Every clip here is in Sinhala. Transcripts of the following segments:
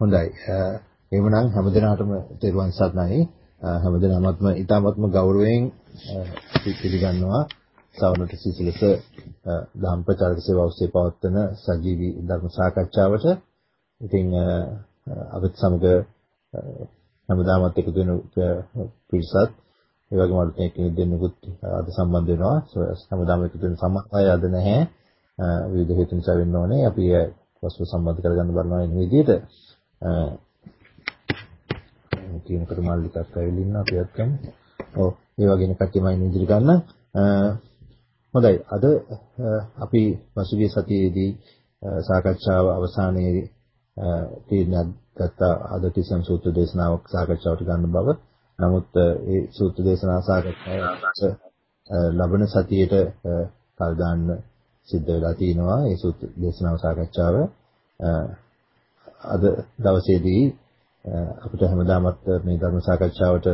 හොඳයි. එහෙමනම් හැමදිනාටම තෙරුවන් සරණයි. හැමදිනාමත්ම ඊ타මත්ම ගෞරවයෙන් පිළිගන්නවා සවනට සිසිලස දහම් ප්‍රචාරක සේවාව ඔස්සේ පවත්වන සජීවී ධර්ම සාකච්ඡාවට. ඉතින් අපිට සමග හැමදාමත් එකතු වෙන පිරිසත් ඒ වගේම අලුත් කෙනෙක් දෙන්නෙකුත් අද සම්බන්ධ වෙනවා. හැමදාම එකතු වෙන සමාජය අද නැහැ. විවිධ හේතු නිසා වෙන්න ඕනේ. අපි වස්තු සම්බන්ධ කරගන්න බලනවා වෙන විදිහට. කියනකට මල්ලිකක් ඇවිල්ලා ඉන්නවා අපිත් ගන්න. ඔව් ඒ වගේම කට්ටියමයි ඉදිරි ගන්න. හොඳයි අද අපි පසුගිය සතියේදී සාකච්ඡාව අවසානයේ තීරණයක් ගත්තා අද තිසම් සූත්‍ර දේශනාවක් සාකච්ඡාවට ගන්න බව. නමුත් ඒ සූත්‍ර දේශනා සාකච්ඡාව ලබන සතියේට කල් දාන්න සිද්ධ වෙලා තිනවා. ඒ සූත්‍ර දේශනාව සාකච්ඡාව අද දවසේදී අපිට හැමදාමත් මේ ධර්ම සාකච්ඡාවට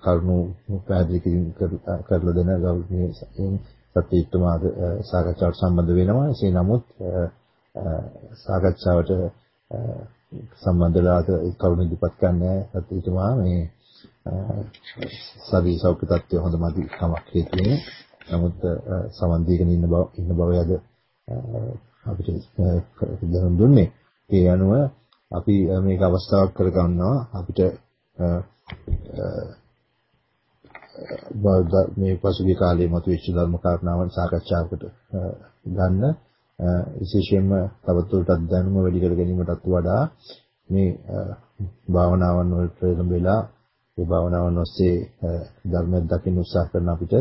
කරුණු පැහැදිලි කිරීම කරලා දෙන ගෞරවනීය සත්‍යීත්තුමා සාකච්ඡාවට සම්බන්ධ වෙනවා. එසේ නමුත් සාකච්ඡාවට සම්බන්ධ වෙලා කරුණු ඉදිරිපත් කරන්නේ සත්‍යීත්තුමා මේ සවි සෞඛ්‍ය තත්ත්වය හොඳමදි කමක් හේතුවෙන් නමුත් සමන් දීගෙන ඉන්න බව ඉන්න බව යද අපිට දැනුම් දුන්නේ. ඒ අනුව අපි මේක අවස්ථාවක් කරගන්නවා අපිට මේ පසුගිය කාලේ මතුවෙච්ච ධර්ම කාරණාවන් සාකච්ඡාවකට ගන්න. විශේෂයෙන්ම තවදුරටත් දැනුම වැඩි කර ගැනීමටත් වඩා මේ භාවනාවන් වලට ලැබෙලා ඒ භාවනාවන් ඔස්සේ ධර්මයක් දකින්න උත්සාහ කරන අපිට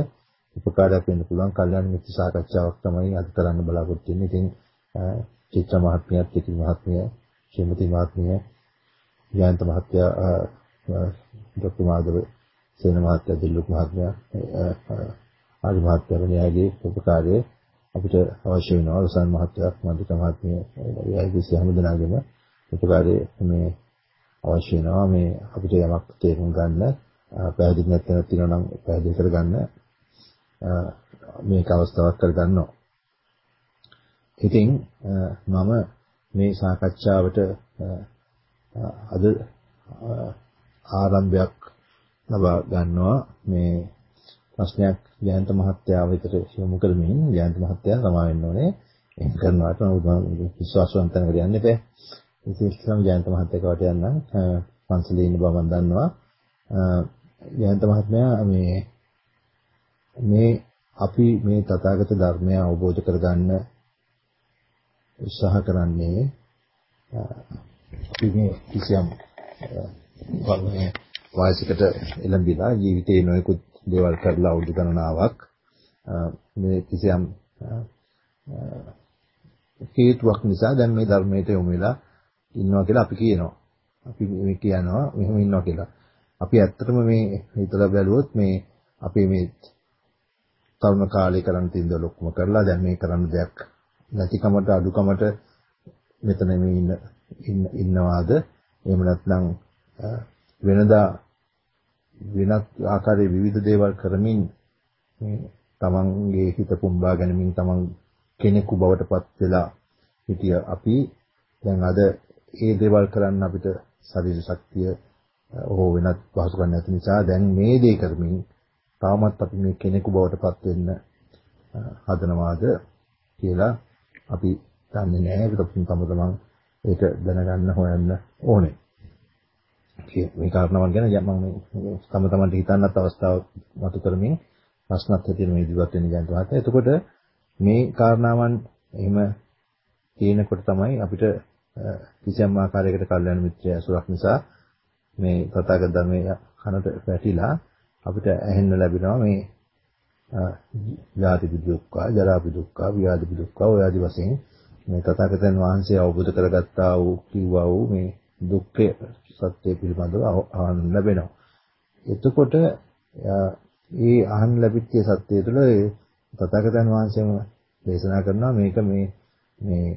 උපකාරයක් වෙන්න පුළුවන්. කල්යාණ මිත්‍ර සාකච්ඡාවක් තමයි අද කරන්න බලාපොරොත්තු වෙන්නේ. ඉතින් චිත්‍ර මහත්මියත්, කිති මහත්මිය, ශ්‍රීමති මහත්මිය, ජයන්ත මහත්තයා, ඩොක්ටර් මාධව සේන මහත්තයා, දිල්ලුක් මහත්මයා, ආදි මහත්තයා වෙනයාගේ උපකාරයේ අපිට අවශ්‍ය වෙනවා. රසන් මහත්තයා, මන්දික මහත්මිය, එයාගේ සියලුම දෙනාගේම උපකාරයේ මේ අවශ්‍ය වෙනවා. මේ අපිට යමක් තේරුම් ගන්න, පැහැදිලි නැත්නම් තියෙනවා නම් පැහැදිලි කරගන්න මේක අවස්ථාවක් කරගන්නවා. ඉතින් මම මේ සාකච්ඡාවට අද ආරම්භයක් ලබා ගන්නවා. මේ ප්‍රශ්නයක් ජයන්ත මහත්තයා වෙතට යොමු කරමින් ජයන්ත මහත්තයා සමා වෙන්න ඕනේ. එහෙම කරනවාට මම විශ්වාසවන්ත තැනකට යන්න එපා. විශේෂයෙන්ම ජයන්ත මහත්තයාට යන්නම් පන්සලේ ඉන්න බව මම දන්නවා. ජයන්ත මහත්මයා මේ මේ අපි මේ තථාගත ධර්මය අවබෝධ කරගන්න උත්සාහ කරන්නේ අපි මේ කිසියම් වයසකට එළඹිලා ජීවිතේ නොයෙකුත් දේවල් කරලා අවුරුදු ගණනාවක් මේ කිසියම් හේතුවක් නිසා දැන් මේ ධර්මයට යොමු වෙලා ඉන්නවා කියලා අපි කියනවා. අපි මේ කියනවා මෙහෙම ඉන්නවා කියලා. අපි ඇත්තටම මේ හිතලා බැලුවොත් මේ අපේ මේ තරුණ කාලේ කරන්න තියෙන දේ ඔක්කොම කරලා දැන් මේ කරන්න දෙයක් නැතිකමට අඩුකමට මෙතන මේ ඉන්න ඉන්නවාද? එහෙම නැත්නම් වෙනදා වෙනත් ආකාරයේ විවිධ දේවල් කරමින් මේ තමන්ගේ හිත පුම්බා ගැනීමෙන් තමන් කෙනෙකු බවට පත් වෙලා හිටිය අපි. දැන් අද ඒ දේවල් කරන්න අපිට ශරීර ශක්තිය හෝ වෙනත් පහසුකම් නැති නිසා දැන් මේ දේ කරමින් තාමත් අපි මේ කෙනෙකු බවට පත් වෙන්න හදනවාද කියලා අපි දන්නේ නැහැ. ඒක තම තමන් ඒක දැනගන්න හොයන්න ඕනේ. මේ කාරණාවන් ගැන මම තම තමන්ට හිතන්නත් අවස්ථාවක් මතු කරමින් ප්‍රශ්නත් ඇතිවෙන මේ ඉදිරියට එන ජයන්ත මහත්තයා. එතකොට මේ කාරණාවන් එහෙම තියෙනකොට තමයි අපිට කිසියම් ආකාරයකට කල්යනා මිත්‍රය අසුරක් නිසා මේ තථාගත ධර්මයේ කනට වැටිලා අපිට ඇහෙන්න ලැබෙනවා මේ ජාති දුක්ඛ, ජරා දුක්ඛ, ව්‍යාධි දුක්ඛ ඔය ආදි වශයෙන් මේ තථාගතයන් වහන්සේ අවබෝධ කරගත්තා වූ කිව්වා වූ මේ දුක්ඛ සත්‍ය පිළිබඳව අහන්න ලැබෙනවා. එතකොට ඒ අහන්න ලැබිච්ච සත්‍යය තුළ තථාගතයන් වහන්සේම දේශනා කරනවා මේක මේ මේ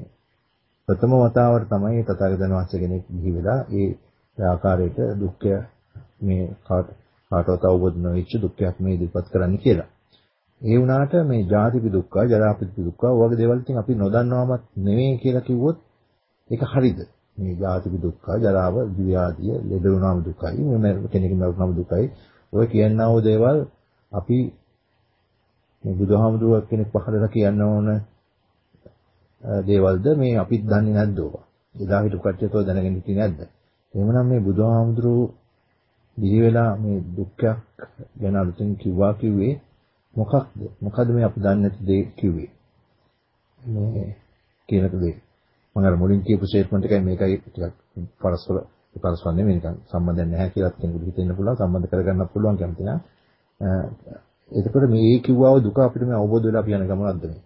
ප්‍රථම වතාවට තමයි තථාගතයන් වහන්සේ කෙනෙක් ගිහි වෙලා ඒ ආකාරයට දුක්ඛය මේ කාටවත් අවබෝධ නොවෙච්ච දුක්ඛයක් මේ ඉදිරිපත් කරන්න කියලා. ඒ වුණාට මේ ජාතිපි දුක්ඛ, ජරාපි දුක්ඛ වගේ දේවල් ඉතින් අපි නොදන්නවමත් නෙවෙයි කියලා කිව්වොත් ඒක හරිද? මේ ජාතික දුක්ඛ, ජරාව, ව්‍යාධිය, ලෙඩ වුණාම දුකයි, මේ කෙනෙක් මරුණාම දුකයි. ඔය කියනා වූ දේවල් අපි මේ බුදුහාමුදුරුවෝ කෙනෙක් පහලලා කියන්න ඕන දේවල්ද මේ අපිත් දන්නේ නැද්ද ඔබ? එදා හිටපු කට්ටියතෝ දැනගෙන හිටියේ නැද්ද? එහෙමනම් මේ බුදුහාමුදුරුවෝ දිවි වෙලා මේ දුක්ඛයක් ගැන අලුතෙන් කිව්වා කිව්වේ මොකක්ද? මොකද මේ අපි දන්නේ නැති දේ කිව්වේ? මේ කියනක දේ. මම අර මුලින් කියපු ස්ටේට්මන්ට් එකයි මේකයි ටිකක් පරස්පර පරස්පර නෙමෙයි නිකන් සම්බන්ධයක් නැහැ කියලා කෙනෙකුට හිතෙන්න පුළුවන් සම්බන්ධ කරගන්නත් පුළුවන් කැමති නම්. එතකොට මේ කිව්වව දුක අපිට මේ අවබෝධ වෙලා අපි යන ගමනක්ද මේ?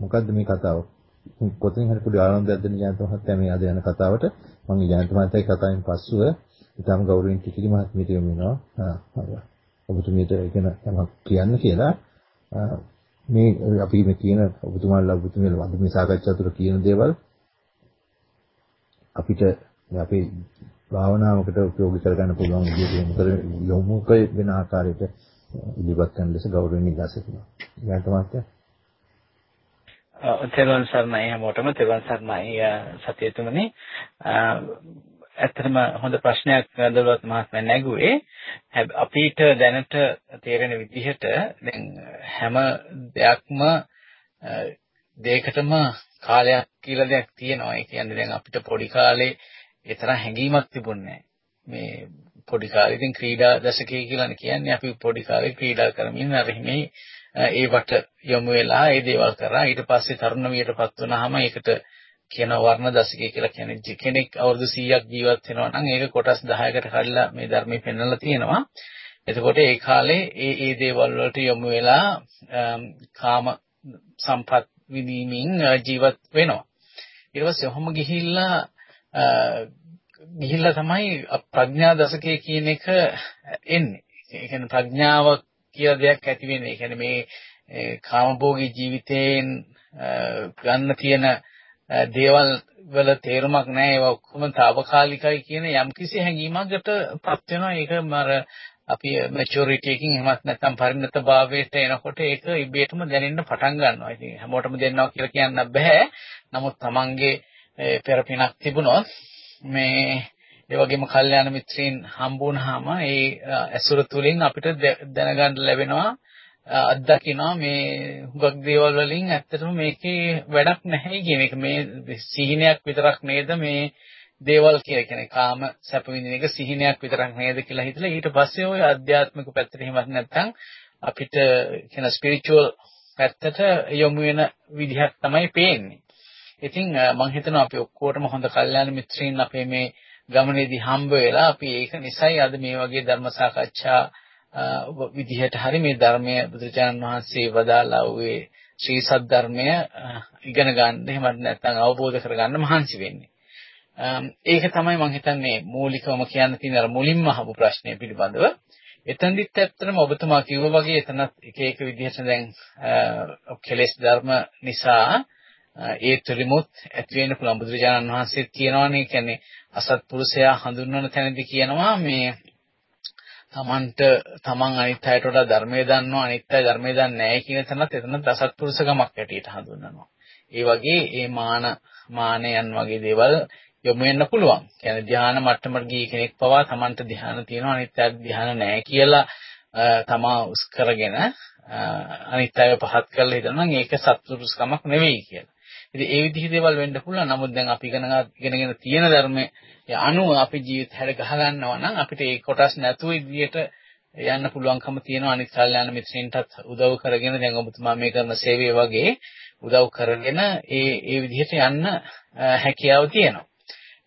මොකද්ද මේ කතාව? කොතනින් හරි පොඩි ආනන්දයක් දෙන්න ජයන්ත මහත්තයා මේ අද යන කතාවට. මම ජයන්ත මහත්තයාගේ කතාවෙන් පස්සුව ඊටම ගෞරවයෙන් කිකිලි මහත්මියට යොමු වෙනවා. ඔබතුමීට කියන යමක් කියන්න කියලා. මේ අපි මේ කියන ඔබතුමාලා ඔබතුමීලා වද මේ සාකච්ඡා තුළ කියන දේවල් අපිට අපේ භාවනාවකට උපයෝගී කරගන්න පුළුවන් විදිහට මොකද යොමු වෙන ආකාරයට ඉදිරිපත් කරන ලෙස ගෞරවයෙන් ඉල්ලා සිටිනවා. ඊට මාත්‍යා? තෙරුවන් සරණයි හැමෝටම. තෙරුවන් සරණයි සතියතුමනි ඇත්තටම හොඳ ප්‍රශ්නයක් දලුවත් මහත්මයා නැගුවේ. අපිට දැනට තේරෙන විදිහට දැන් හැම දෙයක්ම දෙයකටම කාලයක් කියලා දෙයක් තියෙනවා. ඒ කියන්නේ දැන් අපිට පොඩි කාලේ ඒ තරම් හැඟීමක් තිබුණේ මේ පොඩි කාලේ ඉතින් ක්‍රීඩා දශකයේ කියලානේ කියන්නේ. අපි පොඩි කාලේ ක්‍රීඩා කරමින් අර හිමේ ඒවට යොමු වෙලා ඒ දේවල් කරා. ඊට පස්සේ තරුණ වියටපත් වුණාම ඒකට කියන වර්ණ දශකය කියලා කියන්නේ කෙනෙක් අවුරුදු 100ක් ජීවත් වෙනවා නම් ඒක කොටස් 10කට කඩලා මේ ධර්මයේ පෙන්වලා තියෙනවා. එතකොට ඒ කාලේ ඒ ඒ දේවල් වලට යොමු වෙලා කාම සම්පත් විඳීමින් ජීවත් වෙනවා. ඊට පස්සේ ඔහොම ගිහිල්ලා ගිහිල්ලා තමයි ප්‍රඥා දශකය කියන එක එන්නේ. ඒ කියන්නේ ප්‍රඥාව කියලා දෙයක් ඇති වෙන්නේ. ඒ කියන්නේ මේ කාමභෝගී ජීවිතයෙන් ගන්න තියෙන දේවල් වල තේරුමක් නැහැ ඒවා ඔක්කොම తాවකාලිකයි කියන යම්කිසි හැඟීමකටපත් වෙනවා ඒක මර අපි මැචුරිටි එකකින් එහෙමත් නැත්නම් පරිණත භාවයට එනකොට ඒක ඉබේටම දැනෙන්න පටන් ගන්නවා. ඉතින් හැමෝටම දෙන්නවා කියලා කියන්න බෑ. නමුත් Tamanගේ පෙරපිනක් තිබුණොත් මේ ඒ වගේම කල්යාණ මිත්‍රීන් හම්බුනහම ඒ ඇසුර තුලින් අපිට දැනගන්න ලැබෙනවා අත්දකිනවා මේ හුඟක් දේවල් වලින් ඇත්තටම මේකේ වැඩක් නැහැ කියන එක මේ සිහිනයක් විතරක් නේද මේ දේවල් කියලා කියන්නේ කාම සැප විඳින එක සිහිනයක් විතරක් නේද කියලා හිතලා ඊට පස්සේ ওই ආධ්‍යාත්මික පැත්තට හිමත් නැත්නම් අපිට කියන ස්පිරිචුවල් පැත්තට යොමු වෙන විදිහක් තමයි පේන්නේ. ඉතින් මම හිතනවා අපි ඔක්කොටම හොඳ කල්යාණ මිත්‍රීන් අපේ මේ ගමනේදී හම්බ වෙලා අපි ඒක නිසයි අද මේ වගේ ධර්ම සාකච්ඡා විදිහට හරි මේ ධර්මය බුදුචානන් වහන්සේ වදාලා වූ ශ්‍රී සද්ධර්මය ඉගෙන ගන්න එහෙම නැත්නම් අවබෝධ කරගන්න මහන්සි වෙන්නේ. ඒක තමයි මම හිතන්නේ මූලිකවම කියන්න තියෙන අර මුලින්ම අහපු ප්‍රශ්නය පිළිබඳව. එතනදිත් ඇත්තටම ඔබතුමා කිව්වා වගේ එතනත් එක එක විදිහට දැන් කෙලෙස් ධර්ම නිසා ඒ තුලිමුත් ඇති වෙන්න පුළුවන් බුදුරජාණන් වහන්සේ කියනවානේ කියන්නේ අසත්පුරුෂයා හඳුන්වන තැනදී කියනවා මේ තමන්ට තමන් අනිත් අයට වඩා ධර්මයේ දන්නවා අනිත් අය ධර්මයේ දන්නේ නැහැ කියන තැනත් එතනත් අසත්පුරුෂකමක් ඇටියට හඳුන්වනවා. ඒ වගේ ඒ මාන මානයන් වගේ දේවල් යොමු වෙන්න පුළුවන්. කියන්නේ ධ්‍යාන මට්ටමට ගිය කෙනෙක් පවා තමන්ට ධ්‍යාන තියෙනවා අනිත් අයට ධ්‍යාන නැහැ කියලා තමා උස් කරගෙන අනිත් අයව පහත් කරලා හිතනවා නම් ඒක සත්පුරුෂකමක් නෙවෙයි කියලා. ඉතින් ඒ විදිහේ දේවල් වෙන්න පුළුවන්. නමුත් දැන් අපි ඉගෙන ඉගෙනගෙන තියෙන ධර්මයේ අනුව අපි ජීවිත හැඩ ගහ ගන්නවා නම් අපිට ඒ කොටස් නැතුව ඉදිරියට යන්න පුළුවන්කම තියෙනවා අනිත් කල්යාණ මිත්‍රින්ටත් උදව් කරගෙන දැන් ඔබතුමා මේ කරන සේවය වගේ උදව් කරගෙන ඒ ඒ විදිහට යන්න හැකියාව තියෙනවා.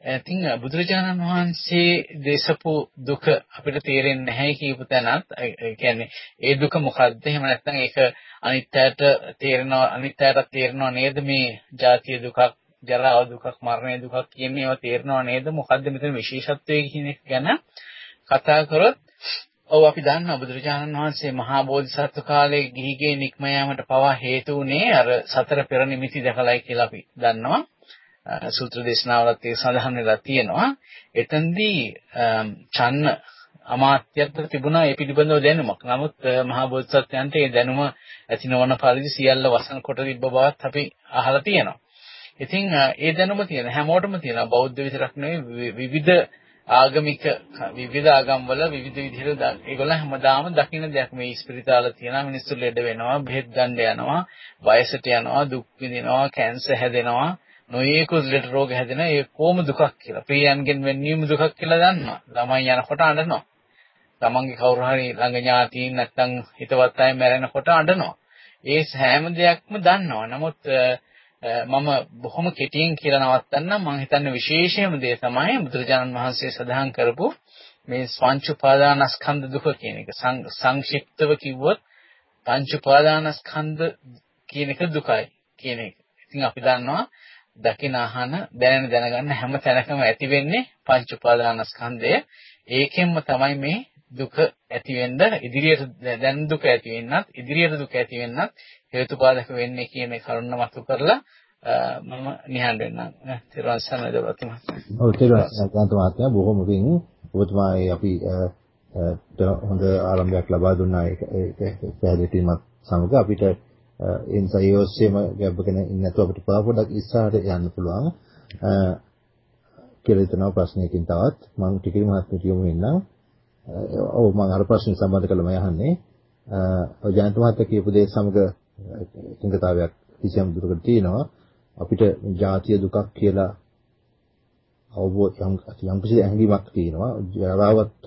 ඉතින් uh, බුදුරජාණන් වහන්සේ දේශපු දුක අපිට තේරෙන්නේ නැහැ කියපු තැනත් ඒ කියන්නේ ඒ දුක මොකද්ද? එහෙම නැත්නම් ඒක අනිත්‍යයට තේරෙනවා අනිත්‍යයට තේරෙනවා නේද මේ ජාතිය දුකක්, ජරා දුකක්, මරණය දුකක් කියන්නේ ඒවා තේරෙනවා නේද? මොකද්ද මෙතන විශේෂත්වය කියන එක ගැන කතා කරොත් ඔව් අපි දන්නවා බුදුරජාණන් වහන්සේ මහා බෝධිසත්ව කාලේ ගිහිගේ නික්ම යාමට පවා හේතු වුණේ අර සතර පෙර නිමිති දැකලායි කියලා අපි දන්නවා. සූත්‍ර දේශනාවලත් ඒක සඳහන් වෙලා තියෙනවා. එතෙන්දී චන්න අමාත්‍යත්ව තිබුණා ඒ පිළිබඳව දැනුමක්. නමුත් මහා බෝධිසත්වයන්ට ඒ දැනුම ඇති නොවන පරිදි සියල්ල වසන් කොට තිබ්බ බවත් අපි අහලා තියෙනවා. ඉතින් ඒ දැනුම තියෙන හැමෝටම තියෙනවා බෞද්ධ විතරක් නෙවෙයි විවිධ ආගමික විවිධ ආගම්වල විවිධ විදිහට ඒගොල්ලන් හැමදාම දකින්න දෙයක් මේ ස්පිරිතාල තියෙනවා මිනිස්සු ලෙඩ වෙනවා බෙහෙත් ගන්න යනවා වයසට යනවා දුක් විඳිනවා කැන්සර් හැදෙනවා නොයේකුත් ලෙඩ රෝග හැදෙනවා ඒ කොහොම දුකක් කියලා. ප්‍රියයන්ගෙන් වෙන්නීම දුකක් කියලා දන්නවා. ළමයි යනකොට අඬනවා. තමන්ගේ කවුරු හරි ළඟ ඥාතීන් නැත්නම් හිතවත් අය මැරෙනකොට අඬනවා. ඒ හැම දෙයක්ම දන්නවා. නමුත් මම බොහොම කෙටියෙන් කියලා නවත්තන්නම් මම හිතන්නේ විශේෂම දේ තමයි බුදුරජාණන් වහන්සේ සඳහන් කරපු මේ පංච උපාදානස්කන්ධ දුක කියන එක. සංක්ෂිප්තව කිව්වොත් පංච උපාදානස්කන්ධ කියන එක දුකයි කියන එක. ඉතින් අපි දන්නවා දකින අහන දැනෙන දැනගන්න හැම තැනකම ඇති වෙන්නේ පංච උපාදානස්කන්ධය. ඒකෙන්ම තමයි මේ දුක ඇති වෙන්න ඉදිරියට දැන් දුක ඇති වෙන්නත් ඉදිරියට දුක ඇති වෙන්නත් හේතුපාදක වෙන්නේ කියන කරුණ මතු කරලා මම නිහඬ වෙන්නම්. තිරුවන් සරණයි දවතුමා. ඔව් තිරුවන් සරණයි බොහොම පිං ඔබතුමා අපි හොඳ ආරම්භයක් ලබා දුන්නා ඒක පැහැදිලි කිරීමක් සමග අපිට ඒ නිසා ඒ ඔස්සේම ගැඹගෙන ඉන්න නැතුව අපිට පොඩක් ඉස්සරහට යන්න පුළුවන්. කියලා හිතනවා ප්‍රශ්නයකින් තවත් මම ටිකේ මහත්මිය කියමු වෙන්නම්. ඔව් මම අර ප්‍රශ්නේ සම්බන්ධ කරලා මම යහන්නේ. ඔය ජයන්ත මහත්තයා කියපු දේ සමග එකඟතාවයක් කිසියම් දුරකට තියෙනවා. අපිට ජාතිය දුකක් කියලා අවබෝධ යම් කිසි ඇඟීමක් තියෙනවා. ජරාවත්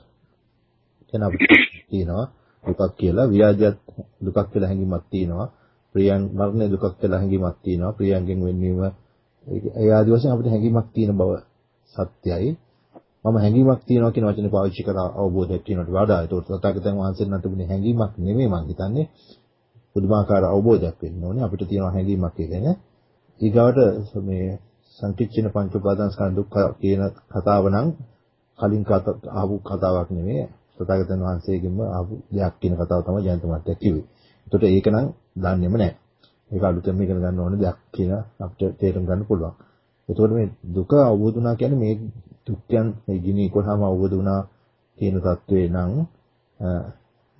කියන අපිට තියෙනවා දුකක් කියලා. ව්‍යාධියත් දුකක් කියලා හැඟීමක් තියෙනවා. ප්‍රියයන් මරණය දුකක් කියලා හැඟීමක් තියෙනවා. ප්‍රියයන්ගෙන් වෙන්වීම ඒ ආදි වශයෙන් අපිට හැඟීමක් තියෙන බව සත්‍යයි. මම හැඟීමක් තියෙනවා කියන වචනේ පාවිච්චි කරලා අවබෝධයක් තියෙනවට වඩා ඒක තථාගතයන් වහන්සේට තිබුණේ හැඟීමක් නෙමෙයි මම හිතන්නේ පුදුමාකාර අවබෝධයක් වෙන්න ඕනේ අපිට තියෙන හැඟීමක් කියන ඊගාවට මේ සංකිච්ඡන පංච උපාදාන ස්කන්ධ දුක්ඛ කියන කතාව නම් කලින් ආපු කතාවක් නෙමෙයි තථාගතයන් වහන්සේගෙන්ම ආපු දෙයක් කියන කතාව තමයි ජයන්ත මහත්තයා කිව්වේ. ඒකට ඒක නම් දන්නේම නැහැ. ඒක අලුතෙන් ඉගෙන ගන්න ඕන දෙයක් කියලා අපිට තේරුම් ගන්න පුළුවන්. එතකොට මේ දුක අවබෝධ වුණා කියන්නේ මේ දුක්යන් මේ ගිනි කොහාම අවබෝධ වුණා කියන தત્වේ නම්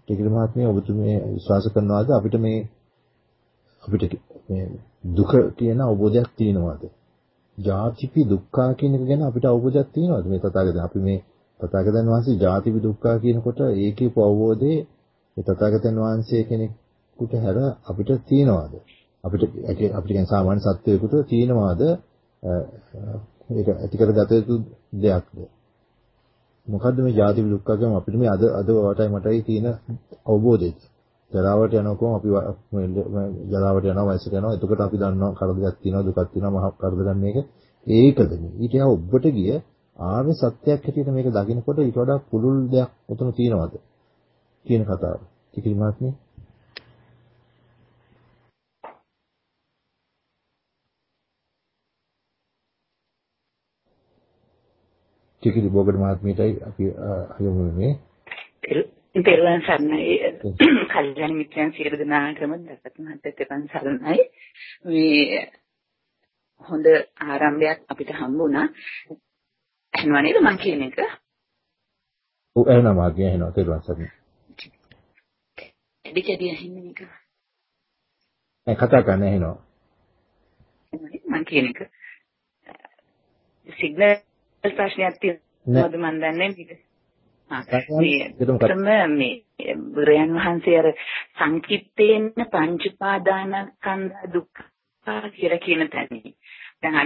ටිකල මහත්මිය ඔබතුමේ විශ්වාස කරනවාද අපිට මේ අපිට මේ දුක කියන අවබෝධයක් තියෙනවද? ජාතිපි දුක්ඛා කියන එක ගැන අපිට අවබෝධයක් තියෙනවද? මේ තථාගතයන් අපි මේ තථාගතයන් වහන්සේ ජාතිපි දුක්ඛා කියනකොට ඒකේ අවබෝධේ මේ තථාගතයන් වහන්සේ කෙනෙකුට හැර අපිට තියෙනවද? අපිට අපිට කියන සාමාන්‍ය සත්වයකට තියෙනවද ඒක ඇති කරගත යුතු දෙයක්ද? මොකද්ද මේ ජාති දුක්ඛ කියම අපිට මේ අද අද වටයි මටයි තියෙන අවබෝධය. ජරාවට යනකොම අපි ජරාවට යනවා වයසට යනවා. එතකොට අපි දන්නවා කරදරයක් තියෙනවා දුකක් තියෙනවා මහ කරදරයක් මේක. ඒකද මේ. ඊට යා ඔබට ගිය ආර්ය සත්‍යයක් හැටියට මේක දකිනකොට ඊට වඩා පුළුල් දෙයක් උතන තියෙනවද? කියන කතාව. ටිකි ටිකිරි බෝගඩ මහත්මියටයි අපි යොමු වෙන්නේ. පෙරවන් සරණයි. කල්යනා මිත්‍රයන් සියලු දෙනාටම දසත් මහත්තයත් පෙරවන් සරණයි. මේ හොඳ ආරම්භයක් අපිට හම්බුණා එහෙනවා නේද මං කියන එක? ඔව් එහෙනම් මාගේ එහෙනවා පෙරවන් සරණයි. එඩි කැඩි ඇහින්නේ මේක. ඒ කතා කරන්න එහෙනවා මං කියන එක? සිග්නල් ප්‍රශ්නයක් තියෙනවද මන් දන්නේ. ආ මේ බුදුරයන් වහන්සේ අර සංකිට්ඨේන පංච උපාදානස්කන්ධ දුක්ඛ කියලා කියන තැනදී දැන්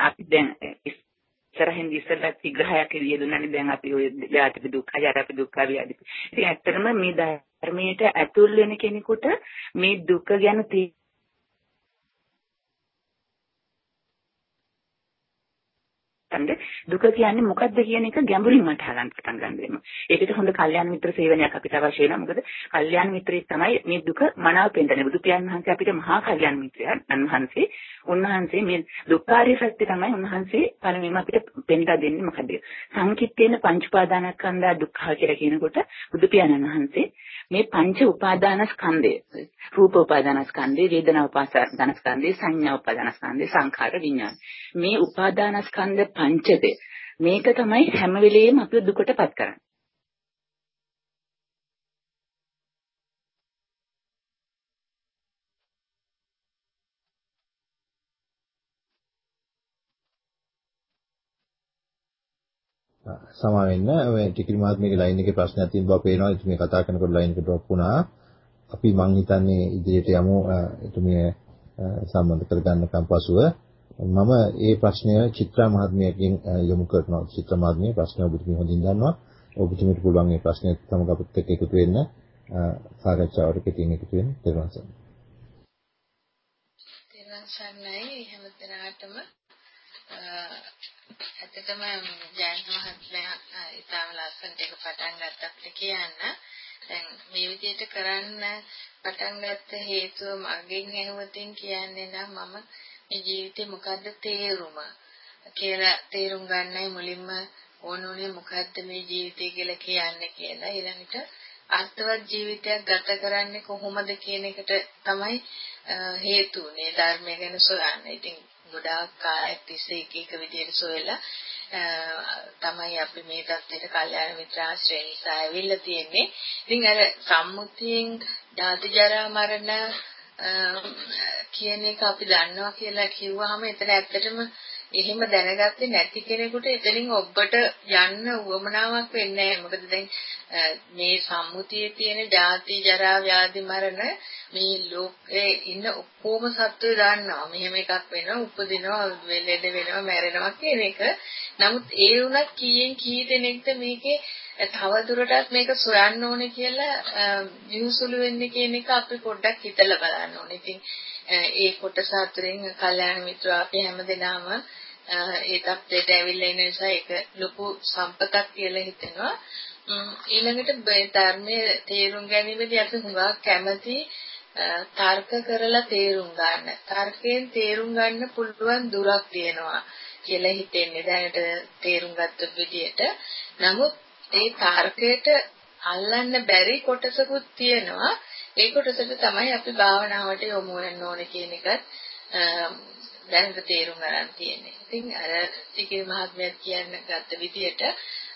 අපි දැන් ඉස්සරහින් ඉස්සරලා විග්‍රහයක් යෙදුණානේ දැන් අපි ඔය ජාතික දුක්ඛ ජරාප දුක්ඛ ව්‍යාධි. ඉතින් ඇත්තටම මේ ධර්මයට ඇතුල් වෙන කෙනෙකුට මේ දුක ගැන ගන්න දුක කියන්නේ මොකක්ද කියන එක ගැඹුරින් වටහා ගන්න පටන් ගන්න වෙනවා. ඒකට හොඳ කල්යාණ මිත්‍ර සේවනයක් අපිට අවශ්‍ය වෙනවා. මොකද කල්යාණ මිත්‍රයෙක් තමයි මේ දුක මනාව පෙන්නන්නේ. බුදු පියාණන් වහන්සේ අපිට මහා කල්යාණ මිත්‍රයන් වහන්සේ. උන්වහන්සේ මේ දුක්ඛාරිය සත්‍ය තමයි උන්වහන්සේ පළමුවෙන්ම අපිට පෙන්නලා දෙන්නේ මොකද? සංකිට්ඨේන පංච උපාදානස්කන්ධා දුක්ඛ කියලා කියනකොට බුදු පියාණන් වහන්සේ මේ පංච උපාදානස්කන්ධය රූප උපාදානස්කන්ධය, වේදනා උපාදානස්කන්ධය, සංඥා උපාදානස්කන්ධය, සංඛාර විඥාන. මේ උපාදානස්කන්ධ වංචකය. මේක තමයි හැම වෙලෙම අපිව දුකටපත් කරන්නේ. සමා වෙන්න ඔය ටිකිරි මහත්මියගේ ලයින් එකේ ප්‍රශ්නයක් තියෙන බව පේනවා. ඉතින් මේ කතා කරනකොට ලයින් එක ඩ්‍රොප් වුණා. අපි මං හිතන්නේ ඉදිරියට යමු එතුමිය සම්බන්ධ කරගන්නකම් පසුව. මම ඒ ප්‍රශ්නය චිත්‍රා මහත්මියකින් යොමු කරනවා. චිත්‍රා මහත්මිය ප්‍රශ්න ඔබතුමිය හොඳින් දන්නවා. ඔබතුමියට පුළුවන් මේ ප්‍රශ්නය සමග අපිත් එක්ක එකතු වෙන්න සාකච්ඡාවට කෙටියෙන් එකතු වෙන්න. තෙරුවන් සරණයි. තෙරුවන් සරණයි හැම දිනකටම ඇත්තටම ජයන්ත මහත්මයා ඉතාම ලස්සනට එක පටන් ගත්තත් කියන්න දැන් මේ විදිහට කරන්න පටන් ගත්ත හේතුව මගෙන් ඇහුවතින් කියන්නේ නම් මම මේ ජීවිතේ මොකද්ද තේරුම කියලා තේරුම් ගන්නයි මුලින්ම ඕනෝනේ මොකද්ද මේ ජීවිතය කියලා කියන්නේ කියලා ඊළඟට අර්ථවත් ජීවිතයක් ගත කරන්නේ කොහොමද කියන එකට තමයි හේතු උනේ ධර්මය ගැන සොයන්න. ඉතින් ගොඩාක් කාලයක් තිස්සේ එක එක විදිහට සොයලා තමයි අපි මේ தත්ත්වයට කල්යාණ මිත්‍ර ආශ්‍රය නිසා ඇවිල්ලා තියෙන්නේ. ඉතින් අර සම්මුතියෙන් ධාතු ජරා මරණ කියන එක අපි දන්නවා කියලා කිව්වහම එතන ඇත්තටම එහෙම දැනගත්තේ නැති කෙනෙකුට එතනින් ඔබට යන්න උවමනාවක් වෙන්නේ නැහැ. මොකද දැන් මේ සම්මුතියේ තියෙන ජාති ජරා ව්‍යාධි මරණ මේ ලෝකේ ඉන්න ඔක්කොම සත්වය දන්නවා. මෙහෙම එකක් වෙනවා, උපදිනවා, ලෙඩ වෙනවා, මැරෙනවා කියන එක. නමුත් ඒ වුණත් කීයෙන් කී දෙනෙක්ද මේකේ තව දුරටත් මේක සොයන්න ඕනේ කියලා විහිසුළු වෙන්නේ කියන එක අපි පොඩ්ඩක් හිතලා බලන්න ඕනේ. ඉතින් ඒ කොටස අතරින් කල්යාණ මිත්‍රා අපි හැමදෙනාම ඒ තත්ත්වයට ඇවිල්ලා ඉන්න නිසා ඒක ලොකු සම්පතක් කියලා හිතෙනවා. ඊළඟට ධර්මයේ තේරුම් ගැනීමේදී අපි හුඟක් කැමති තර්ක කරලා තේරුම් ගන්න. තර්කයෙන් තේරුම් ගන්න පුළුවන් දුරක් තියෙනවා කියලා හිතෙන්නේ දැනට තේරුම් ගත්ත විදිහට. නමුත් ඒ තර්කයට අල්ලන්න බැරි කොටසකුත් තියෙනවා. ඒ කොටසට තමයි අපි භාවනාවට යොමු වෙන්න ඕනේ කියන එකත් දැනට තේරුම් ගන්න තියෙන්නේ. ඉතින් අර ටිකේ මහත්මයා කියන්න ගත්ත විදිහට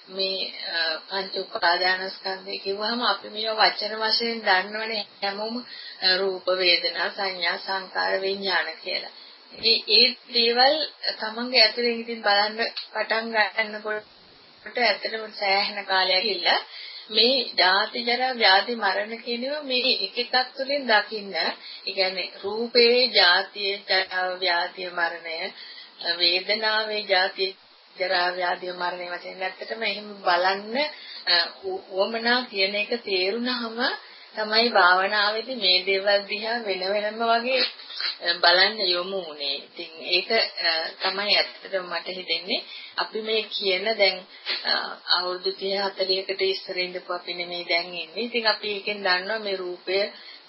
මේ පංච උපාදානස්කන්ධය කිව්වහම අපි මේවා වචන වශයෙන් දන්නවනේ හැමෝම රූප වේදනා සංඥා සංකාර විඥාන කියලා. ඒ ඒ දේවල් තමන්ගේ ඇතුලෙන් ඉතින් බලන්න පටන් ගන්නකොට ඇත්තටම සෑහෙන කාලයක් ගිහිල්ලා මේ ජාති ජරා ව්‍යාධි මරණ කියනවා මේ එක එකක් තුළින් දකින්න. ඒ කියන්නේ රූපේ ජාතියේ ජරා ව්‍යාධි මරණය වේදනාවේ ජාතිය ජරා ව්‍යාධි මරණය වශයෙන් ඇත්තටම එහෙම බලන්න උවමනා කියන එක තේරුණාම තමයි භාවනාවේදී මේ දේවල් දිහා වෙන වෙනම වගේ බලන්න යොමු වුනේ. ඉතින් ඒක තමයි ඇත්තටම මට හිතෙන්නේ අපි මේ කියන දැන් අවුරුදු 30 40කට ඉස්සර ඉඳපු අපි නෙමෙයි දැන් ඉන්නේ. ඉතින් අපි එකෙන් දන්නවා මේ රූපය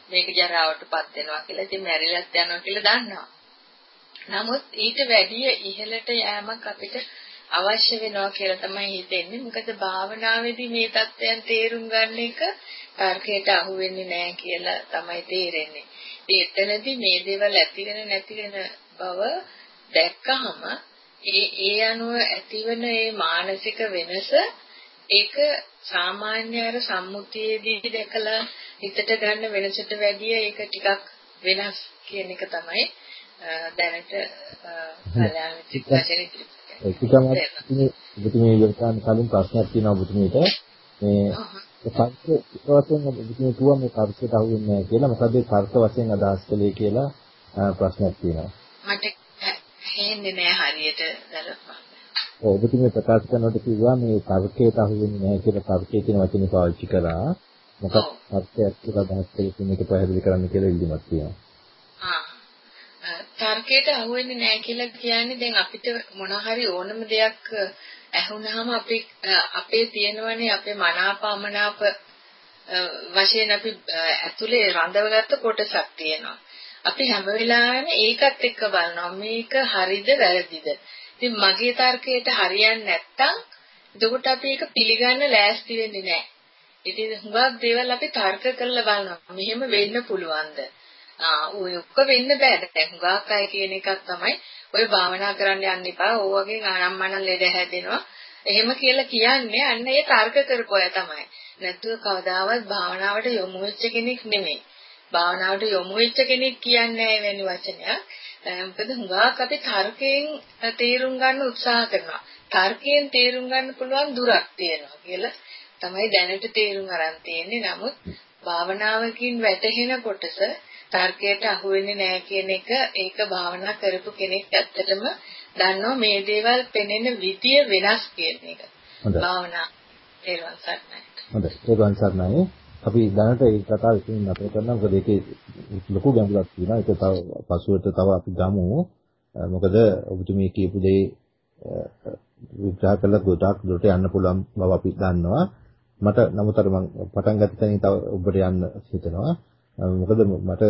මේක ජරාවටපත් වෙනවා කියලා. ඉතින් මැරිලත් යනවා කියලා දන්නවා. නමුත් ඊට වැඩිය ඉහළට යෑමක් අපිට අවශ්‍ය වෙනවා කියලා තමයි හිතෙන්නේ. මොකද භාවනාවේදී මේ தත්ත්වයන් තේරුම් ගන්න එක තර්කයට අහු වෙන්නේ නැහැ කියලා තමයි තේරෙන්නේ. ඉතින් එතනදී මේ දේවල් ඇති වෙන නැති වෙන බව දැක්කහම ඒ ඒ අනුව ඇතිවන ඒ මානසික වෙනස ඒක සාමාන්‍ය අර සම්මුතියේදී දැකලා හිතට ගන්න වෙනසට වැඩිය ඒක ටිකක් වෙනස් කියන එක තමයි දැනට කල්යාණ චිත්ත වශයෙන් ඉදිරිපත් ඒක තමයි ඔබතුමී යොදාන කලින් ප්‍රශ්නයක් තියෙනවා ඔබතුමීට මේ තර්ක වශයෙන් ඔබතුමී කිව්වා මේ තර්කයට අහු වෙන්නේ නැහැ කියලා. මොකද ඒ තර්ක වශයෙන් අදහස් කළේ කියලා ප්‍රශ්නයක් තියෙනවා. මට හෙන්නේ නැහැ හරියට දරපා ඔබතුමී ප්‍රකාශ කරනකොට කිව්වා මේ තර්කයට අහු වෙන්නේ නැහැ කියලා තර්කයේ තියෙන වචනේ පාවිච්චි කරා. මොකක් තර්කයක් කියලා අදහස් කළේ කියන එක පැහැදිලි කරන්න කියලා ඉල්ලීමක් තියෙනවා තර්කයට අහුවෙන්නේ නැහැ කියලා කියන්නේ දැන් අපිට මොන හරි ඕනම දෙයක් ඇහුනහම අපි අපේ තියෙනවනේ අපේ මනාපමනාප වශයෙන් අපි ඇතුලේ රඳවගත්ත කොටසක් තියෙනවා. අපි හැම වෙලාවෙම ඒකත් එක්ක බලනවා මේක හරිද වැරදිද. ඉතින් මගේ තර්කයට හරියන්නේ නැත්තම් එතකොට අපි ඒක පිළිගන්න ලෑස්ති වෙන්නේ නැහැ. ඉතින් හුඟක් දේවල් අපි තර්ක කරලා බලනවා. මෙහෙම වෙන්න පුළුවන්ද? ආ ඔය ඔක්ක වෙන්න බෑ. දැන් හුඟක් අය කියන එකක් තමයි ඔය භාවනා කරන්න යන්න එපා. ඕ වගේ ආනම්මන ලෙඩ හැදෙනවා. එහෙම කියලා කියන්නේ අන්න ඒ තර්ක කරපු අය තමයි. නැතුව කවදාවත් භාවනාවට යොමු වෙච්ච කෙනෙක් නෙමෙයි. භාවනාවට යොමු වෙච්ච කෙනෙක් කියන්නේ එවැනි වචනයක්. මොකද හුඟක් අපි තර්කයෙන් තේරුම් ගන්න උත්සාහ කරනවා. තර්කයෙන් තේරුම් ගන්න පුළුවන් දුරක් තියෙනවා කියලා තමයි දැනට තේරුම් අරන් තියෙන්නේ. නමුත් භාවනාවකින් වැටහෙන කොටස තර්කයට අහු වෙන්නේ නැහැ කියන එක ඒක භාවනා කරපු කෙනෙක් ඇත්තටම දන්නවා මේ දේවල් පෙනෙන විදිය වෙනස් කියන එක. භාවනා තේරුම් ගන්නයි. හොඳයි. තේරුම් ගන්නයි. අපි දැනට ඒ කතාව ඉතින් අපේ කරනවා මොකද ඒකේ ලොකු ගැඹුරක් තියෙනවා. ඒක තව පසුවට තව අපි ගමු. මොකද ඔබතුමී කියපු දේ විග්‍රහ කළා ගොඩක් දුරට යන්න පුළුවන් බව අපි දන්නවා. මට නමුත් අර මම පටන් ගත්ත තැනින් තව ඔබට යන්න හිතෙනවා. මොකද මට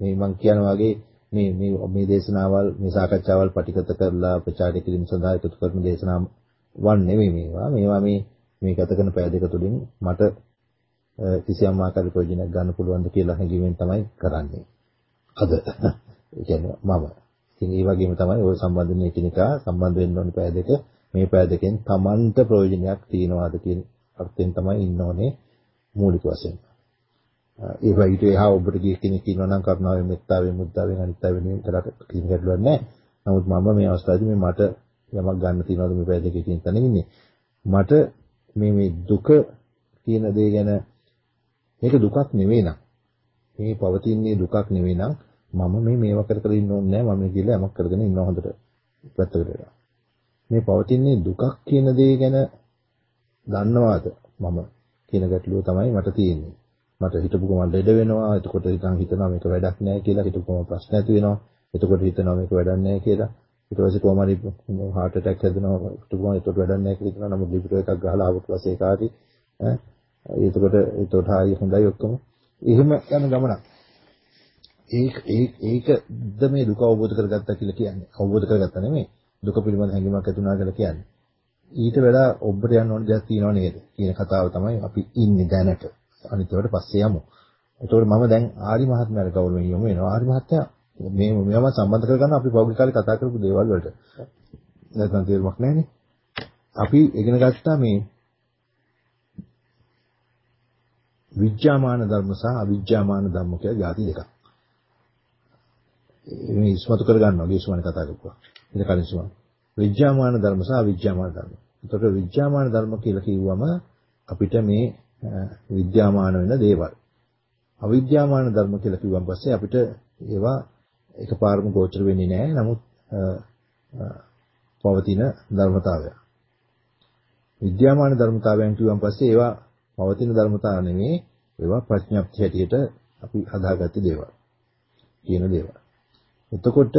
මේ මම කියන වගේ මේ මේ මේ දේශනාවල් මේ සාකච්ඡාවල් පටිගත කරලා ප්‍රචාරය කිරීම සඳහා එකතු කරන දේශනා වන් නෙවෙයි මේවා. මේවා මේ මේ ගත කරන පැය දෙක තුලින් මට කිසියම් ආකාරයක ප්‍රයෝජනයක් ගන්න පුළුවන්ද කියලා හැඟීමෙන් තමයි කරන්නේ. අද ඒ කියන්නේ මම. ඉතින් ඒ වගේම තමයි ওই සම්බන්ධ එකිනෙකා සම්බන්ධ වෙන්න ඕනේ පය දෙක. මේ පය දෙකෙන් Tamanට ප්‍රයෝජනයක් තියනවාද කියන අර්ථයෙන් තමයි ඉන්න ඕනේ මූලික වශයෙන්. ඒ වගේ එහා ඔබට ගිය කෙනෙක් ඉන්නවා නම් කරුණාවෙන් මෙත්තාවෙන් මුද්දාවෙන් අනිත්තාවෙන් විතරට කිසිම ගැටලුවක් නැහැ. නමුත් මම මේ අවස්ථාවේදී මේ මට යමක් ගන්න තියනවාද මේ පය දෙකේ කියන තැන ඉන්නේ. මට මේ මේ දුක කියන දේ ගැන මේක දුකක් නෙවෙයි නං. මේ පවතින්නේ දුකක් නෙවෙයි නං මම මේ මේවා කර කර ඉන්න ඕනේ නැහැ මම කියලා යමක් කරගෙන ඉන්න හොඳට පැත්තකට වෙලා. මේ පවතින්නේ දුකක් කියන දේ ගැන දන්නවාද මම කියන ගැටලුව තමයි මට තියෙන්නේ. මට හිතපු ගමන් ලෙඩ වෙනවා. එතකොට හිතන් හිතනවා මේක වැඩක් නැහැ කියලා. හිතපු ගමන් ප්‍රශ්න ඇති වෙනවා. එතකොට හිතනවා මේක වැඩක් නැහැ කියලා. ඊට පස්සේ කොහොම හරි heart attack හැදෙනවා. හිතපු ගමන් එතකොට වැඩක් නැහැ කියලා හිතනවා. නමුත් ලිපිට එකක් ගහලා ආවට පස්සේ ඒක හරි ඈ එතකොට එතකොට හරිය හොඳයි ඔක්කොම. එහෙම යන ගමනක්. ඒක ඒකද මේ දුක අවබෝධ කරගත්තා කියලා කියන්නේ. අවබෝධ කරගත්තා නෙමෙයි. දුක පිළිබඳ හැඟීමක් ඇති වුණා කියලා කියන්නේ. ඊට වඩා ඔබට යන්න ඕන දෙයක් තියෙනව නේද? කියන කතාව තමයි අපි ඉන්නේ දැනට. අනිත් ඒවාට පස්සේ යමු. එතකොට මම දැන් ආරි මහත්මයාට ගෞරවයෙන් යොමු වෙනවා. ආරි මහත්මයා මේ මේවම සම්බන්ධ කරගන්න අපි පෞද්ගලික කාලේ කතා කරපු දේවල් වලට. නැත්නම් තේරුමක් නැහැනේ. අපි ඉගෙන ගත්තා මේ විඥාමාන ධර්ම සහ අවිඥාමාන ධර්ම කියලා ಜಾති දෙකක්. මේ ඉස්මතු කර ගන්නවා ගේසුමනේ කතා කරපුවා. ඉතින් කලින් සුවන්. විඥාමාන ධර්ම සහ අවිඥාමාන ධර්ම. එතකොට විඥාමාන ධර්ම කියලා කිව්වම අපිට මේ විද්‍යාමාන වෙන දේවල්. අවිද්‍යාමාන ධර්ම කියලා කිව්වන් පස්සේ අපිට ඒවා එකපාරම ගෝචර වෙන්නේ නැහැ. නමුත් පවතින ධර්මතාවය. විද්‍යාමාන ධර්මතාවයන් කිව්වන් පස්සේ ඒවා පවතින ධර්මතාව නෙමෙයි ඒවා ප්‍රඥප්ති හැටියට අපි හදාගත්ත දේවල්. කියන දේවල්. එතකොට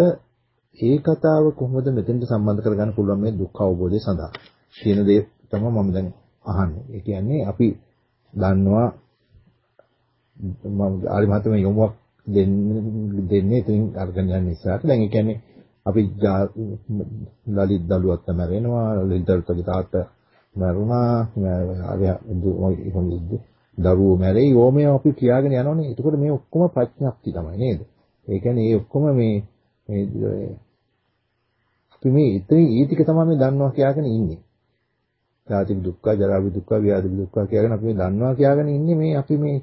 ඒ කතාව කොහොමද මෙතෙන්ට සම්බන්ධ කරගන්න පුළුවන් මේ දුක් අවබෝධය සඳහා කියන දේ තමයි මම දැන් අහන්නේ. ඒ කියන්නේ අපි දන්නවා. මම ආරි මහත්මයා යොමුවක් දෙන්නේ ඉතින් අරගෙන යන නිසා. දැන් ඒ කියන්නේ අපි ලලිත් දළුවත් මැරෙනවා ලලිත් දළුවගේ තාත්තා මරුණා. දරුවෝ මැරෙයි. ඕමේ අපි කියාගෙන යනවනේ. එතකොට මේ ඔක්කොම ප්‍රඥප්ති තමයි නේද? ඒ කියන්නේ මේ ඔක්කොම මේ මේ අපි මේ ඉතින් ඒ ටික තමයි මේ දන්නවා කියාගෙන ඉන්නේ. ජාති දුක්ඛ ජරා දුක්ඛ ව්‍යාධි දුක්ඛ කියාගෙන අපි මේ දන්නවා කියාගෙන ඉන්නේ මේ අපි මේ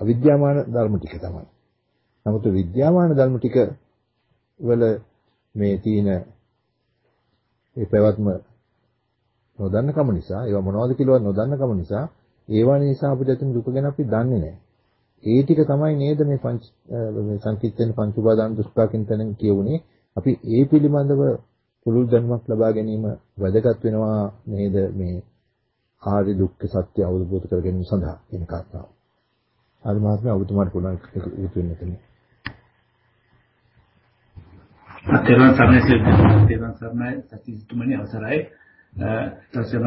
අවිද්‍යාමාන ධර්ම ටික තමයි නමුත් විද්‍යාමාන ධර්ම ටික වල මේ තියෙන ඒ පැවැත්ම නොදන්න කම නිසා ඒවා මොනවද කියලාවත් නොදන්න කම නිසා ඒවා නිසා අපිට ඇතින් දුක ගැන අපි දන්නේ නැහැ. ඒ ටික තමයි නේද මේ පංච මේ සංකීර්තන පංච උපාදාන දුෂ්පාකින් තැනින් කියුනේ. අපි ඒ පිළිබඳව පුළුල් දැනුමක් ලබා ගැනීම වැදගත් වෙනවා නේද මේ ආර්ය දුක්ඛ සත්‍ය අවබෝධ කර ගැනීම සඳහා කියන කාරණාව. ආරි මහත්මයා ඔබතුමාට පුළුවන් ඒක වෙන්න තියෙනවා. තේරුවන් සරණයි තේරුවන් සරණයි සතිතුමනි අවසරයි ඊටසම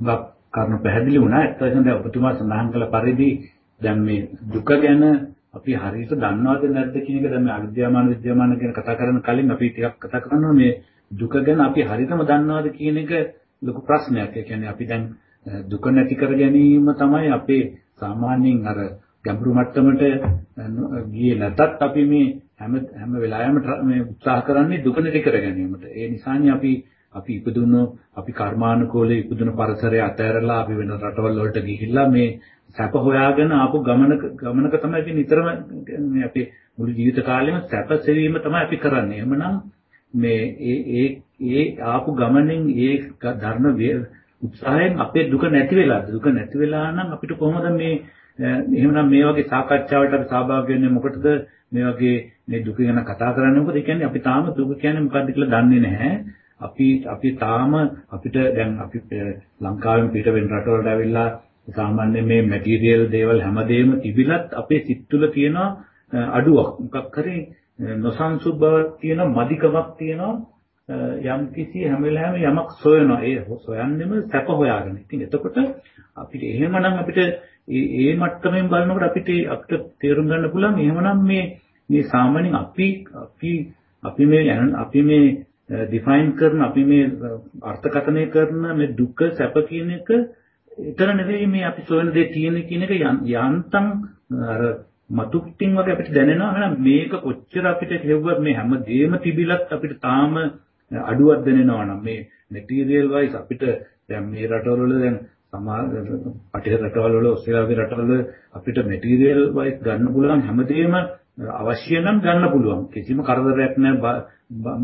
වක් කරන පැහැදිලි වුණා ඊටසම දැන් ඔබතුමා සඳහන් කළ පරිදි දැන් මේ දුක ගැන අපි හරියට දන්නවද නැද්ද කියන එක දැන් මේ අවිද්‍යාමාන විද්‍යාමාන ගැන කතා කරන කලින් අපි ටිකක් කතා කරනවා මේ දුක ගැන අපි හරියටම දන්නවද කියන එක ලොකු ප්‍රශ්නයක්. ඒ කියන්නේ අපි දැන් දුක නැති කර ගැනීම තමයි අපේ සාමාන්‍යයෙන් අර ගැඹුරු මට්ටමට ගියේ නැතත් අපි මේ හැම හැම වෙලාවෙම මේ උත්සාහ කරන්නේ දුක නැති කර ගැනීමට. ඒ නිසානේ අපි අපි ඉපදුණු අපි කර්මානුකූලව ඉපදුණු පරිසරය අතහැරලා අපි වෙන රටවල් වලට ගිහිල්ලා මේ සැප හොයාගෙන ආපු ගමනක ගමනක තමයි ඉතින් නිතරම මේ අපි මුළු ජීවිත කාලෙම සැපසෙවීම තමයි අපි කරන්නේ. එහෙමනම් මේ ඒ ඒ ඒ ආපු ගමනෙන් ඒ ධර්ම උත්සාහයෙන් අපේ දුක නැති වෙලා දුක නැති වෙලා නම් අපිට කොහොමද මේ එහෙමනම් මේ වගේ සාකච්ඡාවට අපි සහභාගී වෙන්නේ? මොකටද මේ වගේ මේ දුක ගැන කතා කරන්නේ? මොකද ඒ කියන්නේ අපි තාම දුක කියන්නේ මොකක්ද කියලා දන්නේ නැහැ. අපි අපි තාම අපිට දැන් අපි ලංකාවෙන් පිට වෙන රටවලට ඇවිල්ලා සාමාන්‍ය මේ මැටීරියල් දේවල් හැමදේම තිබිලත් අපේ සිත් තුළ තියෙන අඩුවක්. මොකක් හරි නොසන්සුන් බවක් තියෙනවා මදිකමක් තියෙනවා. යම් කිසි හැම වෙලාවෙම යමක් සොයනවා. ඒ සොයන්නෙම සැප හොයාගෙන. ඉතින් එතකොට අපිට එහෙමනම් අපිට ඒ මට්ටමින් බලනකොට අපිට අපිට තේරුම් ගන්න පුළුවන්. එහෙමනම් මේ මේ සාමාන්‍යයෙන් අපි අපි අපි මේ අපි මේ ඩිෆයින් කරන අපි මේ අර්ථකථනය කරන මේ දුක්ඛ සැප කියන එක එතන නෙවෙයි මේ අපි සොයන දේ තියෙන කියන එක යන්තම් අර මතු පිටින් වගේ අපිට දැනෙනවා. එහෙනම් මේක කොච්චර අපිට හෙව්වත් මේ හැම දෙයක්ම තිබිලත් අපිට තාම අඩුවක් දැනෙනවා නම් මේ මැටීරියල් වයිස් අපිට දැන් මේ රටවල වල දැන් සමහර පටිඝ රටවල වල ඔස්ට්‍රේලියාවේ රටවල අපිට මැටීරියල් වයිස් ගන්න පුළුවන් හැමදේම අවශ්‍ය නම් ගන්න පුළුවන්. කිසිම කරදරයක් නැහැ.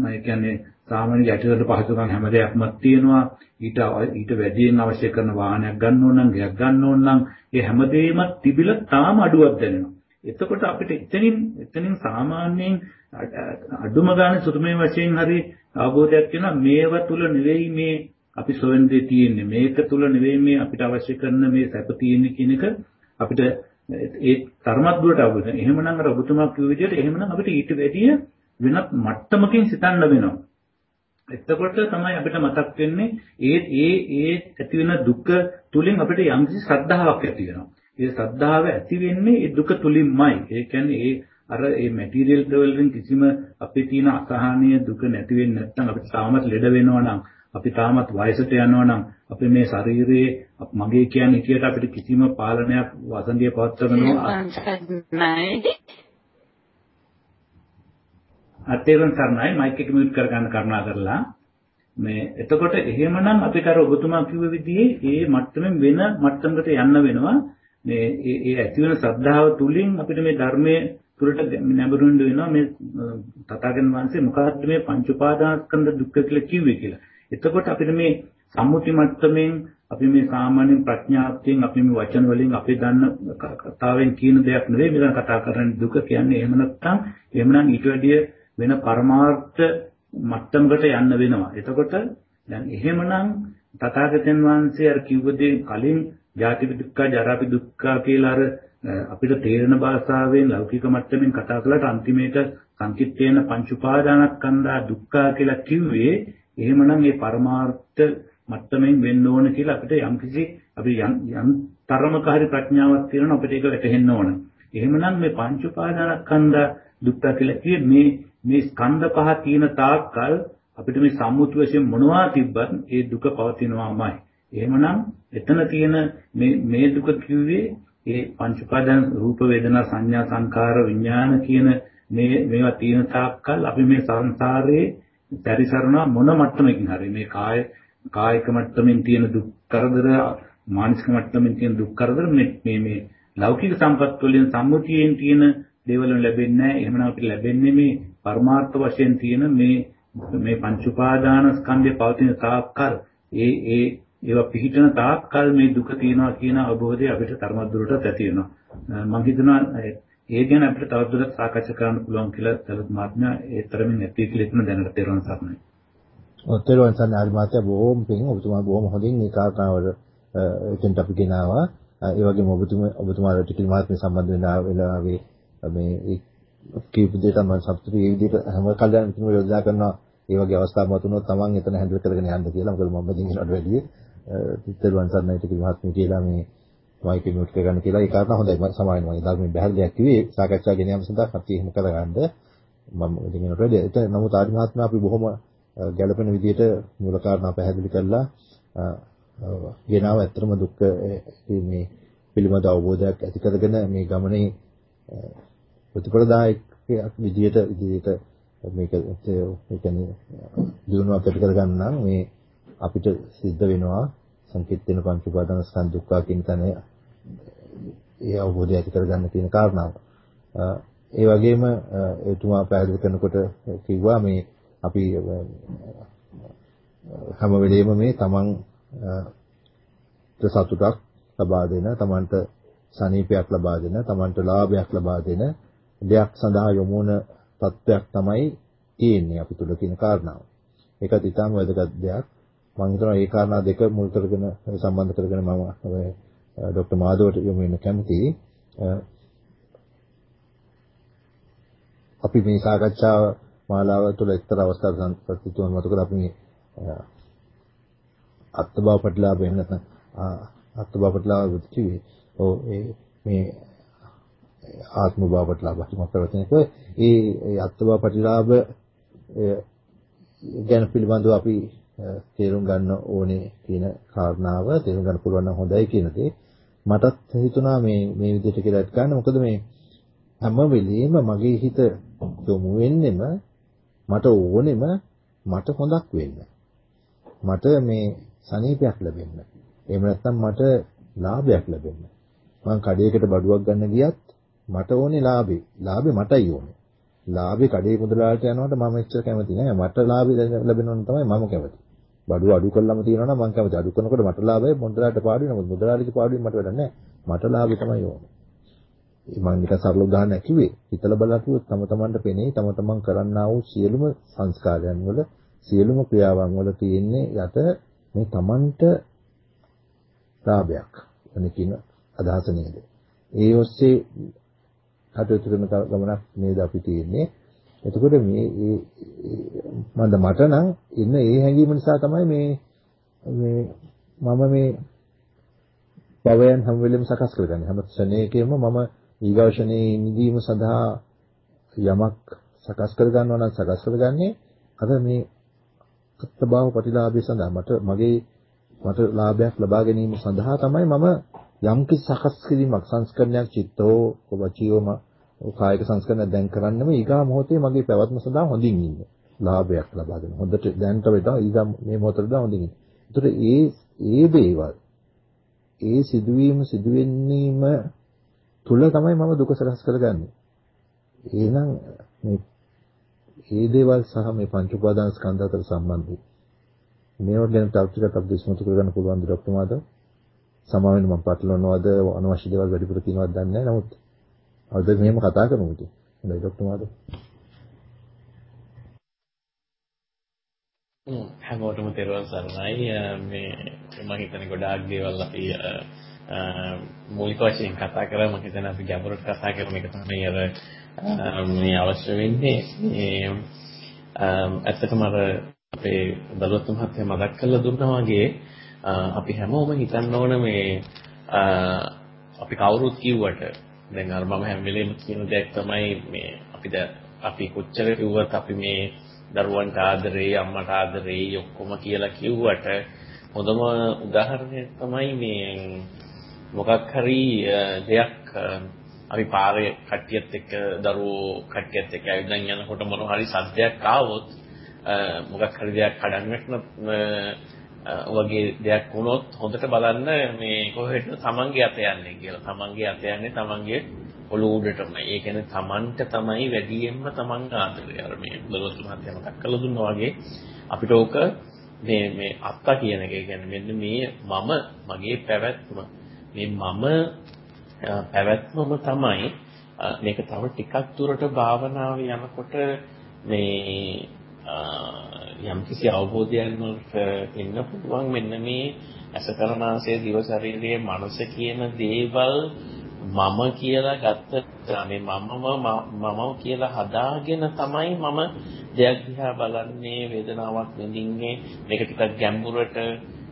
ඒ කියන්නේ සාමාන්‍ය යටිරට පහසුකම් හැම දෙයක්ම තියෙනවා ඊට ඊට වැඩියෙන් අවශ්‍ය කරන වාහනයක් ගන්න ඕන නම් ගයක් ගන්න ඕන නම් ඒ හැමදේම තිබිලා තාම අඩුවක් දැනෙනවා එතකොට අපිට එතනින් එතනින් සාමාන්‍යයෙන් අඩුම ගානේ සුතුමේ වශයෙන් හරි අවබෝධයක් වෙනවා මේව තුල නෙවෙයි මේ අපි සොයන දේ තියෙන්නේ මේක තුල නෙවෙයි මේ අපිට අවශ්‍ය කරන මේ සැප තියෙන්නේ කියන එක අපිට ඒ තරමක් දුරට අවබෝධ වෙනවා. එහෙමනම් අර ඔබතුමා කිව්ව විදිහට එහෙමනම් අපිට ඊට වැඩිය වෙනත් මට්ටමකින් සිතන්න වෙනවා. එතකොට තමයි අපිට මතක් වෙන්නේ ඒ ඒ ඒ ඇති වෙන දුක තුලින් අපිට යම්කිසි ශ්‍රද්ධාවක් ඇති වෙනවා. ඒ ශ්‍රද්ධාව ඇති වෙන්නේ ඒ දුක තුලින්මයි. ඒ කියන්නේ ඒ අර ඒ මැටීරියල් වලින් කිසිම අපේ තියෙන අසහනීය දුක නැති වෙන්නේ නැත්නම් අපිට තාමත් ලෙඩ වෙනවා නම් අපි තාමත් වයසට යනවා නම් අපි මේ ශරීරයේ මගේ කියන්නේ හිතියට අපිට කිසිම පාලනයක් වසන්දිය පවත්වනවා අතේරුම් සර්ණයි. මයික් එක මියුට් කර ගන්න කරුණා කරලා මේ එතකොට එහෙමනම් අපිට අර ඔබතුමා කිව්ව විදිහේ ඒ මට්ටමින් වෙන මට්ටමකට යන්න වෙනවා. මේ ඒ ඇති වෙන ශ්‍රද්ධාව තුලින් අපිට මේ ධර්මයේ තුරට නැඹුරුන්න වෙනවා මේ තථාගතයන් වහන්සේ මොකක්ද මේ පංච උපාදානස්කන්ධ දුක්ඛ කියලා කිව්වේ කියලා. එතකොට අපිට මේ සම්මුති මට්ටමින් අපි මේ සාමාන්‍ය ප්‍රඥාප්තියෙන් අපි මේ වචන වලින් අපි දන්න කතාවෙන් කියන දෙයක් නෙවෙයි. මෙතන කතා කරන්නේ දුක කියන්නේ එහෙම නැත්නම් එහෙමනම් ඊට වැඩිය වෙන පරමාර්ථ මට්ටමකට යන්න වෙනවා. එතකොට දැන් එහෙමනම් තථාගතයන් වහන්සේ අර කිව්ව දේ කලින් ජාති දුක්ඛ, ජරා දුක්ඛ කියලා අර අපිට තේරෙන භාෂාවෙන් ලෞකික මට්ටමින් කතා කළාට අන්තිමේට සංකිට්ඨේන පංච උපාදානස්කන්ධා දුක්ඛ කියලා කිව්වේ එහෙමනම් මේ පරමාර්ථ මට්ටමින් වෙන්න ඕන කියලා අපිට යම්කිසි අපි යම් තරමක හරි ප්‍රඥාවක් තියෙනවා අපිට ඒක වැටහෙන්න ඕන. එහෙමනම් මේ පංච උපාදානස්කන්ධ දුක්ඛ කියලා කියේ මේ මේ ස්කන්ධ පහ තියෙන තාක්කල් අපිට මේ සම්මුති වශයෙන් මොනවා තිබ්බත් ඒ දුක පවතිනවාමයි. එහෙමනම් එතන තියෙන මේ මේ දුක කිව්වේ ඒ පංච උපාදාන රූප වේදනා සංඥා සංකාර විඥාන කියන මේ මේවා තියෙන තාක්කල් අපි මේ සංසාරයේ පරිසරණ මොන මට්ටමකින් හරි මේ කාය කායික මට්ටමින් තියෙන දුක් කරදර මානසික මට්ටමින් තියෙන දුක් කරදර මේ මේ ලෞකික සම්පත් වලින් සම්මුතියෙන් තියෙන දේවල් ලැබෙන්නේ නැහැ එහෙමනම් අපිට ලැබෙන්නේ මේ පරමාර්ථ වශයෙන් තියෙන මේ මේ පංච උපාදාන ස්කන්ධය පවතින තාක්කල් ඒ ඒ ඒවා පිහිටන තාක්කල් මේ දුක තියෙනවා කියන අවබෝධය අපිට තරමක් දුරටත් ඇති වෙනවා. මම හිතනවා ඒ ගැන අපිට තවදුරටත් සාකච්ඡා කරන්න පුළුවන් කියලා සලත් මහත්මයා ඒ තරමින් ඇති කියලා හිතන දැනට තේරුම් ගන්නයි. ඔතේරුවන් සන්න ආරි මාත්‍යා බොහොම පිං ඔබතුමා බොහොම හොඳින් මේ කාරණාවල එතෙන්ට අපි ගෙනාවා. ඒ වගේම ඔබතුමා ඔබතුමාට ටිකල් මහත්මිය සම්බන්ධ වෙන වෙලාවේ මේ කීප දෙයක් තමයි සතුටු මේ විදිහට හැම කල්යනා මිතුරු යොදා කරනවා. ඒ වගේ අවස්ථාවක් වතුනොත් තමන් එතන හැන්ඩල් කරගෙන යන්න කියලා. මොකද මම බදිනකට වැඩිය තිත්තරුවන් සන්නයි ටිකල් මහත්මිය කියලා මේ මයික් මියුට් කරගන්න කියලා. ඒ කාරණා හොඳයි. සමාවෙන්න මම ධර්මයෙන් බහැර දෙයක් කිව්වේ. සාකච්ඡා ගෙන යාම සඳහා කට්ටි එහෙම කරගන්න මම ඉතින් රෙඩි ඒක නමුත් ආදි මහත්මයා අපි බොහොම ගැළපෙන විදිහට මූල කාරණා පැහැදිලි කළා ගෙනාව ඇත්තම දුක්ඛ මේ පිළිබඳ අවබෝධයක් ඇති කරගෙන මේ ගමනේ ප්‍රතිපලදායක විදියට විදියට මේක ඒ කියන්නේ දිනුවක් ඇති කරගන්න නම් මේ අපිට සිද්ධ වෙනවා සංකීර්ණ වෙන පංච උපාදාන ස්කන්ධ දුක්ඛ කියන තැන ඒ අවබෝධය ඇති කරගන්න තියෙන කාරණාව. ඒ වගේම එතුමා පැහැදිලි කරනකොට කිව්වා මේ අපි හැම වෙලෙම මේ තමන් සතුටක් ලබා දෙන තමන්ට සනීපයක් ලබා දෙන තමන්ට ලාභයක් ලබා දෙන දෙයක් සඳහා යොමු වන තත්වයක් තමයි තියෙන්නේ අපි තුල කියන කාරණාව. ඒකත් ඊටම වැදගත් දෙයක්. මම හිතනවා මේ කාරණා දෙක මුල් කරගෙන සම්බන්ධ කරගෙන මම ડોક્ટર මාධවට යොමු වෙන්න කැමතියි. අපි මේ සාකච්ඡා මාලාව තුළ එක්තරා අවස්ථාවක ප්‍රතිතුමන් මත කර අපි මේ අත්බව ප්‍රතිලාභ එහෙම නැත්නම් අත්බව ප්‍රතිලාභ කිව්වේ. ඔව් ඒ මේ ආත්ම භව ප්‍රතිලාභ හිමක් ප්‍රවචනයක ඒ අත්බව ප්‍රතිලාභ ගැන පිළිබඳව අපි තේරුම් ගන්න ඕනේ කියන කාරණාව තේරුම් ගන්න පුළුවන් නම් හොඳයි කියන දේ මටත් හිතුණා මේ මේ විදිහට කියලා ගන්න මොකද මේ හැම වෙලෙම මගේ හිත යොමු වෙන්නෙම මට ඕනෙම මට හොඳක් වෙන්න. මට මේ සනීපයක් ලැබෙන්න. එහෙම නැත්නම් මට ලාභයක් ලැබෙන්න. මං කඩේකට බඩුවක් ගන්න ගියත් මට ඕනේ ලාභේ. ලාභේ මටයි ඕනේ. ලාභේ කඩේ මුදලාලට යනකොට මම එච්චර කැමති නෑ. මට ලාභේ ලැබෙනවා තමයි මම කැමති. බඩුව අඩු කළාම තියනවා නම් මං කැමති. අඩු කරනකොට මට ලාභයි මුදලාලට පාඩුයි. නමුත් මුදලාලිගේ පාඩුවෙන් මට වැඩක් නෑ. මට ලාභේ තමයි ඕනේ. මම නිකන් සරල උදාහරණයක් කිව්වේ. හිතලා බලලා කිව්වොත් තම තමන්ට පෙනේ තම තමන් කරන්නා වූ සියලුම සංස්කාරයන් වල සියලුම ක්‍රියාවන් වල තියෙන්නේ යට මේ තමන්ට ලාභයක් වෙන කියන අදහස නේද? ඒ ඔස්සේ කටයුතු කරන ගමනක් නේද අපි තියෙන්නේ. එතකොට මේ මන්ද මට නම් ඉන්න ඒ හැඟීම නිසා තමයි මේ මේ මම මේ භවයන් හැම වෙලෙම සකස් කරගන්නේ. හැම ක්ෂණයකම මම ඊගවශනයේ නිදීම සඳහා යමක් සකස් කර ගන්නවා නම් සකස් කරගන්නේ අර මේ අත්භව ප්‍රතිලාභය සඳහා මට මගේ මට ලාභයක් ලබා ගැනීම සඳහා තමයි මම යම් කිසි සකස් කිරීමක් සංස්කරණයක් චිත්තෝ වචියෝම කායික සංස්කරණයක් දැන් කරන්නම ඊගා මොහොතේ මගේ පැවැත්ම සඳහා හොඳින් ඉන්න ලාභයක් ලබාගෙන හොඳට දැනට වඩා ඊගා මේ මොහොතට වඩා හොඳින් ඉන්න. ඒතර ඒ ඒ දේවල් ඒ සිදුවීම සිදුවෙන්නේම තුල තමයි මම දුක සකස් කරගන්නේ. එහෙනම් මේ මේ දේවල් සහ මේ පංච උපාදාන ස්කන්ධ අතර සම්බන්ධයි. මේවා ගැන තව ටිකක් අපි ඉස්මතු කරගන්න පුළුවන් ද ડોක්ටර් මාද? සමාවෙන්න මම පටලවනවද අනවශ්‍ය දේවල් වැඩිපුර තියෙනවද දන්නේ නැහැ. නමුත් අද මෙහෙම කතා කරමු ඉතින්. හොඳයි ડોක්ටර් මාද? හැමෝටම තෙරුවන් සරණයි මේ මම හිතන්නේ ගොඩාක් දේවල් අපි මූලික වශයෙන් කතා කරා මම හිතන්නේ අපි ගැඹුරට කතා කරන එක තමයි අර මේ අවශ්‍ය වෙන්නේ මේ ඇත්තටම අර අපේ දලුවත් මහත්තයා මතක් කරලා දුන්නා වගේ අපි හැමෝම හිතන්න ඕන මේ අපි කවුරුත් කිව්වට දැන් අර මම හැම වෙලේම කියන දෙයක් තමයි මේ අපිට අපි කොච්චර කිව්වත් අපි මේ දරුවන්ට ආදරේ අම්මට ආදරේ ඔක්කොම කියලා කිව්වට හොඳම උදාහරණය තමයි මේ මොකක් හරි දෙයක් අපි පාරේ කට්ටියත් එක්ක දරුවෝ කට්ටියත් එක්ක ඇවිදන් යනකොට මොන හරි සද්දයක් ආවොත් මොකක් හරි දෙයක් කඩන් වැටෙන වගේ දෙයක් වුණොත් හොඳට බලන්න මේ කොහෙට තමන්ගේ අත යන්නේ කියලා. තමන්ගේ අත යන්නේ තමන්ගේ ඔළුව උඩටමයි. ඒ කියන්නේ තමන්ට තමයි වැඩියෙන්ම තමන් ආදරේ. අර මේ බලවත් මහත්තයා මතක් කරලා දුන්නා වගේ අපිට ඕක මේ මේ අත්තා කියන එක කියන්නේ මෙන්න මේ මම මගේ පැවැත්ම මේ මම පැවැත්මම තමයි මේක තව ටිකක් දුරට භාවනාව යනකොට මේ යම්කිසි අවබෝධයන් වලට එන්න පුළුවන් මෙන්න මේ අසකරණාසය දිව ශරීරයේ මනස කියන දේවල් මම කියලා ගත්ත මේ මමම මම කියලා හදාගෙන තමයි මම දෙයක් දිහා බලන්නේ වේදනාවක් විඳින්නේ මේක ටිකක් ගැඹුරට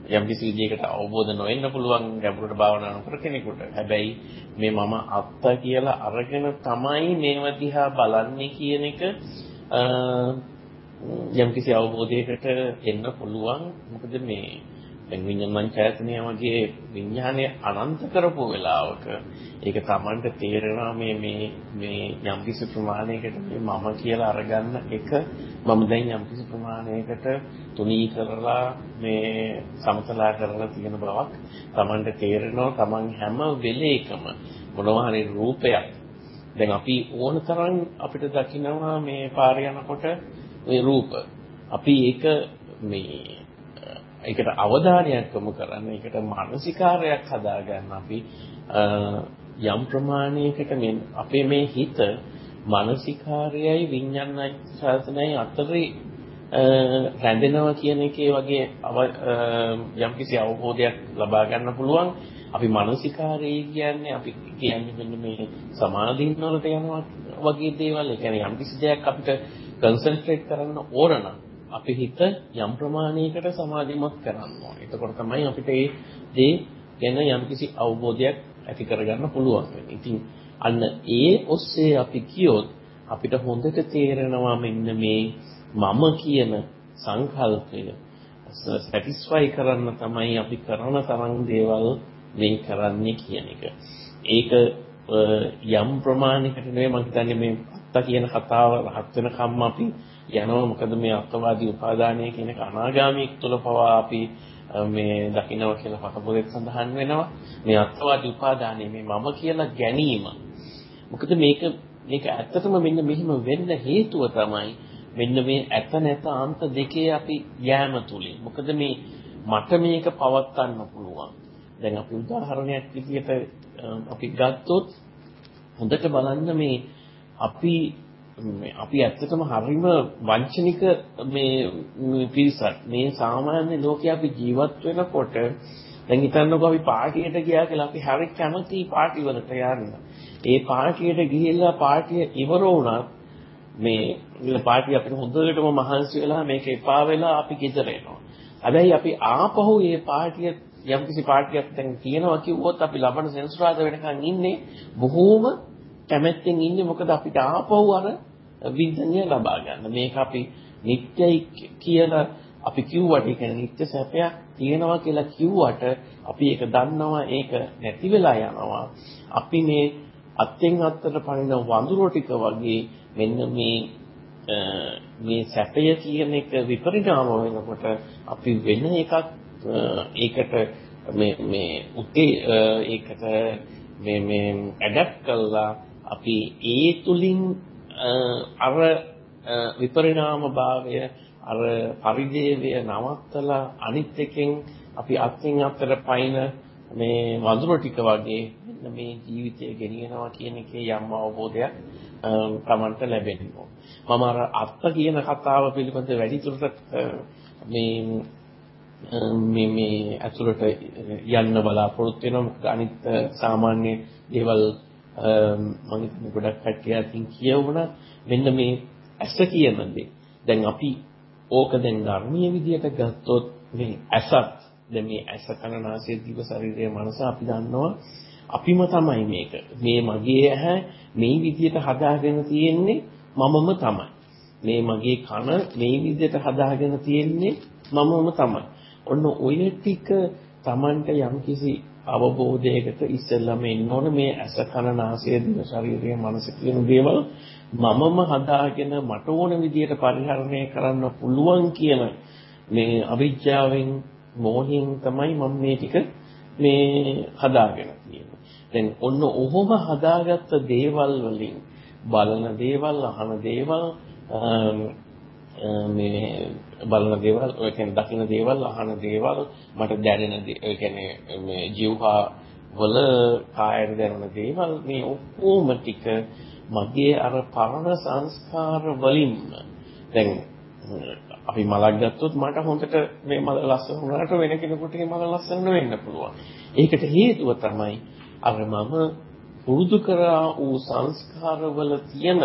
යම් කිසි විදිහකට අවබෝධ නොවෙන්න පුළුවන් ගැඹුරට භාවනා නොකර කෙනෙකුට. හැබැයි මේ මම අත්ත කියලා අරගෙන තමයි මේව දිහා බලන්නේ කියන එක යම් කිසි අවබෝධයකට එන්න පුළුවන්. මොකද මේ දැන් විඤ්ඤාණ ඡායතනය වගේ විඤ්ඤාණය අනන්ත කරපු වෙලාවක ඒක Tamanට තේරෙනවා මේ මේ මේ යම්කිසි ප්‍රමාණයකට මේ මම කියලා අරගන්න එක මම දැන් යම්කිසි ප්‍රමාණයකට තුනී කරලා මේ සමතලා කරලා තියෙන බවක් Tamanට තේරෙනවා Taman හැම වෙලේකම මොනවා හරි රූපයක් දැන් අපි ඕන තරම් අපිට දකිනවා මේ පාර යනකොට මේ රූප. අපි ඒක මේ ඒකට අවධානයක් යොමු කරන්න, ඒකට මානසිකාරයක් හදාගන්න අපි යම් ප්‍රමාණයකට මේ අපේ මේ හිත මානසිකාරයයි විඥානයි ශාසනයයි අතරේ රැඳෙනවා කියන එකේ වගේ යම්කිසි අවබෝධයක් ලබා ගන්න පුළුවන් අපි මානසිකාරය කියන්නේ අපි කියන්නේ මෙන්න මේ සමාධින් වලට යනවා වගේ දේවල් ඒ කියන්නේ යම්කිසි දෙයක් අපිට කන්සන්ට්‍රේට් කරන්න ඕන නම් අපි හිත යම් ප්‍රමාණයකට සමාධිමත් කරන්න ඕනේ. එතකොට තමයි අපිට ඒ දේ ගැන යම්කිසි අවබෝධයක් ඇති කරගන්න පුළුවන් වෙන්නේ. ඉතින් අන්න ඒ ඔස්සේ අපි කියොත් අපිට හොඳට තේරෙනවා මෙන්න මේ මම කියන සංකල්පය සැටිස්ෆයි කරන්න තමයි අපි කරන තරම් දේවල් මේ කරන්නේ කියන එක. ඒක යම් ප්‍රමාණයකට නෙවෙයි මම හිතන්නේ මේ අත්ත කියන කතාව රහත් වෙන කම්ම අපි යනවා. මොකද මේ අත්වාදී උපාදානය කියන එක අනාගාමී තුල පවා අපි මේ දකින්නවා කියලා පතපොතේ සඳහන් වෙනවා. මේ අත්වාදී උපාදානය මේ මම කියලා ගැනීම. මොකද මේක මේක ඇත්තටම මෙන්න මෙහිම වෙන්න හේතුව තමයි මෙන්න මේ ඇත නැත අන්ත දෙකේ අපි යෑම තුලින්. මොකද මේ මට මේක පවත්වන්න පුළුවන්. දැන් අපි උදාහරණයක් විදිහට අපි ගත්තොත් හොඳට බලන්න මේ අපි අපි ඇත්තටම හරිම වංචනික මේ පිරිසක් මේ සාමාන්‍ය ලෝකයේ අපි ජීවත් වෙනකොට දැන් හිතන්නකෝ අපි පාටියට ගියා කියලා අපි හරි කැමති පාටි වලට යන්න. ඒ පාටියට ගිහිල්ලා පාටිය ඉවර වුණත් මේ පාටිය අපිට හොඳටම මහන්සි වෙලා මේක එපා වෙලා අපි ගෙදර එනවා. හැබැයි අපි ආපහු මේ පාටිය යම්කිසි පාටියක් දැන් තියෙනවා කිව්වොත් අපි ලබන සෙන්සුරාද වෙනකන් ඉන්නේ බොහෝම කැමැත්තෙන් ඉන්නේ මොකද අපිට ආපහු අර විඳින්න ලබා ගන්න. මේක අපි නිත්‍යයි කියලා අපි කිව්වට ඒ කියන්නේ නිත්‍ය සැපයක් තියෙනවා කියලා කිව්වට අපි ඒක දන්නවා ඒක නැති වෙලා යනවා. අපි මේ අත්ෙන් අත්තට පනින වඳුර ටික වගේ මෙන්න මේ මේ සැපය කියන එක විපරිණාම වෙනකොට අපි වෙන එකක් ඒකට මේ මේ උත්තේ ඒකට මේ මේ ඇඩැප්ට් කළා අපි ඒ තුලින් අර විපරිණාම භාවය අර පරිදේවය නවත්තලා අනිත් එකෙන් අපි අත්ෙන් අතට පයින් මේ වඳුර ටික වගේ මෙන්න මේ ජීවිතය ගෙනියනවා කියන එකේ යම් අවබෝධයක් Tamanට ලැබෙනවා. මම අර අත්ත කියන කතාව පිළිබඳ වැඩිදුරටත් මේ මේ මේ ඇතුළට යන්න බලාපොරොත්තු වෙනවා. මොකද අනිත් සාමාන්‍ය දේවල් මම ගොඩක් කට්ටිය අතින් කියවුණා මෙන්න මේ ඇස කියන දේ. දැන් අපි ඕක දැන් ධර්මීය විදියට ගත්තොත් මේ ඇසත් දැන් මේ ඇස කන නාසය දිව ශරීරය මනස අපි දන්නවා අපිම තමයි මේක. මේ මගේ ඇහැ මේ විදියට හදාගෙන තියෙන්නේ මමම තමයි. මේ මගේ කන මේ විදියට හදාගෙන තියෙන්නේ මමම තමයි. ඔන්න ඔය ටික Tamanට යම්කිසි අවබෝධයකට ඉස්සෙල්ලාම එන්න ඕන මේ ඇස කන නාසය දිව ශරීරය මනස කියන දේවල් මමම හදාගෙන මට ඕන විදියට පරිහරණය කරන්න පුළුවන් කියන මේ අවිජ්ජාවෙන් මෝහයෙන් තමයි මම මේ ටික මේ හදාගෙන තියෙන්නේ. දැන් ඔන්න ඔහොම හදාගත්ත දේවල් වලින් බලන දේවල් අහන දේවල් මේ බලන දේවල් ඔය කියන්නේ දකින දේවල් අහන දේවල් මට දැනෙන ඒ කියන්නේ මේ ජීවහා වල කායර දැනෙන දේවල් මේ ඔක්කොම ටික මගේ අර පරණ සංස්කාර වලින් දැන් අපි මලක් ගත්තොත් මට හොඳට මේ මල ලස්සන වුණාට වෙන කෙනෙකුට මේ මල ලස්සන වෙන්න පුළුවන්. ඒකට හේතුව තමයි අර මම පුරුදු කරා වූ සංස්කාරවල තියෙන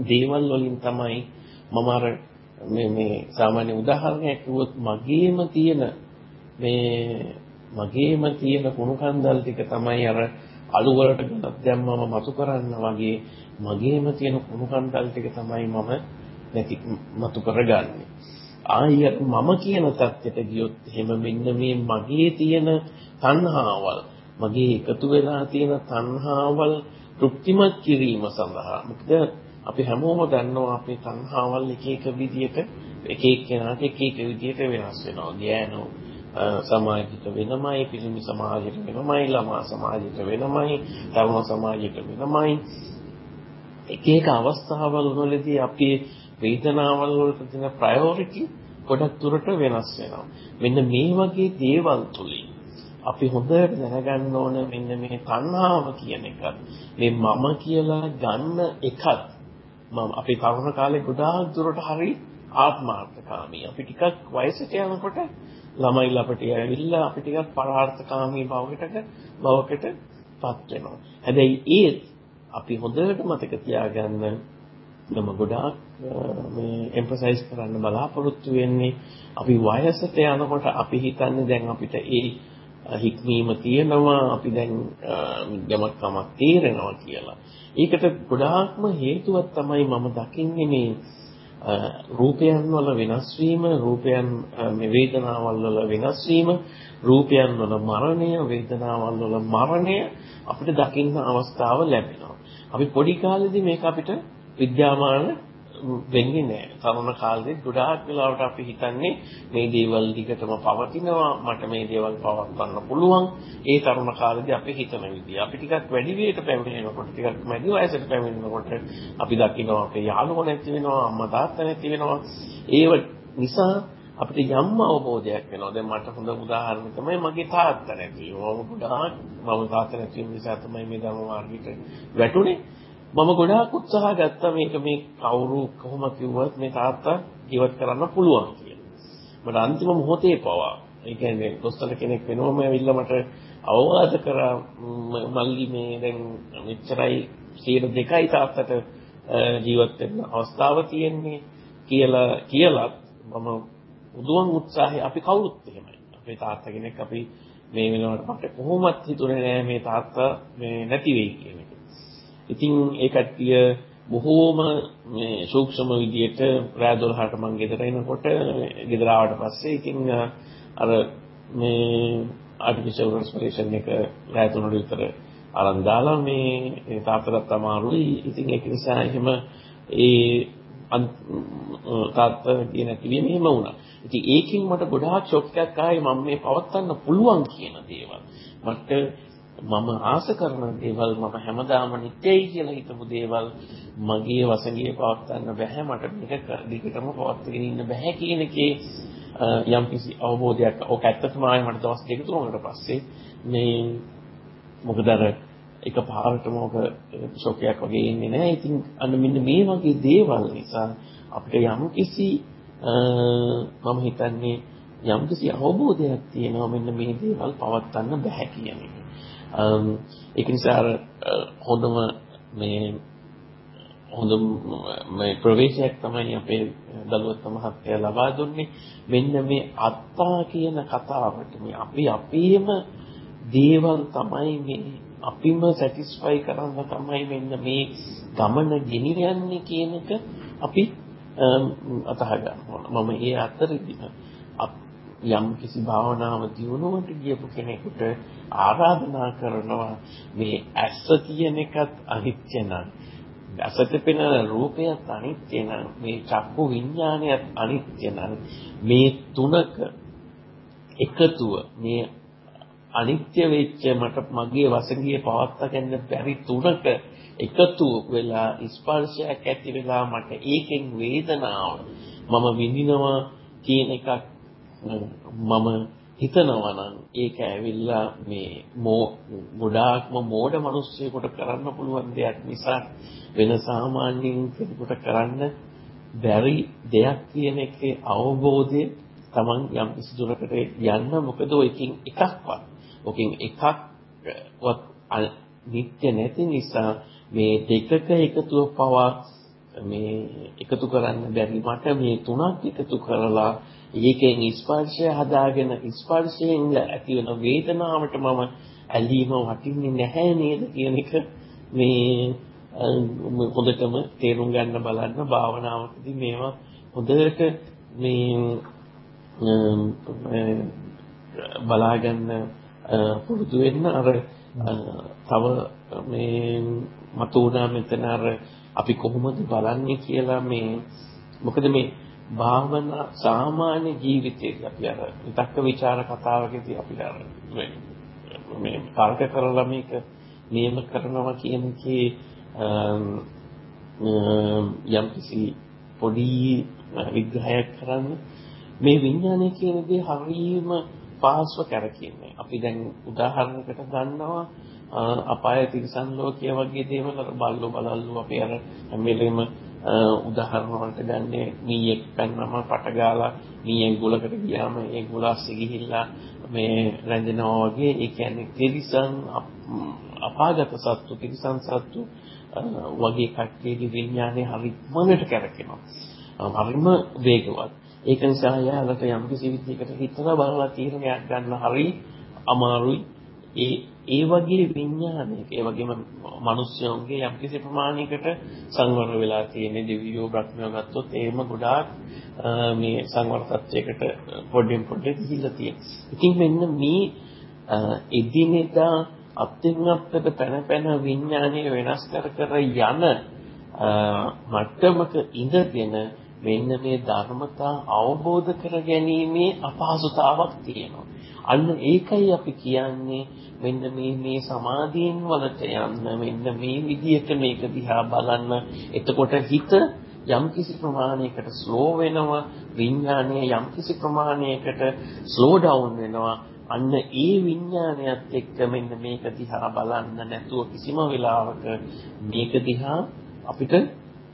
දේවල් වලින් තමයි මම අර මේ මේ සාමාන්‍ය උදාහරණයක් කිව්වොත් මගේම තියෙන මේ මගේම තියෙන කුණු කන්දල් ටික තමයි අර අලු වලට ගලක් දැම්මම මතු කරන්න වගේ මගේම තියෙන කුණු කන්දල් ටික තමයි මම නැති මතු කරගන්නේ. ආයෙත් මම කියන தත්ත්වයට ගියොත් එහෙම මෙන්න මේ මගේ තියෙන තණ්හාවල් මගේ එකතු වෙලා තියෙන තණ්හාවල් තෘප්තිමත් කිරීම සඳහා මොකද අපි හැමෝම දන්නවා අපේ තණ්හාවල් එක එක විදිහට එක එක්කෙනාට එක එක විදිහට වෙනස් වෙනවා. ගෑනෝ සමාජයට වෙනමයි පිරිමි සමාජයට වෙනමයි ළමා සමාජයට වෙනමයි තරුණ සමාජයට වෙනමයි එක එක අවස්ථාවල් වලදී අපේ වේදනාවල් වලට දෙන ප්‍රයොරිටි ගොඩක් දුරට වෙනස් වෙනවා. මෙන්න මේ වගේ දේවල් තුලින් අපි හොඳට දැනගන්න ඕන මෙන්න මේ තණ්හාව කියන එකත් මේ මම කියලා ගන්න එකත් මම අපි තරුණ කාලේ ගොඩාක් දුරට හරි ආත්මාර්ථකාමී. අපි ටිකක් වයසට යනකොට ළමයි ලපටි ඇවිල්ලා අපි ටිකක් පරාර්ථකාමී භවයකට භවකට පත් වෙනවා. හැබැයි ඒත් අපි හොඳට මතක තියාගන්න මම ගොඩාක් මේ එම්ෆසයිස් කරන්න බලාපොරොත්තු වෙන්නේ අපි වයසට යනකොට අපි හිතන්නේ දැන් අපිට ඒ හික්මීම තියෙනවා අපි දැන් යමක් තමක් තේරෙනවා කියලා. ඒකට ගොඩාක්ම හේතුවක් තමයි මම දකින්නේ මේ රූපයන් වල වෙනස් වීම, රූපයන් මේ වේදනාවල් වල වෙනස් වීම, රූපයන් වල මරණය, වේදනාවල් වල මරණය අපිට දකින්න අවස්ථාව ලැබෙනවා. අපි පොඩි කාලේදී මේක අපිට විද්‍යාමාන වෙන්නේ නැහැ. තරුණ කාලේ ගොඩාක් වෙලාවට අපි හිතන්නේ මේ දේවල් දිගටම පවතිනවා මට මේ දේවල් පවත්වන්න පුළුවන්. ඒ තරුණ කාලේදී අපි හිතන විදිය. අපි ටිකක් වැඩි වියට පැමිණෙනකොට ටිකක් මැදි වයසට පැමිණෙනකොට අපි දකිනවා අපේ යාළුවෝ නැති වෙනවා, අම්මා තාත්තා නැති වෙනවා. ඒව නිසා අපිට යම් අවබෝධයක් වෙනවා. දැන් මට හොඳ උදාහරණ තමයි මගේ තාත්තා නැති. මම ගොඩාක් මම තාත්තා නැති නිසා තමයි මේ ධර්ම මාර්ගයට වැටුනේ. මම ගොඩාක් උත්සාහ ගත්තා මේක මේ කවුරු කොහොම කිව්වත් මේ තාත්තා ජීවත් කරන්න පුළුවන් කියලා. මට අන්තිම මොහොතේ පවා ඒ කියන්නේ දොස්තර කෙනෙක් වෙනවම ඇවිල්ලා මට අවවාද කරා මල්ලි මේ දැන් මෙච්චරයි 2යි තාත්තට ජීවත් වෙන්න අවස්ථාව තියෙන්නේ කියලා කියලත් මම උදුවන් උත්සාහය අපි කවුරුත් එහෙමයි. අපේ තාත්තා කෙනෙක් අපි මේ වෙනකොට මට කොහොමත් හිතුනේ නෑ මේ තාත්තා මේ නැති වෙයි කියන එක. ඉතින් ඒ කට්ටිය බොහෝම මේ සූක්ෂම විදියට රෑ 12ට මම ගෙදර එනකොට ගෙදර ආවට පස්සේ ඉතින් අර මේ ආටිෆිෂල් රෙස්පිරේෂන් එක රෑ 3 විතර අරන් දාලා මේ තාත්තට අමාරුයි. ඉතින් ඒක නිසා එහෙම ඒ තාත්තා කියන කිවීම එහෙම වුණා. ඉතින් ඒකෙන් මට ගොඩාක් ෂොක් එකක් ආවේ මම මේ පවත්වන්න පුළුවන් කියන දේවල්. මට මම ආස කරන දේවල් මම හැමදාම නිත්‍යයි කියලා හිතපු දේවල් මගේ වසඟියේ පවත්වන්න බෑ මට මේක දිගටම පවත්වාගෙන ඉන්න බෑ කියන එකේ යම් කිසි අවබෝධයක් ඔක ඇත්තටම ආයේ මට දවස් දෙක තුනකට පස්සේ මේ මොකද අර එක පාරටම ඔක ෂොකයක් වගේ ඉන්නේ නැහැ. ඉතින් අන්න මෙන්න මේ වගේ දේවල් නිසා අපිට යම් කිසි මම හිතන්නේ යම් කිසි අවබෝධයක් තියෙනවා මෙන්න මේ දේවල් පවත්වන්න බෑ කියන එක. ඒක නිසා අර හොඳම මේ හොඳම මේ ප්‍රවේශයක් තමයි අපේ දලුවත් මහත්තයා ලබා දුන්නේ මෙන්න මේ අත්තා කියන කතාවට මේ අපි අපේම දේවල් තමයි මේ අපිම සැටිස්ෆයි කරන්න තමයි මෙන්න මේ ගමන ගෙනියන්නේ කියන එක අපි අතහ ගන්න ඕන. මම ඒ අතරදිම යම් කිසි භාවනාව දියුණුවට ගියපු කෙනෙකුට ආරාධනා කරනවා මේ ඇස කියන එකත් අනිත්‍ය නම්. ඇසට පෙනෙන රූපයත් අනිත්‍ය නම්. මේ චක්කු විඥානයත් අනිත්‍ය නම්. මේ තුනක එකතුව මේ අනිත්‍ය වෙච්ච මට මගේ වසඟිය පවත්වා ගන්න බැරි තුනක එකතු වෙලා ස්පර්ශයක් ඇති වෙලා මට ඒකෙන් වේදනාව මම විඳිනවා කියන එකක් මම හිතනවා නම් ඒක ඇවිල්ලා මේ මෝ ගොඩාක්ම මෝඩ මිනිස්සුෙකුට කරන්න පුළුවන් දෙයක් නිසා වෙන සාමාන්‍යයෙන් කෙනෙකුට කරන්න බැරි දෙයක් කියන එකේ අවබෝධය Taman යම් කිසි දුරකට යන්න මොකද ඔයකින් එකක්වත්. ඔකින් එකක්වත් නිත්‍ය නැති නිසා මේ දෙකක එකතුව පවා මේ එකතු කරන්න බැරි මට මේ තුනක් එකතු කරලා ඒකෙන් ස්පර්ශය හදාගෙන ස්පර්ශයෙන් ඇති වෙන වේදනාවට මම ඇලීම වටින්නේ නැහැ නේද කියන එක මේ හොඳටම තේරුම් ගන්න බලන්න භාවනාවකදී මේවා හොඳට මේ බලා ගන්න පුරුදු වෙන්න අර තව මේ මතුණා මෙතන අර අපි කොහොමද බලන්නේ කියලා මේ මොකද මේ භාවනා සාමාන්‍ය ජීවිතයේ අපි අර විතක්ක ਵਿਚාර කතාවකදී අපි අර මේ තර්ක කරලා මේක නියම කරනවා කියන එකේ යම් කිසි පොඩි විග්‍රහයක් කරන්න මේ විඥානය කියන දේ හරියම පහසුව කරකින්නේ. අපි දැන් උදාහරණයකට ගන්නවා අපාය තිරසන් ලෝකයේ වගේ දේවල් අර බල්ලෝ බලල්ලෝ අපි අර හැම වෙලෙම උදාහරණ වලට ගන්නේ මීයක් පැන්නම පට ගාලා මීයෙන් ගුලකට ගියාම ඒ ගුල ASCII ගිහිල්ලා මේ රැඳෙනවා වගේ ඒ කියන්නේ තිරසන් අපාගත සත්තු තිරසන් සත්තු වගේ කට්ටියගේ විඥානේ හරි මනට කරකිනවා. හරිම වේගවත්. ඒක නිසා යාලට යම් කිසි විදිහකට හිතලා බලලා තීරණයක් ගන්න හරි අමාරුයි. ඒ ඒ වගේ විඥානයක ඒ වගේම මිනිස්යෝගේ යම් කිසි ප්‍රමාණයකට සංවර වෙලා තියෙන දිව්‍යෝ බ්‍රහ්මයෝ ගත්තොත් එහෙම ගොඩාක් මේ සංවර තත්වයකට පොඩ්ඩෙන් පොඩ්ඩට ගිහිල්ලා තියෙනවා. ඉතින් මෙන්න මේ එදිනෙදා අත්ෙන් අපට පැන පැන විඥානය වෙනස් කර කර යන මට්ටමක ඉඳගෙන මෙන්න මේ ධර්මතා අවබෝධ කර ගැනීමේ අපහසුතාවක් තියෙනවා. අන්න ඒකයි අපි කියන්නේ මෙන්න මේ මේ සමාධියෙන් වලට යන්න මෙන්න මේ විදිහට මේක දිහා බලන්න. එතකොට හිත යම්කිසි ප්‍රමාණයකට ස්ලෝ වෙනවා විඥානය යම්කිසි ප්‍රමාණයකට ස්ලෝ ඩවුන් වෙනවා අන්න ඒ විඥානයත් එක්ක මෙන්න මේක දිහා බලන්න නැතුව කිසිම වෙලාවක මේක දිහා අපිට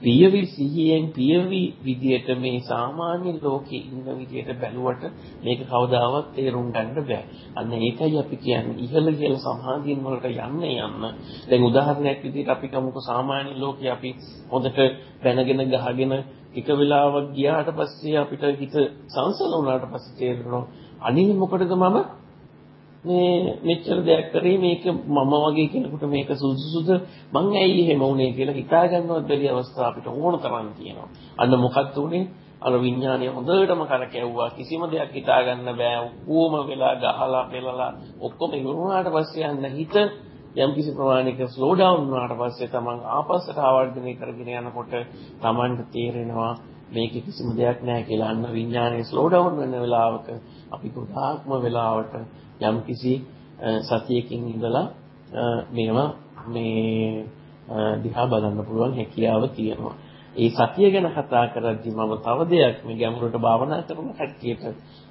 පියවි සිහියෙන් පියවි විදියට මේ සාමාන්‍ය ලෝකේ ඉන්න විදියට බැලුවට මේක කවදාවත් තේරුම් ගන්න බෑ. අන්න ඒකයි අපි කියන්නේ ඉහළ ඉහළ සමාධියන් වලට යන්න යන්න. දැන් උදාහරණයක් විදියට අපි කමුකෝ සාමාන්‍ය ලෝකේ අපි හොඳට දැනගෙන ගහගෙන එක වෙලාවක් ගියාට පස්සේ අපිට හිත සංසල වුණාට පස්සේ තේරෙනවා අනිත් මොකටද මම මේ මෙච්චර දෙයක් කරේ මේක මම වගේ කෙනෙකුට මේක සුදුසුද මං ඇයි එහෙම වුනේ කියලා හිතා ගන්නවත් බැරි අවස්ථා අපිට ඕන තරම් තියෙනවා. අන්න මොකක්ද උනේ? අර විඥානය හොඳටම කරකැව්වා කිසිම දෙයක් හිතා ගන්න බෑ. ඔක්කොම වෙලා ගහලා පෙළලා ඔක්කොම ඉවරුනාට පස්සේ යන්න හිත යම් කිසි ප්‍රමාණයක ස්ලෝ ඩවුන් වුණාට පස්සේ තමන් ආපස්සට ආවර්ජනය කරගෙන යනකොට තමන්ට තේරෙනවා මේකේ කිසිම දෙයක් නැහැ කියලා අන්න විඥානයේ ස්ලෝ ඩවුන් වෙන වෙලාවක අපි ගොඩාක්ම වෙලාවට යම්කිසි සතියකින් ඉඳලා මේවා මේ දිහා බලන්න පුළුවන් හැකියාව තියෙනවා. ඒ සතිය ගැන කතා කරද්දී මම තව දෙයක් මේ ගැඹුරට භාවනා කරන කට්ටියට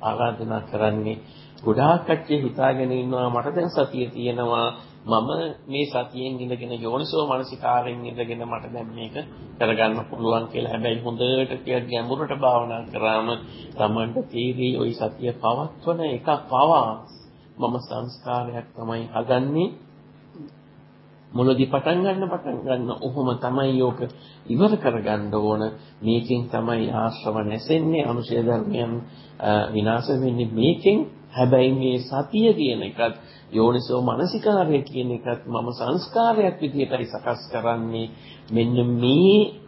ආරාධනා කරන්නේ ගොඩාක් කට්ටිය හිතාගෙන ඉන්නවා මට දැන් සතිය තියෙනවා මම මේ සතියෙන් ඉඳගෙන යෝනිසෝ මනසිකාරයෙන් ඉඳගෙන මට දැන් මේක කරගන්න පුළුවන් කියලා. හැබැයි හොඳට ටිකක් ගැඹුරට භාවනා කරාම Tamanට තීරී ওই සතිය පවත්වන එක පවා මම සංස්කාරයක් තමයි හදන්නේ මුලදී පටන් ගන්න පටන් ගන්න ඔහොම තමයි යෝක ඉවර කරගන්න ඕන. මේකෙන් තමයි ආශ්‍රව නැසෙන්නේ අනුශය ධර්මයන් විනාශ වෙන්නේ. මේකෙන් හැබැයි මේ සතිය කියන එකත් යෝනිසෝ මනසිකාරය කියන එකත් මම සංස්කාරයක් විදිහටයි සකස් කරන්නේ. මෙන්න මේ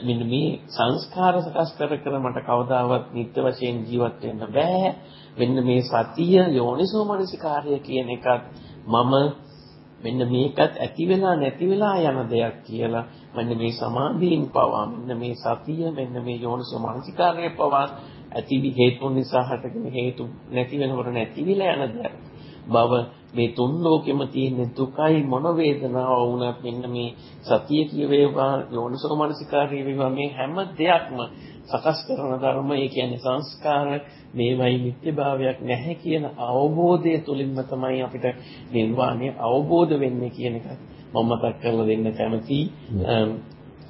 මෙන්න මේ සංස්කාර සකස් කර කර මට කවදාවත් නිත්‍ය වශයෙන් ජීවත් වෙන්න බෑ. මෙන්න මේ සතිය යෝනිසෝ මනසිකාර්ය කියන එකත් මම මෙන්න මේකත් ඇති වෙලා නැති වෙලා යන දෙයක් කියලා මෙන්න මේ සමාධියෙන් පවා මෙන්න මේ සතිය මෙන්න මේ යෝනිසෝ මනසිකාර්ය පවා ඇති හේතුන් නිසා හටගෙන හේතු නැති වෙනකොට නැති වෙලා යන දෙයක්. බව මේ තුන් ලෝකෙම තියෙන දුකයි මොන වේදනාව වුණත් මෙන්න මේ සතිය කියවේවා යෝනිසෝ මනසිකාර්ය වේවා මේ හැම දෙයක්ම සකස් කරන ධර්ම ඒ කියන්නේ සංස්කාර මේවයි නිත්‍යභාවයක් නැහැ කියන අවබෝධය තුලින්ම තමයි අපිට නිර්වාණය අවබෝධ වෙන්නේ කියන එක මම මතක් කරලා දෙන්න කැමතියි.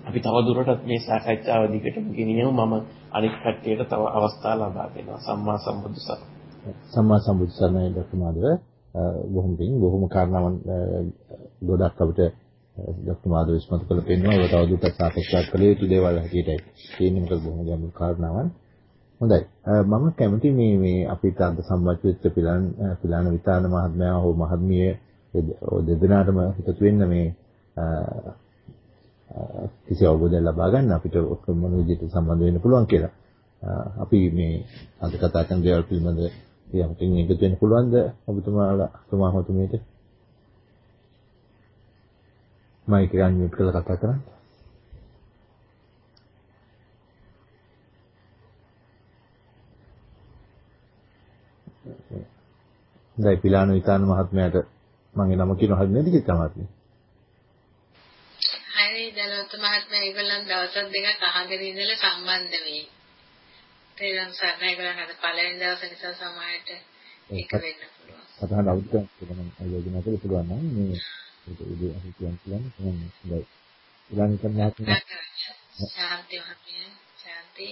අපි තව දුරටත් මේ සාකච්ඡාව දිගටම ගෙනියමු. මම අනිත් කට්ටියට තව අවස්ථා ලබා දෙනවා. සම්මා සම්බුදු සරණයි. සම්මා සම්බුදු සරණයි ඩොක්ටර් මාධව. බොහොම පිං බොහොම කාරණාවන් ගොඩක් අපිට ඩොක්ටර් මාධව විශ්මත කළ පෙන්වනවා. ඒක තව දුරටත් සාකච්ඡා කළ යුතු දේවල් හැටියටයි. තියෙන්නේ මොකද බොහොම ගැඹුරු කාරණාවන්. හොඳයි. මම කැමති මේ මේ අපිට අද සම්බන්ධ වෙච්ච පිළාන පිළාන විතාන මහත්මයා හෝ මහත්මිය දෙදෙනාටම එකතු වෙන්න මේ කිසි අවබෝධයක් ලබා ගන්න අපිට ඔක්කොම මොන විදිහට සම්බන්ධ වෙන්න පුළුවන් කියලා. අපි මේ අද කතා කරන දේවල් පිළිබඳ යම්කින් එකතු වෙන්න පුළුවන්ද? ඔබතුමාලා තුමා මතුමේට මයික් එක අන්මියුට් කරලා කතා කරන්න. දැයි පිලානු ඉතාන මහත්මයාට මගේ නම කියනවා හරි නේද කිත් මහත්මිය? හරි දලොත් මහත්මයා ඒගොල්ලන් දවස් දෙකක් අහගෙන ඉඳලා සම්බන්ධ වෙයි. තේරෙන සර්ණයි ඒගොල්ලන් අද පළවෙනි දවස් නිසා සමායට ඒක වෙන්න පුළුවන්. සතහන අවුත් කරන ආයෝජනය කරලා පුළුවන් නම් මේ ඒක ඉතින් අපි කියන්නේ කියන්නේ ඉලං කරන මහත්මයා ශාන්ති මහත්මයා ශාන්ති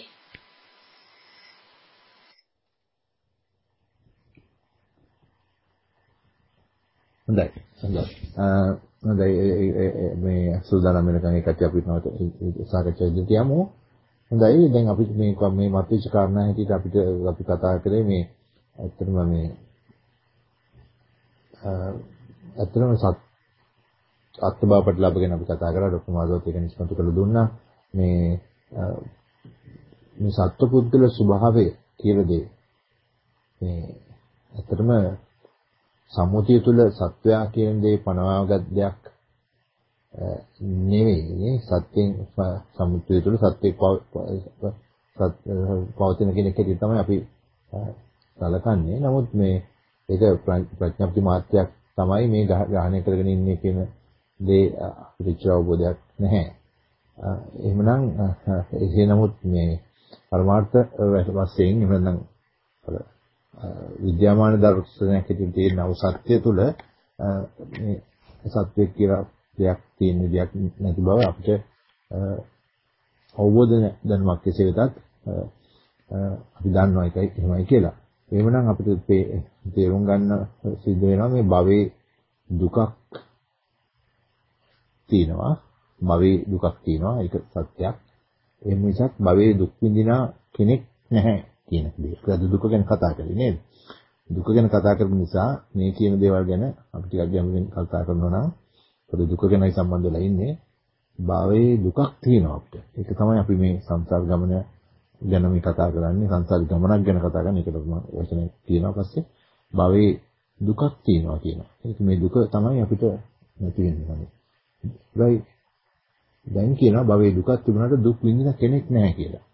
හොඳයි. හොඳයි. හොඳයි මේ සූදානම් වෙනකන් ඒකත් අපි නවත සාකච්ඡා ඉදිරියට යමු. හොඳයි. දැන් අපි මේ මේ මත්විච කාරණා හැටියට අපිට අපි කතා කරේ මේ ඇත්තටම මේ ඇත්තටම සත් අත්බාපට ලැබගෙන අපි කතා කරා ඩොක්ටර් මාධවත් ඒක නිස්මතු කළ දුන්නා. මේ මේ සත්පුද්ගල ස්වභාවය කියලා දෙය. මේ ඇත්තටම සම්මුතිය තුළ සත්වයා කියන දේ පනවාගත් දෙයක් නෙවෙයි නේ සත්‍යයෙන් සම්මුතිය තුළ සත්‍යෙක් පවතින කෙනෙක් හැටියට තමයි අපි සැලකන්නේ. නමුත් මේ ඒක ප්‍රඥප්ති මාත්‍රයක් තමයි මේ ග්‍රහණය කරගෙන ඉන්නේ කියන දේ අපිට අවබෝධයක් නැහැ. එහෙමනම් ඒ නමුත් මේ පරමාර්ථ වශයෙන් එහෙම නැත්නම් විද්‍යාමාන දර්ශනයක් හැටියට තියෙන අවසත්‍ය තුළ මේ සත්‍ය කියලා දෙයක් තියෙන දෙයක් නැති බව අපිට අවබෝධ දැනුමක් කෙසේ වෙතත් අපි දන්නවා එකයි එහෙමයි කියලා. එහෙමනම් අපිට තේරුම් ගන්න සිද්ධ වෙනවා මේ භවයේ දුකක් තියෙනවා. භවයේ දුකක් තියෙනවා. ඒක සත්‍යයක්. ඒ මිසක් භවයේ දුක් විඳිනා කෙනෙක් නැහැ. කියන දේ. අද දුක ගැන කතා කරේ නේද? දුක ගැන කතා කරපු නිසා මේ කියන දේවල් ගැන අපි ටිකක් ගැඹුරින් කතා කරනවා නම් පොදු දුක ගැනයි සම්බන්ධ වෙලා ඉන්නේ. භවයේ දුකක් තියෙනවා අපිට. ඒක තමයි අපි මේ සංසාර ගමන ගැන මේ කතා කරන්නේ. සංසාර ගමනක් ගැන කතා කරන්නේ. ඒකට මම වචනේ කියනවා පස්සේ භවයේ දුකක් තියෙනවා කියනවා. ඒක මේ දුක තමයි අපිට නැති වෙන්නේ. දැන් කියනවා භවයේ දුකක් තිබුණාට දුක් විඳින කෙනෙක් නැහැ කියලා.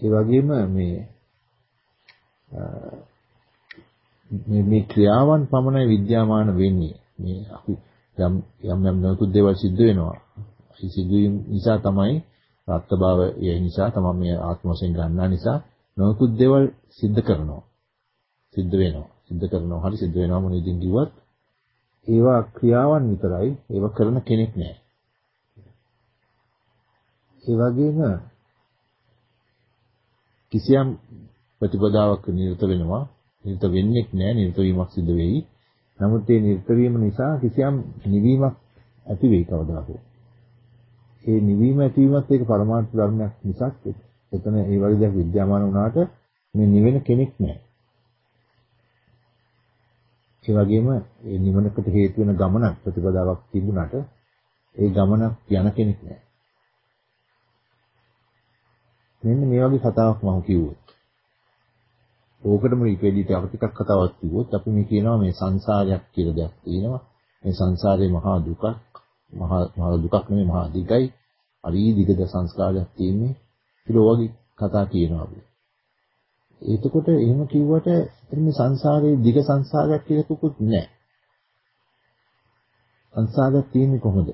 ඒ වගේම මේ මේ මේ ක්‍රියාවන් පමණයි විද්‍යාමාන වෙන්නේ. මේ අපි යම් යම් යම් නොයෙකුත් දේවල් සිද්ධ වෙනවා. ඒ සිදුවීම් නිසා තමයි රත්භාවය නිසා තමයි මේ ආත්ම වශයෙන් ගන්නා නිසා නොයෙකුත් දේවල් සිද්ධ කරනවා. සිද්ධ වෙනවා. සිද්ධ කරනවා. හරි සිද්ධ වෙනවා මොන ඉදින් කිව්වත් ඒවා ක්‍රියාවන් විතරයි. ඒවා කරන කෙනෙක් නෑ. ඒ වගේම කිසියම් ප්‍රතිපදාවක් නිරත වෙනවා නිරත වෙන්නේ නැහැ නිරත වීමක් සිදු වෙයි නමුත් ඒ නිරත වීම නිසා කිසියම් නිවීමක් ඇති වෙයි කවදාද ඒ නිවීම ඇතිවීමත් ඒක පරමාර්ථ ධර්මයක් මිසක් එතන ඒ වගේ දෙයක් විද්‍යාමාන වුණාට මේ නිවෙන කෙනෙක් නැහැ ඒ වගේම ඒ නිවනකට හේතු වෙන ගමනක් ප්‍රතිපදාවක් තිබුණාට ඒ ගමනක් යන කෙනෙක් නැහැ මෙන්න මේ වගේ කතාවක් මම කිව්වොත්. ඕකටම ඊපෙඩි තව ටිකක් කතාවක් කිව්වොත් අපි මේ කියනවා මේ සංසාරයක් කියලා දෙයක් තියෙනවා. මේ සංසාරේ මහා දුකක්, මහා මහා දුකක් නෙමෙයි මහා දිගයි. අරි දිගද සංස්කාරයක් තියෙන්නේ. කියලා වගේ කතා කියනවා අපි. එතකොට එහෙම කිව්වට මේ සංසාරේ දිග සංසාරයක් කියලා කුකුත් නැහැ. සංසාරයක් තියෙන්නේ කොහොමද?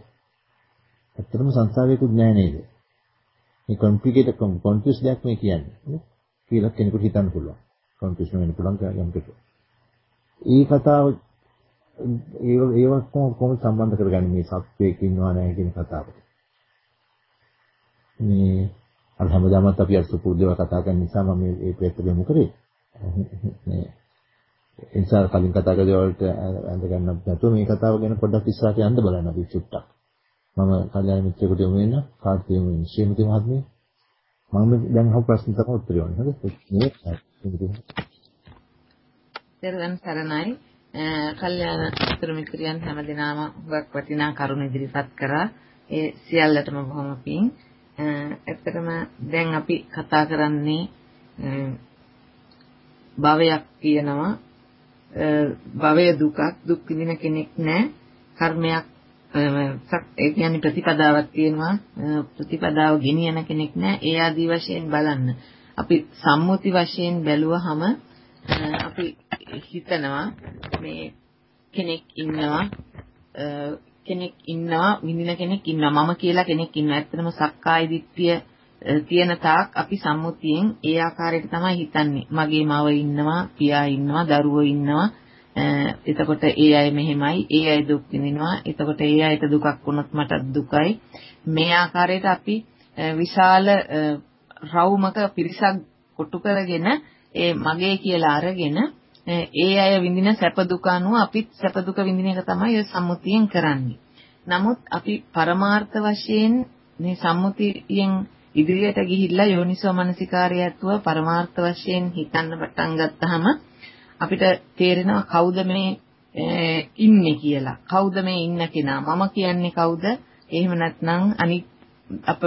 ඇත්තටම සංසාරයකුත් නැහැ නේද? මේ කොම්ප්ලිකේටඩ් කොන්ෆියුස් දෙයක් මේ කියන්නේ. කියලා කෙනෙකුට හිතන්න පුළුවන්. කොන්ෆියුෂන් වෙන්න පුළුවන් යම් කෙනෙකුට. ඒ කතාව ඒ ඒවා කොහොමද සම්බන්ධ කරගන්නේ මේ සත්‍යයක් ඉන්නවා නැහැ කියන කතාව. මේ අර හැමදාමත් අපි අර සුපුරුදව කතා කරන නිසා මම මේ ප්‍රේත දෙමු කරේ. මේ එනිසා කලින් කතා කරේ වලට අඳ ගන්න නැතුව මේ කතාව ගැන පොඩ්ඩක් ඉස්සරහට යන්න බලන්න අපි චුට්ටක්. මම කල්යාණ මිත්‍රයෙකුට යොමු වෙන කාර්තික යොමු වෙන ශ්‍රීමති මහත්මිය මම දැන් අහපු ප්‍රශ්න තමයි උත්තර දෙන්නේ හරිද මේ දරුවන් සරණයි කල්යාණ මිත්‍ර මිත්‍රයන් හැමදෙනාම වක් වටිනා කරුණ ඉදිරිපත් කරා. ඒ සියල්ලටම බොහොම පිං. ඇත්තටම දැන් අපි කතා කරන්නේ භවයක් කියනවා. භවය දුකක් දුක් විඳින කෙනෙක් නැහැ කර්මයක් ඒ කියන්නේ ප්‍රතිපදාවක් තියෙනවා. ප්‍රතිපදාව ගෙනියන කෙනෙක් නැහැ ඒ ආදී වශයෙන් බලන්න. අපි සම්මුති වශයෙන් බැලුවහම අපි හිතනවා මේ කෙනෙක් ඉන්නවා කෙනෙක් ඉන්නවා විඳින කෙනෙක් ඉන්නවා මම කියලා කෙනෙක් ඉන්නවා. ඇත්තටම සක්කාය දිට්ඨිය තියෙන තාක් අපි සම්මුතියෙන් ඒ ආකාරයට තමයි හිතන්නේ. මගේ මව ඉන්නවා, පියා ඉන්නවා, දරුවෝ ඉන්නවා. එතකොට ඒ අය මෙහෙමයි, ඒ අය දුක් විඳිනවා. එතකොට ඒ අයට දුකක් වුණොත් මට දුකයි. මේ ආකාරයට අපි විශාල රවුමක පිරිසක් කොටු කරගෙන ඒ මගේ කියලා අරගෙන ඒ අය විඳින සැප දුක අනුව අපිත් සැප දුක විඳින එක තමයි ඔය සම්මුතියෙන් කරන්නේ. නමුත් අපි පරමාර්ථ වශයෙන් මේ සම්මුතියෙන් ඉදිරියට ගිහිල්ලා යෝනිසෝ මනසිකාරය ඇතුව පරමාර්ථ වශයෙන් හිතන්න පටන් ගත්තාම අපිට තේරෙනවා කවුද මේ ඉන්නේ කියලා. කවුද මේ ඉන්න කෙනා? මම කියන්නේ කවුද? එහෙම නැත්නම් අනිත් අප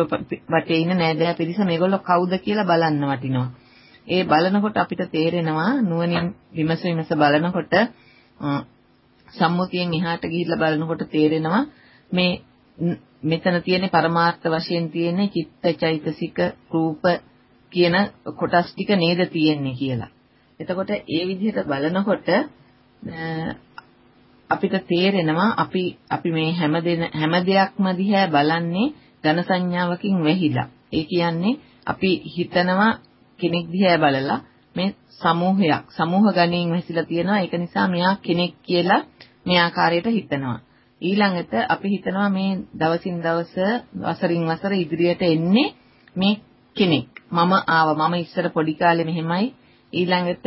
වටේ ඉන්න නෑදෑ පිරිස මේගොල්ලෝ කවුද කියලා බලන්න වටිනවා. ඒ බලනකොට අපිට තේරෙනවා නුවණින් විමස විමස බලනකොට සම්මුතියෙන් එහාට ගිහිල්ලා බලනකොට තේරෙනවා මේ මෙතන තියෙන පරමාර්ථ වශයෙන් තියෙන චිත්තචෛතසික රූප කියන කොටස් ටික නේද තියෙන්නේ කියලා. එතකොට ඒ විදිහට බලනකොට අපිට තේරෙනවා අපි අපි මේ හැම හැම දෙයක්ම දිහා බලන්නේ ඝන සංඥාවකින් වෙහිලා. ඒ කියන්නේ අපි හිතනවා කෙනෙක් දිහා බලලා මේ සමූහයක් සමූහ ගණයෙන් වැසිලා තියෙනවා. ඒක නිසා මෙයා කෙනෙක් කියලා මේ ආකාරයට හිතනවා. ඊළඟට අපි හිතනවා මේ දවසින් දවස වසරින් වසර ඉදිරියට එන්නේ මේ කෙනෙක්. මම ආවා. මම ඉස්සර පොඩි කාලේ මෙහෙමයි. ඊළඟට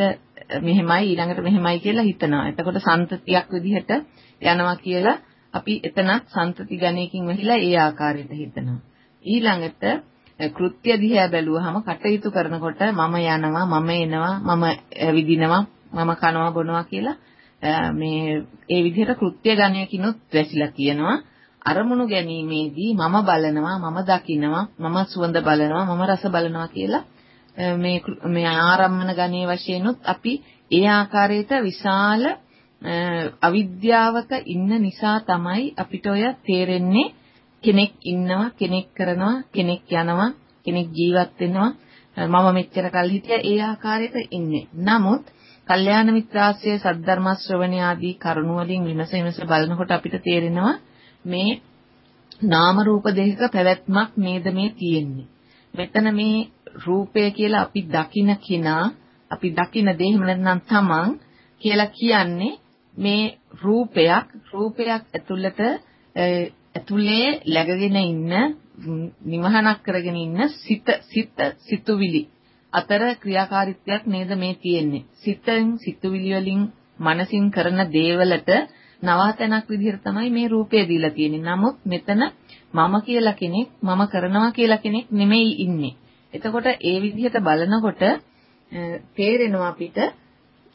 මෙහෙමයි. ඊළඟට මෙහෙමයි කියලා හිතනවා. එතකොට සන්තතියක් විදිහට යනවා කියලා අපි එතනක් සන්තති ගණයකින් වෙහිලා ඒ ආකාරයට හිතනවා. ඊළඟට කෘත්‍ය දිහා බැලුවහම කටයුතු කරනකොට මම යනවා මම එනවා මම විදිනවා මම කනවා බොනවා කියලා මේ ඒ විදිහට කෘත්‍ය ගණයකිනුත් වැසිලා කියනවා. අරමුණු ගැනීමේදී මම බලනවා මම දකිනවා මම සුවඳ බලනවා මම රස බලනවා කියලා මේ මේ ආරම්මන ගණයේ වශයෙන්ුත් අපි ඒ ආකාරයට විශාල අවිද්‍යාවක ඉන්න නිසා තමයි අපිට ඔය තේරෙන්නේ කෙනෙක් ඉන්නවා කෙනෙක් කරනවා කෙනෙක් යනවා කෙනෙක් ජීවත් වෙනවා මම මෙච්චර කල් හිටියා ඒ ආකාරයට ඉන්නේ. නමුත් කල්යාණ මිත්‍රාශ්‍රය සද්ධර්ම ශ්‍රවණය ආදී කරුණු වලින් විමස විමස බලනකොට අපිට තේරෙනවා මේ නාම රූප දෙකක පැවැත්මක් නේද මේ තියෙන්නේ. මෙතන මේ රූපය කියලා අපි දකින කෙනා අපි දකින දේ එහෙම නැත්නම් තමන් කියලා කියන්නේ මේ රූපයක් රූපයක් ඇතුළත ඇතුලේ läගගෙන ඉන්න නිවහනක් කරගෙන ඉන්න සිත සිත සිතුවිලි. අතර ක්‍රියාකාරීත්වයක් නේද මේ තියෙන්නේ. සිතෙන් සිතුවිලි වලින් මනසින් කරන දේවලට නවාතැනක් විදිහට තමයි මේ රූපය දීලා තියෙන්නේ. නමුත් මෙතන මම කියලා කෙනෙක් මම කරනවා කියලා කෙනෙක් නෙමෙයි ඉන්නේ. එතකොට ඒ විදිහට බලනකොට තේරෙනවා අපිට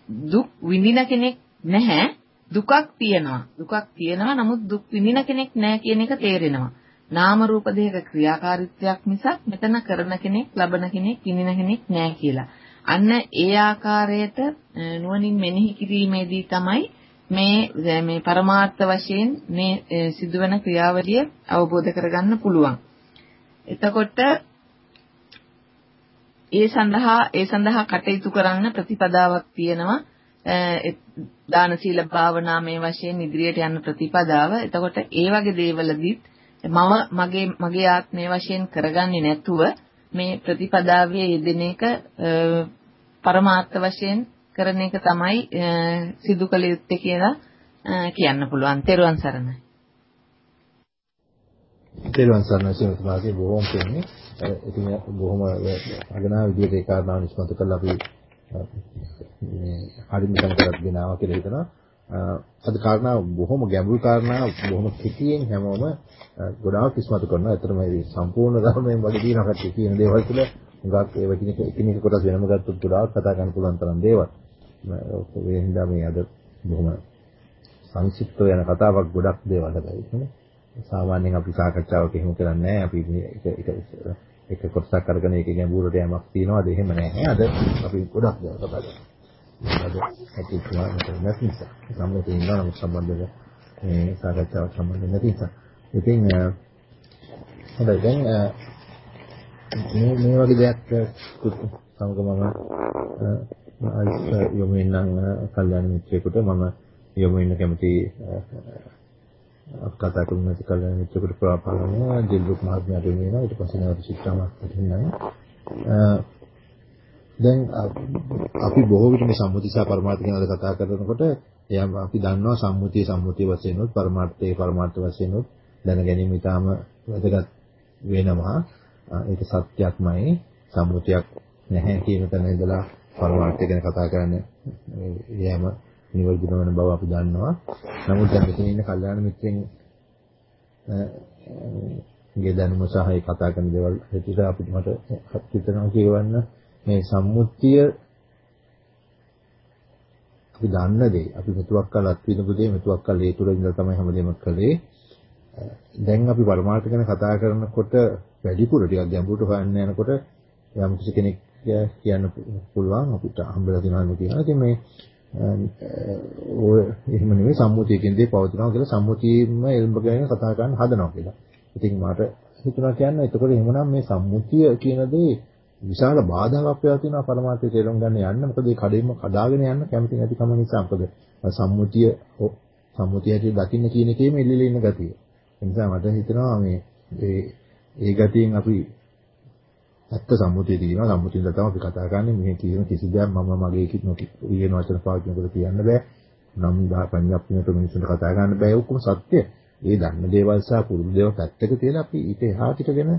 දුක් විඳින කෙනෙක් නැහැ දුකක් තියෙනවා. දුකක් තියෙනවා නමුත් දුක් විඳින කෙනෙක් නැහැ කියන එක තේරෙනවා. නාම රූප දෙක ක්‍රියාකාරීත්වයක් මිසක් මෙතන කරන කෙනෙක්, ලබන කෙනෙක්, විඳින කෙනෙක් නැහැ කියලා. අන්න ඒ ආකාරයට නුවණින් මෙනෙහි කිරීමේදී තමයි මේ මේ පරමාර්ථ වශයෙන් මේ සිදුවන ක්‍රියාවලිය අවබෝධ කරගන්න පුළුවන්. එතකොට ඒ සඳහා ඒ සඳහා කටයුතු කරන්න ප්‍රතිපදාවක් තියෙනවා. දාන සීල භාවනා මේ වශයෙන් ඉදිරියට යන ප්‍රතිපදාව. එතකොට ඒ වගේ දේවලදීත් මම මගේ මගේ ආත්මය වශයෙන් කරගන්නේ නැතුව මේ ප්‍රතිපදාවේ යෙදෙන එක පරමාර්ථ වශයෙන් කරන එක තමයි සිදු කළ යුත්තේ කියලා කියන්න පුළුවන්. තෙරුවන් සරණයි. තෙරුවන් සරණයි සිමතුමාගේ බොහොම කියන්නේ. ඉතින් බොහොම අගනා විදිහට ඒ කාරණාව නිස්මතු කරලා අපි මේ හරිම තැනකට ගෙනාවා කියලා හිතනවා. අද කාරණා බොහොම ගැඹුරු කාරණා බොහොම කෙටියෙන් හැමෝම ගොඩාක් ඉස්මතු කරනවා. ඇත්තටම මේ සම්පූර්ණ ධර්මයෙන් වගේ දිනන කට්ටිය කියන දේවල් තුළ හුඟක් ඒ වගේ එකිනෙක කොටස් වෙනම ගත්තොත් ගොඩාක් කතා කරන්න පුළුවන් තරම් දේවල්. ඒ හින්දා මේ අද බොහොම සංක්ෂිප්ත වෙන කතාවක් ගොඩක් දේවල් හදයි. සාමාන්‍යයෙන් අපි සාකච්ඡාවක එහෙම කරන්නේ නැහැ. අපි එක එක එක කොටසක් අරගෙන ඒකේ ගැඹුරට යamak තියනවාද එහෙම නැහැ. අද අපි ගොඩක් දේවල් කතා කරනවා. අද අපි කියනවා නැති නිසා. සම්මුතිය ඉන්නවා නම් සම්බන්ධව මේ සාකච්ඡාවට සම්බන්ධ නැති නිසා. ඉතින් හොඳයි දැන් මේ මේ වගේ දෙයක් සමග මම යොමු වෙනනම් කල්යාණ මිත්‍රයෙකුට මම යොමු වෙන්න කැමති කතා කරන නැති කල්යාණ මිත්‍රයෙකුට ප්‍රාපලන දිල්රුක් මහත්මයාට යොමු වෙනවා ඊට පස්සේ නැවත සිත්‍රාමත් හිටින්නම් දැන් අපි බොහෝ විට මේ සම්මුති සහ පරමාර්ථ ගැන කතා කරනකොට එයාම අපි දන්නවා සම්මුතිය සම්මුතිය වශයෙන් උත් පරමාර්ථයේ පරමාර්ථ වශයෙන් උත් දැන ගැනීම ඉතාම වැදගත් වෙනවා. ඒක සත්‍යක්මයි සම්මුතියක් නැහැ කියන තැන ඉඳලා පරමාර්ථය ගැන කතා කරන්නේ එයාම නිවර්ජන වෙන බව අපි දන්නවා. නමුත් දැන් මෙතන ඉන්න කල්යාණ මිත්‍රෙන් ගේ දැනුම සහ ඒ කතා කරන දේවල් හිතට අපිට මට හිතනවා කියවන්න මේ සම්මුතිය අපි දන්න දේ අපි මෙතුවක් කල් අත්විඳපු දේ මෙතුවක් කල් ඒ තුල ඉඳලා තමයි හැමදේම කළේ දැන් අපි පරමාර්ථ ගැන කතා කරනකොට වැඩිපුර ටිකක් ගැඹුරට හොයන්න යනකොට යම් කිසි කෙනෙක් කියන්න පුළුවන් අපිට හම්බෙලා තියෙනවා කියනවා. ඉතින් මේ ඔය එහෙම නෙවෙයි සම්මුතියකින් දේ පවතිනවා කියලා සම්මුතියෙම එල්බගෙන කතා කරන්න හදනවා කියලා. ඉතින් මට හිතුණා කියන්න එතකොට එහෙමනම් මේ සම්මුතිය කියන දේ විශාල බාධාවක් වෙලා තියෙනවා පරමාර්ථය තේරුම් ගන්න යන්න. මොකද ඒ කඩේම කඩාගෙන යන්න කැමති නැතිකම නිසා. මොකද සම්මුතිය සම්මුතියට දකින්න කියන එකේම එල්ලෙලා ඉන්න ගතිය. ඒ නිසා මට හිතෙනවා මේ ඒ ඒ ගතියෙන් අපි ඇත්ත සම්මුතිය තියෙනවා. සම්මුතියෙන් තමයි අපි කතා කරන්නේ. මේ කියන කිසි දෙයක් මම මගේ කිත් නොකි කියන වචන පාවිච්චි කරලා කියන්න බෑ. නම් දා පඤ්ඤාප්තියට මිනිස්සුන්ට කතා කරන්න බෑ. ඔක්කොම සත්‍ය. ඒ දන්න දේවල් සහ පුරුදු දේවල් පැත්තක තියලා අපි ඊට එහාට ගැන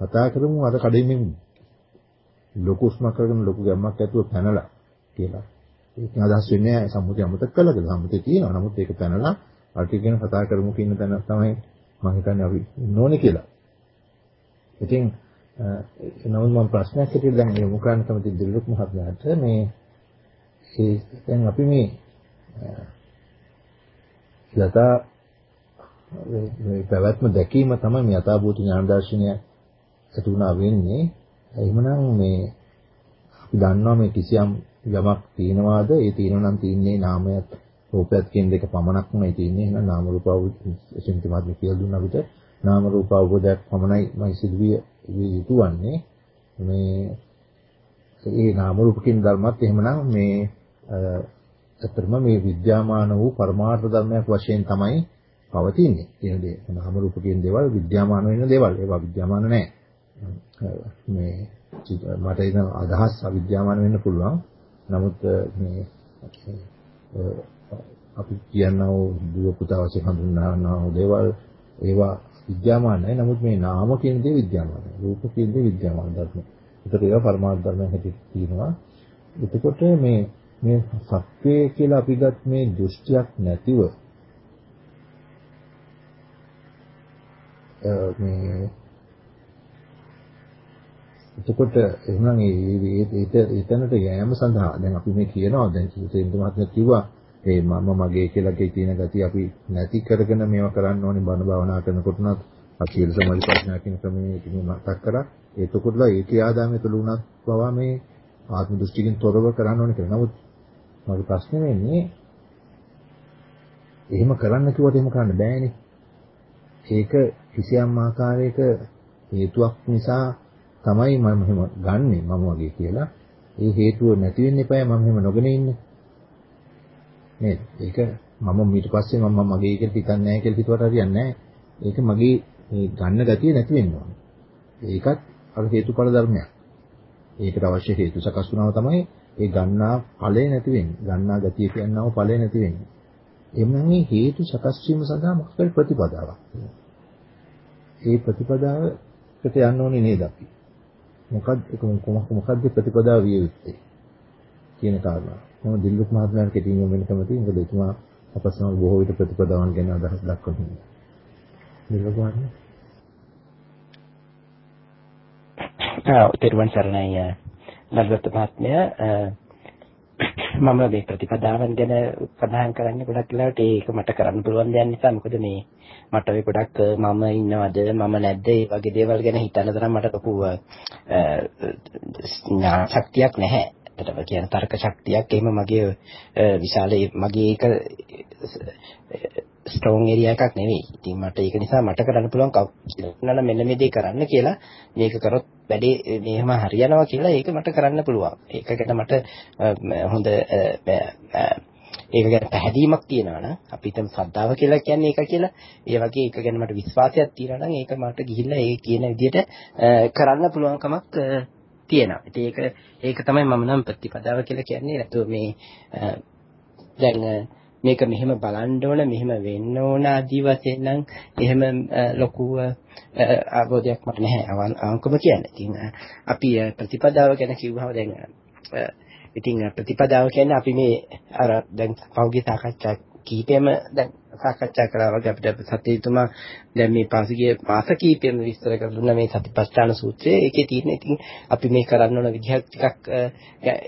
කතා කරමු අර කඩේමින් ලොකු උස්මක් කරගෙන ලොකු ගැම්මක් ඇතුව පැනලා කියලා. ඒකෙන් අදහස් වෙන්නේ සම්මුතිය අමතක කළා කියලා. සම්මුතිය තියෙනවා. නමුත් ඒක පැනලා අටි ගැන කතා කරමු කියන තැන තමයි මම හිතන්නේ අපි ඉන්න ඕනේ කියලා. ඉතින් නමුත් මම ප්‍රශ්නයක් හිතේ දැන් යොමු කරන්න කැමති දිලුක් මහත්මයාට මේ ඒ දැන් අපි මේ යථා මේ පැවැත්ම දැකීම තමයි මේ යථාභූත ඥාන දර්ශනය ඇති වුණා වෙන්නේ එහෙමනම් මේ අපි දන්නවා මේ කිසියම් යමක් තියෙනවාද ඒ තියෙනවා නම් තින්නේ නාමයක් රූපයක් කියන දෙක පමණක්මයි තියෙන්නේ එහෙනම් නාම රූප අවුසින්ති මාත්‍ය කියලා දුන්න අපිට නාම රූප අවබෝධයක් පමණයි මයි සිදුවිය යුතුවන්නේ මේ ඒ නාම රූප කියන ධර්මත් එහෙමනම් මේ අතරම මේ විද්‍යාමාන වූ පරමාර්ථ ධර්මයක් වශයෙන් තමයි පවතින්නේ කියන දේ. නාම රූප කියන දේවල් විද්‍යාමාන වෙන දේවල්. ඒවා විද්‍යාමාන නැහැ. මේ මට එන අදහස් අවිද්‍යාමාන වෙන්න පුළුවන්. නමුත් මේ අපි කියනවා දුව පුතා වශයෙන් හඳුන්වනවා දේවල් ඒවා විද්‍යාමාන නැහැ. නමුත් මේ නාම කියන දේ විද්‍යාමානයි. රූප කියන දේ විද්‍යාමාන ධර්ම. ඒකට ඒවා පරමාර්ථ ධර්ම හැටියට තියෙනවා. එතකොට මේ මේ සත්‍යය කියලා අපි ගත් මේ දෘෂ්ටියක් නැතිව මේ එතකොට එහෙනම් ඒ එතනට යෑම සඳහා දැන් අපි මේ කියනවා දැන් සේන්ද්‍ර මහත්මයා කිව්වා ඒ මම මගේ කියලා තියෙන ගතිය අපි නැති කරගෙන මේවා කරන්න ඕනේ බණ භාවනා කරනකොට උනත් අකීල සමාධි ප්‍රඥා කියන ක්‍රමයේ ඉතින් මතක් කරා ඒකකොටලා ඒකේ ආදාමය තුළ උනත් පවා මේ ආත්ම දෘෂ්ටිකින් තොරව කරන්න ඕනේ කියලා. නමුත් මගේ ප්‍රශ්නේ වෙන්නේ එහෙම කරන්න කිව්වට එහෙම කරන්න බෑනේ. ඒක කිසියම් ආකාරයක හේතුවක් නිසා තමයි මම එහෙම ගන්නෙ මම වගේ කියලා. ඒ හේතුව නැති වෙන්න එපායි මම එහෙම නොගෙන ඉන්නේ. නේද? ඒක මම ඊට පස්සේ මම මගේ කියලා හිතන්නේ නැහැ කියලා හිතුවට හරියන්නේ නැහැ. ඒක මගේ මේ ගන්න ගතිය නැති වෙන්න ඕනේ. ඒකත් අර හේතුඵල ධර්මයක්. ඒකට අවශ්‍ය හේතු සකස් වුණාම තමයි ඒ ගන්නා ඵලය නැති වෙන්නේ. ගන්නා ගතිය කියනවාම ඵලය නැති වෙන්නේ. එමුනම් මේ හේතු සකස් වීම සඳහා මොකක්ද ප්‍රතිපදාවක්. ඒ ප්‍රතිපදාවට යන්න ඕනේ නේද අපි? මොකක්ද මොකක්ද ප්‍රතිපදාව විය යුත්තේ කියන කාරණා. මම දිල්ලුක් මහත්මයාට කෙටියෙන් වෙන කැමතියි. මොකද එතුමා අප සමග බොහෝ විට ප්‍රතිපදාවන් ගැන අදහස් දක්වනවා. දිල්ලුක් මහත්මයා. ආ, උත්තරුවන් සරණයි නල්වත් මහත්මයා මම මේ ප්‍රතිපදාවන් ගැන සඳහන් කරන්නේ ගොඩක් වෙලාවට ඒක මට කරන්න පුළුවන් දෙයක් නිසා. මොකද මේ මට ඔය ගොඩක් මම ඉන්නවද මම නැද්ද? ඒ වගේ දේවල් ගැන හිතන තරම් මට ලොකු ඥාන ශක්තියක් නැහැ. ඒකට කියන තර්ක ශක්තියක්. එහෙම මගේ විශාල මගේ ඒක ස්ට්‍රෝං ඒරියා එකක් නෙවෙයි. ඉතින් මට ඒක නිසා මට කරන්න පුළුවන් කවුරුනා නම් මෙන්න මේ දේ කරන්න කියලා මේක කරොත් වැඩේ මෙහෙම හරියනවා කියලා ඒක මට කරන්න පුළුවන්. ඒක ගැන මට හොඳ ඒක ගැන පැහැදීමක් තියෙනවා නම් අපි හිතමු ශ්‍රද්ධාව කියලා කියන්නේ ඒක කියලා. ඒ වගේ ඒක ගැන මට විශ්වාසයක් තියෙනවා නම් ඒක මට ගිහිල්ලා ඒ කියන විදිහට කරන්න පුළුවන්කමක් තියෙනවා. ඉතින් ඒක ඒක තමයි මම නම් ප්‍රතිපදාව කියලා කියන්නේ. නැතුව මේ දැන් මේක මෙහෙම බලන්න ඕන මෙහෙම වෙන්න ඕන ආදී වශයෙන් නම් එහෙම ලොකු අවබෝධයක් මට නැහැ අවංකම කියන්නේ. ඉතින් අපි ප්‍රතිපදාව ගැන කිව්වම දැන් ඉතින් ප්‍රතිපදාව කියන්නේ අපි මේ අර දැන් පෞගේ සාකච්ඡා කීපෙම දැන් සාකච්ඡා කරා වගේ අපිට සත්‍යීතුමා දැන් මේ පාසිගේ මාස කීපෙම විස්තර කර දුන්න මේ සතිපට්ඨාන සූත්‍රයේ ඒකේ තියෙන ඉතින් අපි මේ කරන්න ඕන විදිහ ටිකක්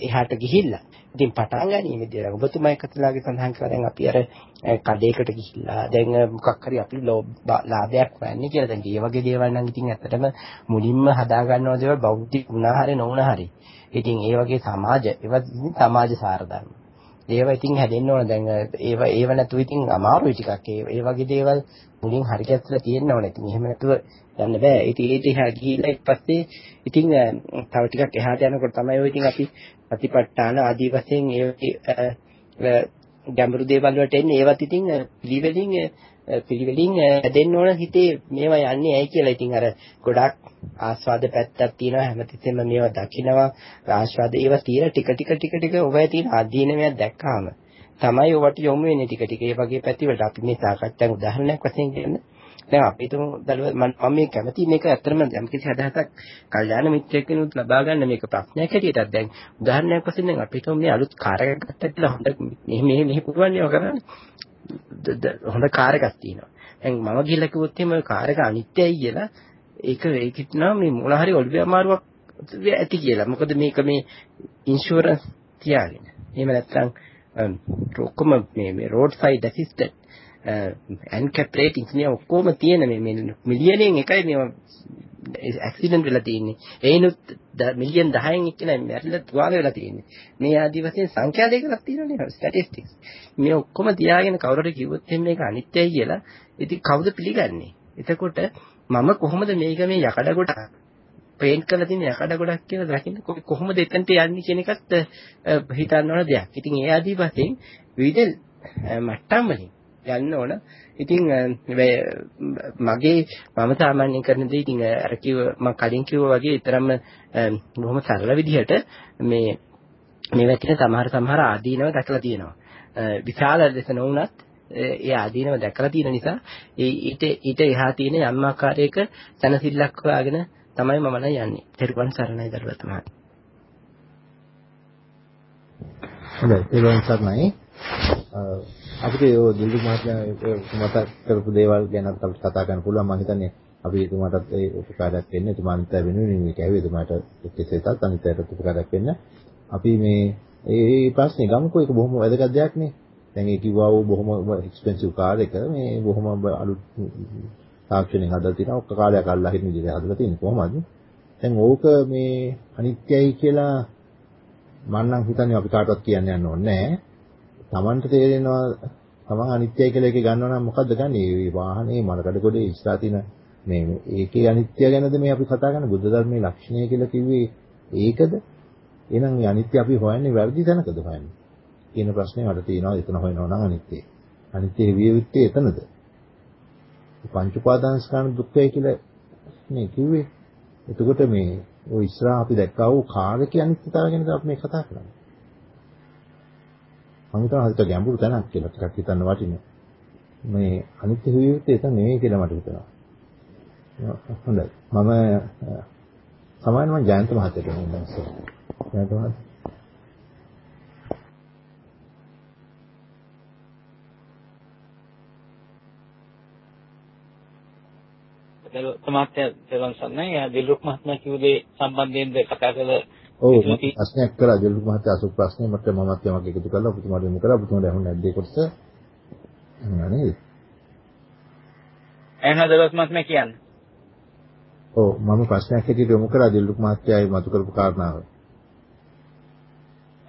එහාට ගිහිල්ලා ඉතින් පටන් ගැනීමේදී අර ඔබතුමා එකතුලාගේ සඳහන් කරා දැන් අපි අර කඩේකට ගිහිල්ලා දැන් මොකක් හරි අපි ලාභයක් හොයන්නේ කියලා දැන් මේ වගේ දේවල් නම් ඉතින් ඇත්තටම මුලින්ම හදා ගන්නව දේවල් බෞද්ධ වුණා හරි නොවුණා හරි ඉතින් ඒ වගේ සමාජ ඒවා සමාජ සාර ධර්ම. ඒවා ඉතින් හැදෙන්න ඕන දැන් ඒවා ඒව නැතුව ඉතින් අමාරුයි ටිකක්. ඒ ඒ වගේ දේවල් මුලින් හරි ගැස්සලා තියෙන්න ඕන. ඉතින් එහෙම නැතුව යන්න බෑ. ඉතින් ඒ දිහා ගිහිල්ලා ඊපස්සේ ඉතින් තව ටිකක් එහාට යනකොට තමයි ඔය ඉතින් අපි ප්‍රතිපත්තාන ආදී වශයෙන් ඒ ගැඹුරු දේවල් වලට එන්නේ. ඒවත් ඉතින් පිළිවෙලින් පිළිවෙලින් හැදෙන්න ඕන හිතේ මේවා යන්නේ ඇයි කියලා. ඉතින් අර ගොඩක් ආස්වාද පැත්තක් තියෙනවා හැමතිස්සෙම මේවා දකිනවා ආස්වාද ඒවා තියෙන ටික ටික ටික ටික ඔබේ තියෙන අධීනමයක් දැක්කාම තමයි ඔබට යොමු වෙන්නේ ටික ටික. ඒ වගේ පැතිවලට අපි මේ සාකච්ඡා උදාහරණයක් වශයෙන් කියන්න. දැන් අපි තුමු දලුව මම මේ කැමති මේක ඇත්තටම යම් කිසි අදහසක් කල්යාණ මිත්‍රයෙක් කෙනෙකුත් ලබා ගන්න මේක ප්‍රශ්නයක් හැටියටත් දැන් උදාහරණයක් වශයෙන් දැන් අපි තුමු මේ අලුත් කාර් එකක් ගත්තා කියලා හොඳ මෙහෙ මෙහෙ පුරුවන් ඒවා කරන්නේ හොඳ කාර් එකක් තියෙනවා. දැන් මම ගිහලා කිව්වොත් එහෙම කාර් එක අනිත්‍යයි කියලා ඒක ඒකිට නම් මේ මොන හරි ඔළුවේ අමාරුවක් ඇති කියලා. මොකද මේක මේ ඉන්ෂුරන්ස් තියාගෙන. එහෙම නැත්නම් ඔක්කොම මේ මේ road side assistant ANCAP ratings මේ ඔක්කොම තියෙන මේ මිලියනෙන් එකයි මේවා ඇක්සිඩන්ට් වෙලා තියෙන්නේ. ඒනොත් මිලියන් 10න් එක්කෙනා මැරිලා තුවාල වෙලා තියෙන්නේ. මේ ආදි වශයෙන් සංඛ්‍යා දෙකක් තියෙනවනේ ස්ටැටිස්ටික්ස්. මේ ඔක්කොම තියාගෙන කවුරු හරි කිව්වොත් එහෙනම් මේක අනිත්‍යයි කියලා ඉතින් කවුද පිළිගන්නේ? එතකොට මම කොහොමද මේක මේ යකඩ ගොඩක් පේන්ට් කරලා තියෙන යකඩ ගොඩක් කියලා දකින්න කොහොමද එතනට යන්නේ කියන එකත් හිතන්න ඕන දෙයක්. ඉතින් ඒ ආදි වශයෙන් විවිධ මට්ටම් වලින් යන්න ඕන. ඉතින් මගේ මම සාමාන්‍යයෙන් කරන දේ ඉතින් අර කිව්ව මම කලින් කිව්වා වගේ ඊතරම්ම බොහොම සරල විදිහට මේ මේ වැටෙන සමහර සමහර ආදීනව දැකලා තියෙනවා. විශාල ලෙස නොවුනත් ඒ ආදීනව දැකලා තියෙන නිසා ඊට ඊට එහා තියෙන යම් ආකාරයක සනසිල්ලක් හොයාගෙන තමයි මම නම් යන්නේ. තෙරුවන් සරණයි දරුවා තමයි. හොඳයි, තෙරුවන් සරණයි. අපිට ඒ දිල්ලු මහත්මයා මතක් කරපු දේවල් ගැන අපිට කතා කරන්න පුළුවන්. මම හිතන්නේ අපි එතුමාටත් ඒ උපකාරයක් වෙන්න. එතුමා අනිත් අය වෙනුවෙන් මේක ඇහුවේ. එතුමාට කෙසේතත් අනිත් අයටත් උපකාරයක් වෙන්න. අපි මේ ඒ ප්‍රශ්නේ ගමුකෝ. ඒක බොහොම වැදගත් දෙයක් නේ. දැන් ඒ කිව්වා වූ බොහොම එක්ස්පෙන්සිව් කාර් එක. මේ බොහොම අලුත් තාක්ෂණයෙන් හදලා තියෙනවා. ඔක්ක කාලයක් අල්ලා හිටින විදිහට හදලා තියෙන්නේ කොහොමද? දැන් ඕක මේ අනිත්‍යයි කියලා මම නම් හිතන්නේ අපි කාටවත් කියන්න යන්න ඕනේ නැහැ. Tamanට තේරෙනවා තමන් අනිත්‍යයි කියලා එක ගන්නවා නම් මොකද්ද ගන්නේ? මේ වාහනේ මලකඩ ගොඩේ ඉස්සරහ තියෙන මේ ඒකේ අනිත්‍ය ගැනද මේ අපි කතා කරන බුද්ධ ධර්මයේ ලක්ෂණය කියලා කිව්වේ ඒකද? එහෙනම් මේ අනිත්‍ය අපි හොයන්නේ වැරදි තැනකද හොයන්නේ? කියන ප්‍රශ්නේ මට තියෙනවා එතන හොයනවා නම් අනිත්‍ය. අනිත්‍ය විය යුත්තේ එතනද? පංච උපාදානස්කන්ධ දුක්ඛය කියලා මේ කිව්වේ. එතකොට මේ ඔය ඉස්සරහ අපි දැක්කා වූ කාර්යක අනිත්‍යතාවය ගැනද අපි මේ කතා කරන්නේ. මම හිතනවා හරිත ගැඹුරු තැනක් කියලා ටිකක් හිතන්න වටිනේ. මේ අනිත්‍ය විවිධය එතන නෙවෙයි කියලා මට හිතෙනවා. හොඳයි. මම සමාන මම ජයන්ත මහත්තයට මම දැක්කා. ජයන්ත මහත්තයා තමාත්‍ය දෙවන් සන්නයි දිල්රුක් මහත්මයා කිව්ව දේ සම්බන්ධයෙන්ද කතා කළ ඔව් ප්‍රශ්නයක් කළා. ජොලු මහත්තයා අසු ප්‍රශ්නේ. මට මමත් යමක් එකතු කරලා ඔබතුමාට යොමු කරා ඔබතුමාට අහුන්නේ නැද්ද ඒ කොටස. නේද? එහෙනම් දලස් මහත්මයා කියන්නේ. ඔව් මම ප්‍රශ්නයක් හැටියට යොමු කරා ජොලු මහත්තයායි මතු කරපු කාරණාව.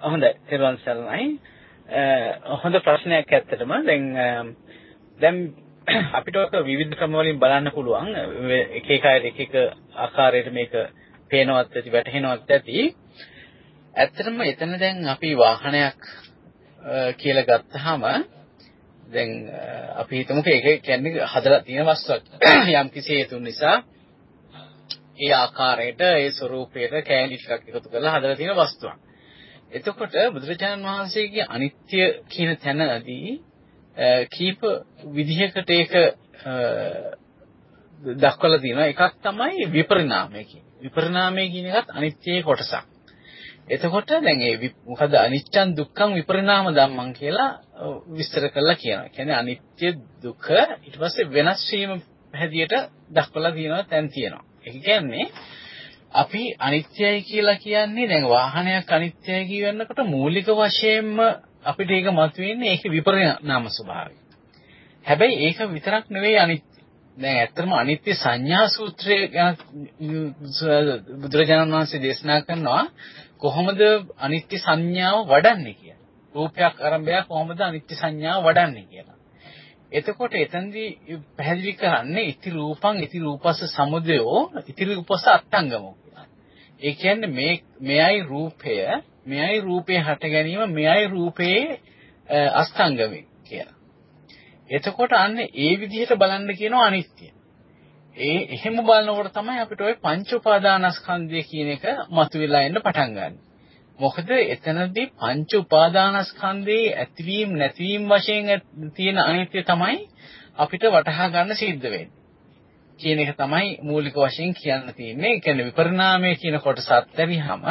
හොඳයි. තෙරුවන් සරණයි. හොඳ ප්‍රශ්නයක් ඇත්තටම. දැන් දැන් අපිට ඔක විවිධ ක්‍රම වලින් බලන්න පුළුවන්. එක එක අයට එක එක ආකාරයට මේක පේනවත් ඇති වැටහෙනවත් ඇති ඇත්තටම එතන දැන් අපි වාහනයක් කියලා ගත්තාම දැන් අපි හිතමුකෝ ඒක කියන්නේ හදලා තියෙන වස්තුවක් යම් කිසි හේතුන් නිසා ඒ ආකාරයට ඒ ස්වરૂපයට කෑලි ටිකක් එකතු කරලා හදලා තියෙන වස්තුවක්. එතකොට බුදුරජාණන් වහන්සේගේ අනිත්‍ය කියන තැනදී කීප විදිහකට ඒක දක්වලා තියෙනවා. එකක් තමයි විපරිණාමය කියන්නේ. විපරිණාමය කියන එකත් අනිත්‍යයේ කොටසක්. එතකොට දැන් ඒ මොකද අනිච්චන් දුක්ඛං විපරිණාම ධම්මං කියලා විස්තර කරලා කියනවා. කියන්නේ අනිත්‍ය දුක ඊට පස්සේ වෙනස් වීම හැදියට දක්වලා තියෙනවා තැන් තියෙනවා. ඒ කියන්නේ අපි අනිත්‍යයි කියලා කියන්නේ දැන් වාහනයක් අනිත්‍යයි කියනකොට මූලික වශයෙන්ම අපිට ඒක මතුවෙන්නේ ඒකේ විපරිණාම ස්වභාවය. හැබැයි ඒක විතරක් නෙවෙයි අනිත්‍ය. දැන් ඇත්තටම අනිත්‍ය සංඥා සූත්‍රය ගැන බුදුරජාණන් වහන්සේ දේශනා කරනවා කොහොමද අනිත්‍ය සංඥාව වඩන්නේ කියලා. රූපයක් ආරම්භය කොහොමද අනිත්‍ය සංඥාව වඩන්නේ කියලා. එතකොට එතෙන්දී පැහැදිලි කරන්නේ ඉති රූපං ඉති රූපස්ස සමුදයෝ ඉති රූපස්ස අත්ංගමෝ කියලා. ඒ කියන්නේ මේ මෙයයි රූපය මෙයයි රූපේ හට ගැනීම මෙයයි රූපේ අස්තංගමයි කියලා. එතකොට අන්න ඒ විදිහට බලන්න කියනවා අනිත්‍ය. ඒ එහෙම බලනකොට තමයි අපිට ওই පංච උපාදානස්කන්ධය කියන එක මතුවලා එන්න පටන් ගන්න. මොකද එතනදී පංච උපාදානස්කන්ධයේ ඇතිවීම නැතිවීම වශයෙන් තියෙන අනිත්‍ය තමයි අපිට වටහා ගන්න සිද්ධ වෙන්නේ. කියන එක තමයි මූලික වශයෙන් කියන්න තියෙන්නේ. ඒ කියන්නේ විපරිණාමය කියන කොටස අත්හැරියාම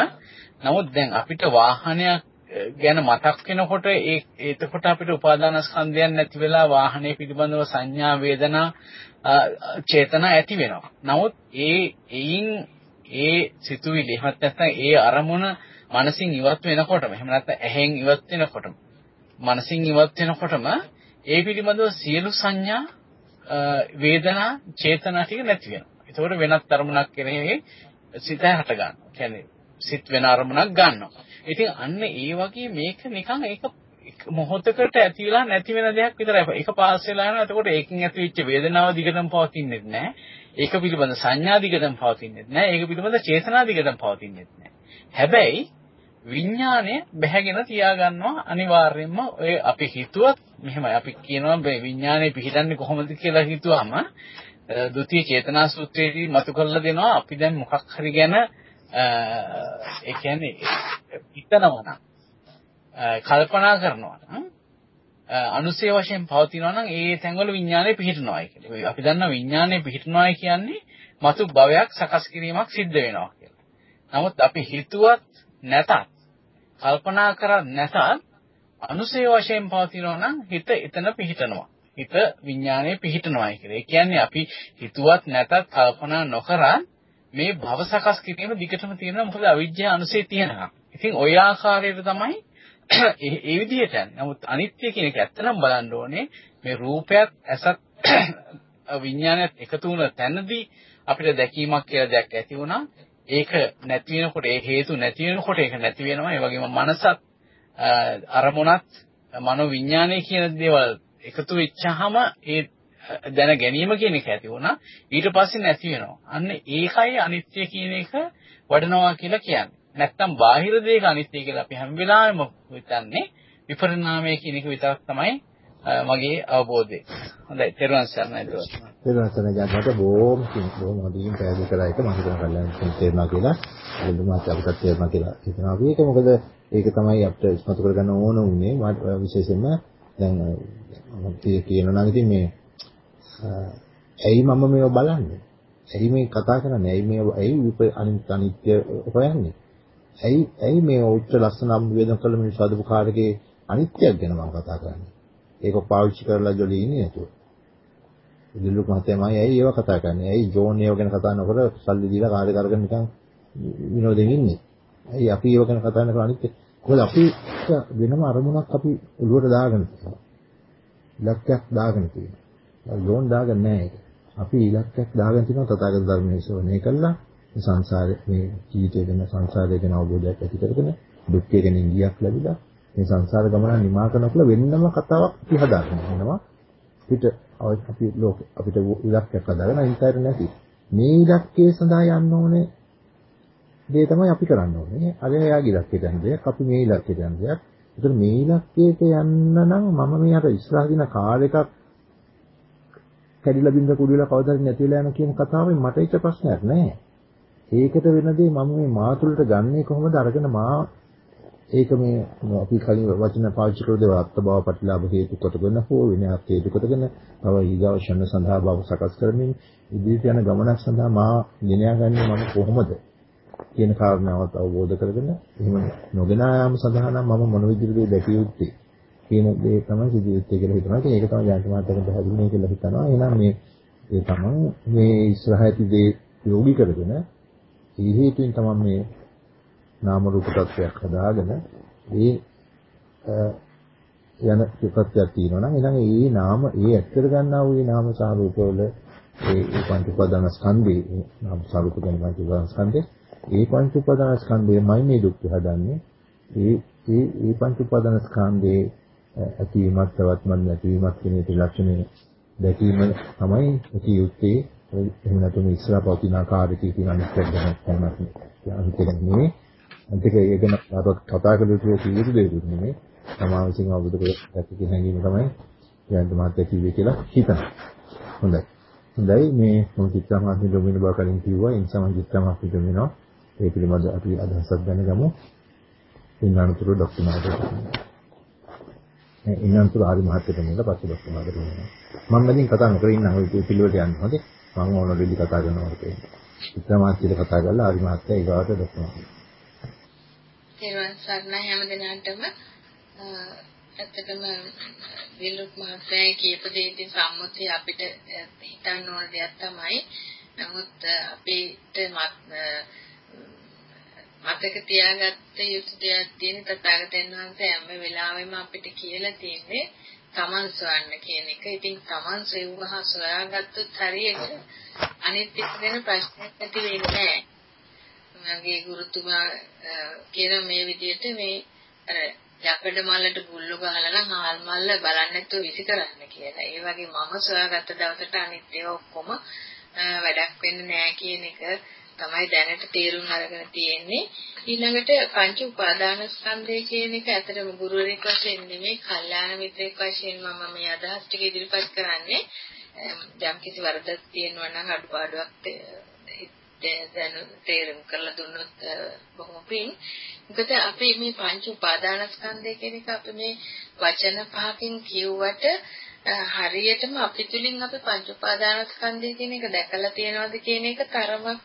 නමුත් දැන් අපිට වාහනයක් ගැන මතක් වෙනකොට ඒ එතකොට අපිට උපාදානස්කන්ධයන් නැති වෙලා වාහනය පිළිබඳව සංඥා වේදනා චේතනා ඇති වෙනවා. නමුත් ඒ එයින් ඒ සිතුවිලි එහෙමත් නැත්නම් ඒ අරමුණ මනසින් ඉවත් වෙනකොටම එහෙම නැත්නම් ඇහෙන් ඉවත් වෙනකොටම මනසින් ඉවත් වෙනකොටම ඒ පිළිබඳව සියලු සංඥා වේදනා චේතනා ටික නැති වෙනවා. ඒතකොට වෙනත් අරමුණක් කෙරෙහි සිත හට ගන්නවා. කියන්නේ සිත් වෙන අරමුණක් ගන්නවා. ඉතින් අන්න ඒ වගේ මේක නිකන් ඒක මොහොතකට ඇති වෙලා නැති වෙන දෙයක් විතරයි. ඒක පාස් වෙලා යනවා. එතකොට ඒකෙන් ඇතිවෙච්ච වේදනාව දිගටම පවතින්නේ නැහැ. ඒක පිළිබඳ සංඥා දිගටම පවතින්නේ නැහැ. ඒක පිළිබඳ චේතනා දිගටම පවතින්නේ නැහැ. හැබැයි විඥාණය බැහැගෙන තියාගන්නවා අනිවාර්යයෙන්ම ඔය අපි හිතුවත් මෙහෙමයි අපි කියනවා මේ විඥාණය පිහිටන්නේ කොහොමද කියලා හිතුවාම ဒုတိ ය චේතනා සූත්‍රයේදී මතු කරලා දෙනවා අපි දැන් මොකක් හරි ගැන ඒ කියන්නේ හිතනවා නම් කල්පනා කරනවා නම් අනුසය වශයෙන් පවතිනවා නම් ඒ තැන්වල විඥානය පිහිටනවායි කියලා. අපි දන්නා විඥානය පිහිටනවායි කියන්නේ මතු භවයක් සකස් කිරීමක් සිද්ධ වෙනවා කියලා. නමුත් අපි හිතුවත් නැතත් කල්පනා කරත් නැතත් අනුසය වශයෙන් පවතිනවා නම් හිත එතන පිහිටනවා. හිත විඥානයේ පිහිටනවායි කියලා. ඒ කියන්නේ අපි හිතුවත් නැතත් කල්පනා නොකරත් මේ භව සකස් කිරීම දිගටම තියෙනවා මොකද අවිජ්ජා අනුසය තියෙනවා. ඉතින් ওই ආකාරයට තමයි ඒ විදිහට යන්නේ. නමුත් අනිත්‍ය කියන එක ඇත්තනම් බලන්න ඕනේ මේ රූපයත් ඇසත් විඥානයත් එකතු වුණ තැනදී අපිට දැකීමක් කියලා දෙයක් ඇති වුණා. ඒක නැති වෙනකොට ඒ හේතු නැති වෙනකොට ඒක නැති වෙනවා. ඒ වගේම මනසත් අරමුණත් මනෝ විඥානය කියන දේවල් එකතු වෙච්චාම ඒ දැන ගැනීම කියන එක ඇති වුණා. ඊට පස්සේ නැති වෙනවා. අන්න ඒකයි අනිත්‍ය කියන එක වඩනවා කියලා කියන්නේ. නැත්තම් බාහිර දේක අනිත්‍ය කියලා අපි හැම වෙලාවෙම හිතන්නේ විපරිණාමය කියන එක විතරක් තමයි මගේ අවබෝධය. හොඳයි, තෙරුවන් සරණයි දුව. තෙරුවන් සරණයි ජාතක බොහොම බොහොම හොඳින් පැහැදිලි කරා එක මම හිතන කල්යනා තේරුණා කියලා. එළඹ මාත් අපිට තේරුණා කියලා හිතනවා. අපි ඒක මොකද ඒක තමයි අපිට ඉස්මතු කරගන්න ඕන උනේ විශේෂයෙන්ම දැන් මම කියනවා නම් ඉතින් මේ ඇයි මම මේව බලන්නේ? ඇයි මේ කතා කරන්නේ? ඇයි මේ ඇයි අනිත්‍ය හොයන්නේ? ඇයි ඇයි මේ උච්ච ලස්සන අම්බේදම් කළ මිනිස්සු අදපු කාර්යයේ අනිත්‍යයක් ගැන මම කතා කරන්නේ? ඒක පාවිච්චි කරලා ජොලි ඉන්නේ නේද? ඉදිරිලුක මහත්තයාමයි ඇයි ඒව කතා කරන්නේ? ඇයි ජෝන් ඒව ගැන කතා නොකර සල්ලි දීලා කාර්ය කරගෙන නිකන් විනෝදෙන් ඉන්නේ? ඇයි අපි ඒව ගැන කතා කරන්නේ අනිත්‍ය? මොකද අපි වෙනම අරමුණක් අපි ඔළුවට දාගෙන තියෙනවා. ඉලක්කයක් දාගෙන තියෙනවා. ලෝන් දාගන්නේ නැහැ ඒක. අපි ඉලක්කයක් දාගෙන තිනවා තථාගත ධර්මයේ ශ්‍රවණය කළා මේ සංසාරේ මේ ජීවිතය ගැන සංසාරය ගැන අවබෝධයක් ඇති කරගෙන දුක්ඛය ගැන ඉඟියක් ලැබිලා මේ සංසාර ගමන නිමා කරනකොට වෙන්නම කතාවක් අපි හදාගෙන ඉන්නවා. අපිට අපි ලෝක අපිට ඉලක්කයක් හදාගෙන අනිත් නැති. මේ ඉලක්කයේ සඳහා යන්න ඕනේ දේ තමයි අපි කරන්න ඕනේ. අර එයාගේ ඉලක්කයට යන දෙයක් අපි මේ ඉලක්කයට යන දෙයක්. ඒතර මේ ඉලක්කයට යන්න නම් මම මේ අර ඉස්සරහ දින කාර් එකක් කැඩිලා බින්ද කුඩු වෙලා කවදාද නැති වෙලා යන කියන කතාවෙන් මට ඒක ප්‍රශ්නයක් නෑ. ඒකට වෙන දේ මම මේ මාතුලට ගන්නේ කොහොමද අරගෙන මා ඒක මේ අපි කලින් වචන පාවිච්චි කරලා දේව අත්බව ප්‍රතිලාභ හේතු කොටගෙන හෝ විනයක් හේතු කොටගෙන තව ඊගාව ෂණ සඳහා බව සකස් කරමින් ඉදිරියට යන ගමනක් සඳහා මා ගෙනයා ගන්නේ මම කොහොමද කියන කාරණාවත් අවබෝධ කරගෙන එහෙම නොගෙන යාම සඳහා නම් මම මොන විදිහටද දැකිය යුත්තේ කියන දේ තමයි සිදු යුත්තේ කියලා හිතනවා. ඒක තමයි යන්ත්‍ර මාතක පැහැදිලිනේ කියලා හිතනවා. එහෙනම් මේ ඒ තමයි මේ ඉස්සරහ ඇති දේ යෝගී කරගෙන ඒ හේතුවෙන් තමයි මේ නාම රූප tattයක් හදාගෙන ඒ යන සුපත්‍යක් තියෙනවා නම් එහෙනම් ඒ නාම ඒ ඇත්තට ගන්නා වූ ඒ නාම සහ රූප වල ඒ ඒ පංච උපාදාන ස්කන්ධේ නාම සහ රූප කියන පංච උපාදාන ස්කන්ධේ ඒ පංච උපාදාන ස්කන්ධයමයි මේ දුක් හදන්නේ ඒ ඒ ඒ පංච උපාදාන ස්කන්ධේ ඇතිවීමක් තවත්මත් නැතිවීමක් කියන ඒ ලක්ෂණය දැකීම තමයි ඇති යුත්තේ එහෙම නැත්නම් ඉස්සරහ පවතින ආකාරයක තියෙන අනිත්‍ය ගැන තමයි කියන්නේ අන්තික ඒක ගැන කතා කළ යුතු කීයද දෙයක් නෙමෙයි. තමා විසින් අවබෝධ කරගත්ත කියන හැඟීම තමයි ජයන්ත මහත්තයා කිව්වේ කියලා හිතනවා. හොඳයි. හොඳයි මේ මම චිත්‍රා මහත්මිය දෙමින බව කලින් කිව්වා. ඒ නිසා මම චිත්‍රා මහත්මිය දෙමිනවා. ඒ පිළිබඳව අපි අදහසක් දැනගමු. ඉන්නතුරු ડોක්ටර් මාදට. ඉන්නතුරු ආරි මහත්තයා දෙමිනලා පස්සේ ડોක්ටර් මාදට වෙනවා. මම මෙලින් කතා නොකර ඉන්න ඔය පිළිවෙලට යන්න හොඳේ. මම ඕනොඩෙලි කතා කරනවා වගේ. චිත්‍රා මහත්මියට කතා කරලා ආරි මහත්තයා ඊගාවට ડોක්ටර් මාදට. තෙරුවන් සරණයි හැම දිනකටම ඇත්තටම විලුක් මහත්තයා කියපු දේ ඉතින් සම්මුතිය අපිට හිතන්න ඕන දෙයක් තමයි. නමුත් අපිට මතක තියාගත්ත යුතු දෙයක් තියෙන තථාගතයන් වහන්සේ හැම වෙලාවෙම අපිට කියලා තියෙන්නේ තමන් සොයන්න කියන එක. ඉතින් තමන් සෙව්වහ සොයාගත්තොත් හරියට අනිත් එක ගැන ප්‍රශ්නයක් ඇති වෙන්නේ නැහැ. මගේ ගුරුතුමා කියන මේ විදිහට මේ අර යකඩ මල්ලට ගුල්ල ගහලා නම් හාල් මල්ල බලන්නේ නැතුව විසි කරන්න කියලා. ඒ වගේ මම සොයාගත්ත දවසට අනිත් ඒවා ඔක්කොම වැඩක් වෙන්නේ නැහැ කියන එක තමයි දැනට තේරුම් අරගෙන තියෙන්නේ. ඊළඟට පංච උපාදාන ස්කන්ධය කියන එක ඇත්තටම ගුරුවරයෙක් වශයෙන් නෙමෙයි, කල්යාණ මිත්‍රයෙක් වශයෙන් මම මේ අදහස් ටික ඉදිරිපත් කරන්නේ. යම් කිසි වරදක් තියෙනවා නම් අඩුපාඩුවක් දැනු තේරුම් කරලා දුන්නොත් බොහොම පිං. මොකද අපි මේ පංච උපාදානස්කන්ධය කියන එක අපි මේ වචන පහකින් කියුවට හරියටම අපි තුලින් අපි පංච උපාදානස්කන්ධය කියන එක දැකලා තියෙනවද කියන එක තරමක්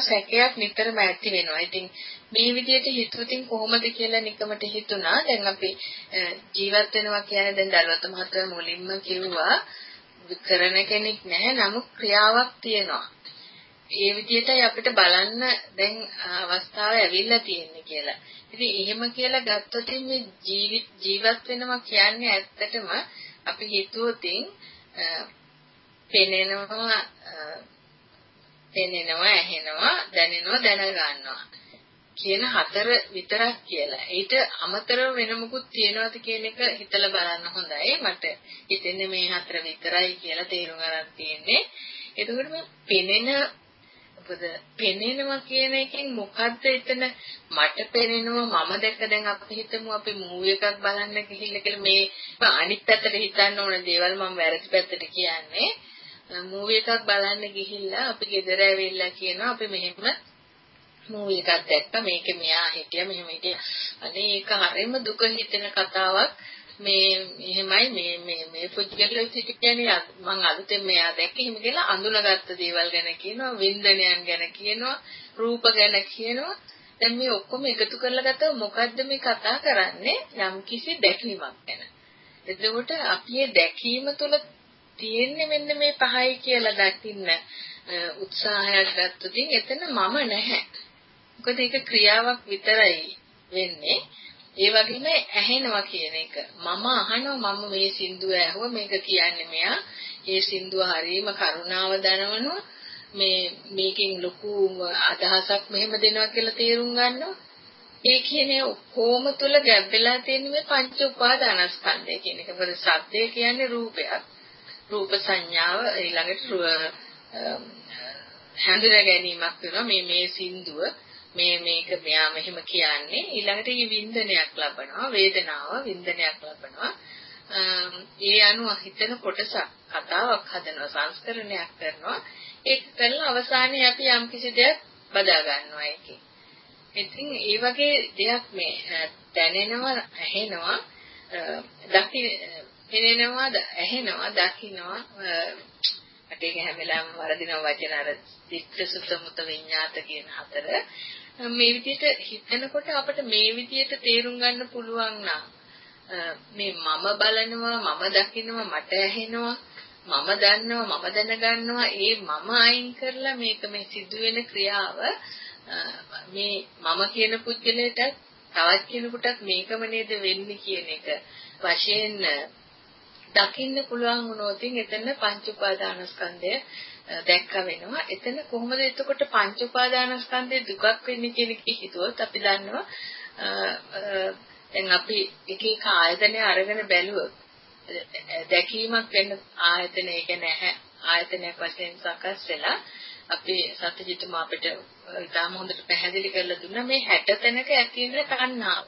සැකයක් නිතරම ඇති වෙනවා. ඉතින් මේ විදිහට හිතුවතින් කොහොමද කියලා නිකමට හිතුණා. දැන් අපි ජීවත් වෙනවා කියන්නේ දැන් දරුවත් මහත්තයා මුලින්ම කිව්වා කරන කෙනෙක් නැහැ නමුත් ක්‍රියාවක් තියෙනවා. ඒ විදිහටයි අපිට බලන්න දැන් අවස්ථාව ඇවිල්ලා තියෙන්නේ කියලා. ඉතින් එහෙම කියලා ගත්තොත් මේ ජීවිත ජීවත් වෙනවා කියන්නේ ඇත්තටම අපි හිතුවොතින් පෙනෙනවා පෙනෙනවා ඇහෙනවා දැනෙනවා දැන ගන්නවා කියන හතර විතරක් කියලා. ඊට අමතරව වෙන මොකුත් තියනවද කියන එක හිතලා බලන්න හොඳයි. මට හිතෙන්නේ මේ හතර විතරයි කියලා තේරුම් ගන්න තියෙන්නේ. එතකොට මේ පෙනෙන මොකද පෙනෙනවා කියන එකෙන් මොකද්ද එතන මට පෙනෙනවා මම දැක දැන් අපි හිතමු අපි මූවි එකක් බලන්න ගිහිල්ලා කියලා මේ අනිත් පැත්තට හිතන්න ඕන දේවල් මම වැරදි පැත්තට කියන්නේ. මූවි එකක් බලන්න ගිහිල්ලා අපි ගෙදර ඇවිල්ලා කියනවා අපි මෙහෙම මූවි එකක් දැක්ක. මේකේ මෙයා හිටියා මෙහෙම හිටියා. අනේ ඒක හරියම දුක හිතෙන කතාවක්. මේ එහෙමයි මේ මේ මේ පුද්ගලයෝ සිට කියන්නේ මම අලුතෙන් මෙයා දැක්ක එහෙම කියලා අඳුනගත්ත දේවල් ගැන කියනවා වින්දනයන් ගැන කියනවා රූප ගැන කියනවා. දැන් මේ ඔක්කොම එකතු කරලා ගත්තම මොකද්ද මේ කතා කරන්නේ? යම් කිසි දැකීමක් ගැන. එතකොට අපි මේ දැකීම තුළ තියෙන්නේ මෙන්න මේ පහයි කියලා දකින්න උත්සාහයක් ගත්තොත් එතන මම නැහැ. මොකද ඒක ක්‍රියාවක් විතරයි වෙන්නේ. ඒ වගේම ඇහෙනවා කියන එක. මම අහනවා මම මේ සින්දුව ඇහුවා මේක කියන්නේ මෙයා. ඒ සින්දුව හරීම කරුණාව දනවනවා. මේ මේකෙන් ලොකු අදහසක් මෙහෙම දෙනවා කියලා තේරුම් ගන්නවා. ඒ කියන්නේ ඔක්කොම තුල ගැබ් වෙලා තියෙන මේ පංච උපාදානස්කන්ධය කියන එක. මොකද සත්‍යය කියන්නේ රූපයක්. රූප සංඥාව ඊළඟට හඳුනා ගැනීමක් වෙනවා මේ මේ සින්දුව මේ මේක මෙයා මෙහෙම කියන්නේ. ඊළඟට ඊ වින්දනයක් ලබනවා වේදනාව වින්දනයක් ලබනවා. ඒ අනුව හිතන කොටස කතාවක් හදනවා සංස්කරණයක් කරනවා. ඒක කරලා අවසානයේ අපි යම් කිසි දෙයක් බදා ගන්නවා ඒකේ. ඉතින් ඒ වගේ දෙයක් මේ දැනෙනවා ඇහෙනවා දකි පෙනෙනවා ඇහෙනවා දකින්නවා මට ඒක හැම වෙලාවෙම වරදිනවා වචන අර දික්ක සුත මුත විඤ්ඤාත කියන හතර. මේ විදිහට හිතනකොට අපිට මේ විදිහට තේරුම් ගන්න පුළුවන් නම් මේ මම බලනවා මම දකිනවා මට ඇහෙනවා මම දන්නවා මම දැනගන්නවා ඒ මම අයින් කරලා මේක මේ සිදුවෙන ක්‍රියාව මේ මම කියන පුද්ගලයාට තවත් කෙනෙකුටත් මේකම නේද වෙන්නේ කියන එක වශයෙන් දකින්න පුළුවන් වුණොත් එතන පංච උපාදානස්කන්ධය දැක්ක වෙනවා. එතන කොහොමද එතකොට පංච උපාදානස්කන්ධේ දුකක් වෙන්නේ කියන එක හිතුවොත් අපි දන්නවා දැන් අපි එක එක ආයතනය අරගෙන බැලුවොත් දැකීමක් වෙන ආයතනය කියන්නේ ආයතනයක් වශයෙන් සකස් වෙලා අපි සත්‍යජිතම අපිට ඉතාම හොඳට පැහැදිලි කරලා දුන්නා මේ 60 තැනක ඇති වෙන තණ්හාව.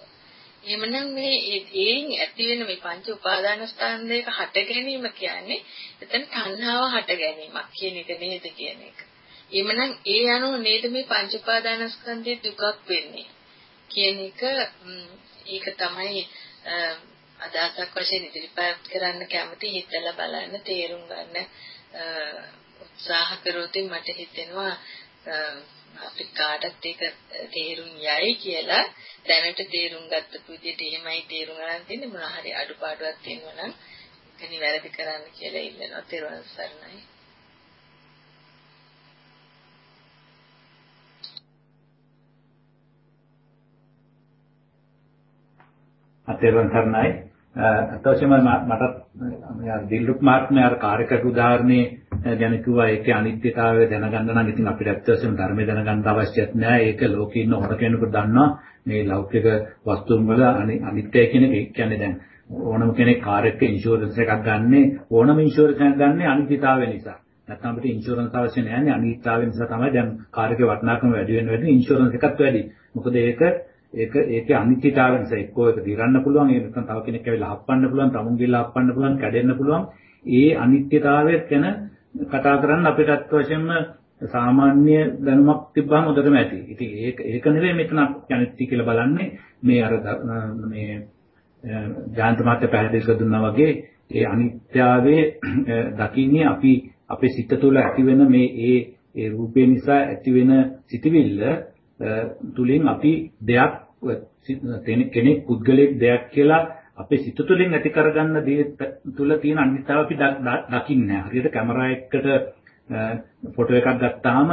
එහෙමනම් මේ ඒන් ඇති වෙන මේ පංච උපාදාන ස්කන්ධයක හට ගැනීම කියන්නේ එතන තණ්හාව හට ගැනීමක් කියන එක නේද කියන එක. එහෙමනම් ඒ අනුව නේද මේ පංච උපාදාන ස්කන්ධයේ දුකක් වෙන්නේ කියන එක ඒක තමයි අදහසක් වශයෙන් ඉදිරිපත් කරන්න කැමති හිතලා බලන්න තේරුම් ගන්න උත්සාහ කරොත් මට හිතෙනවා අපි කාටත් ඒක තේරුම් යයි කියලා දැනට තේරුම් ගත්ත විදිහට එහෙමයි තේරුම් ගන්න තියෙන්නේ. මොනවා හරි අඩුපාඩුවක් තියෙනවා නම් ඒක නිවැරදි කරන්න කියලා ඉල්ලනවා. තේරුම් සරණයි. අතේරුම් සරණයි. අතවශ්‍යම මට දිල්රුක් මහත්මයා අර කාර්යකට උදාහරණේ ගැන කිව්වා ඒකේ අනිත්‍යතාවය දැනගන්න නම් ඉතින් අපිට ඇත්ත වශයෙන්ම ධර්මය දැනගන්න අවශ්‍යත් නෑ. ඒක ලෝකේ ඉන්න ඕන කෙනෙකුට දන්නවා. මේ ලෞකික වස්තුන් වල අනිත්‍ය කියන එක. කියන්නේ දැන් ඕනම කෙනෙක් කාර් එකක ඉන්ෂුරන්ස් එකක් ගන්නෙ ඕනම ඉන්ෂුරන්ස් එකක් ගන්නෙ අනිත්‍යතාවය නිසා. නැත්නම් අපිට ඉන්ෂුරන්ස් අවශ්‍ය නැහැ අනිත්‍යතාවය නිසා තමයි දැන් කාර් එකේ වටිනාකම වැඩි වෙන වැඩි ඉන්ෂුරන්ස් එකත් වැඩි. මොකද ඒක ඒක ඒකේ අනිත්‍යතාවය නිසා එක්කෝ ඒක දිරන්න පුළුවන්. ඒ නැත්නම් තව කෙනෙක් ඇවිල්ලා හප්පන්න පුළුවන් තමුන් ගිහලා හප්පන්න පුළුවන් කැඩෙන්න පුළුවන්. ඒ අනිත්‍යතාවය ගැන කතා කරන්න අපිට අත් වශයෙන්ම සාමාන්‍ය දැනුමක් තිබ්බම හොඳටම ඇති. ඉතින් ඒක ඒක නෙවෙයි මෙතන අනිත්‍ය කියලා බලන්නේ මේ අර මේ ජාන්ත මාත්‍ය පැහැදිලි කර දුන්නා වගේ ඒ අනිත්‍යාවේ දකින්නේ අපි අපේ සිත තුළ ඇතිවෙන මේ ඒ ඒ රූපේ නිසා ඇතිවෙන සිටිවිල්ල තුලින් අපි දෙයක් කෙනෙක් පුද්ගලයෙක් දෙයක් කියලා අපේ සිත තුළින් ඇති කරගන්න දේ තුල තියෙන අනිත්‍යතාව අපි දකින්නේ නැහැ. හරියට කැමරා එකකට ෆොටෝ එකක් ගත්තාම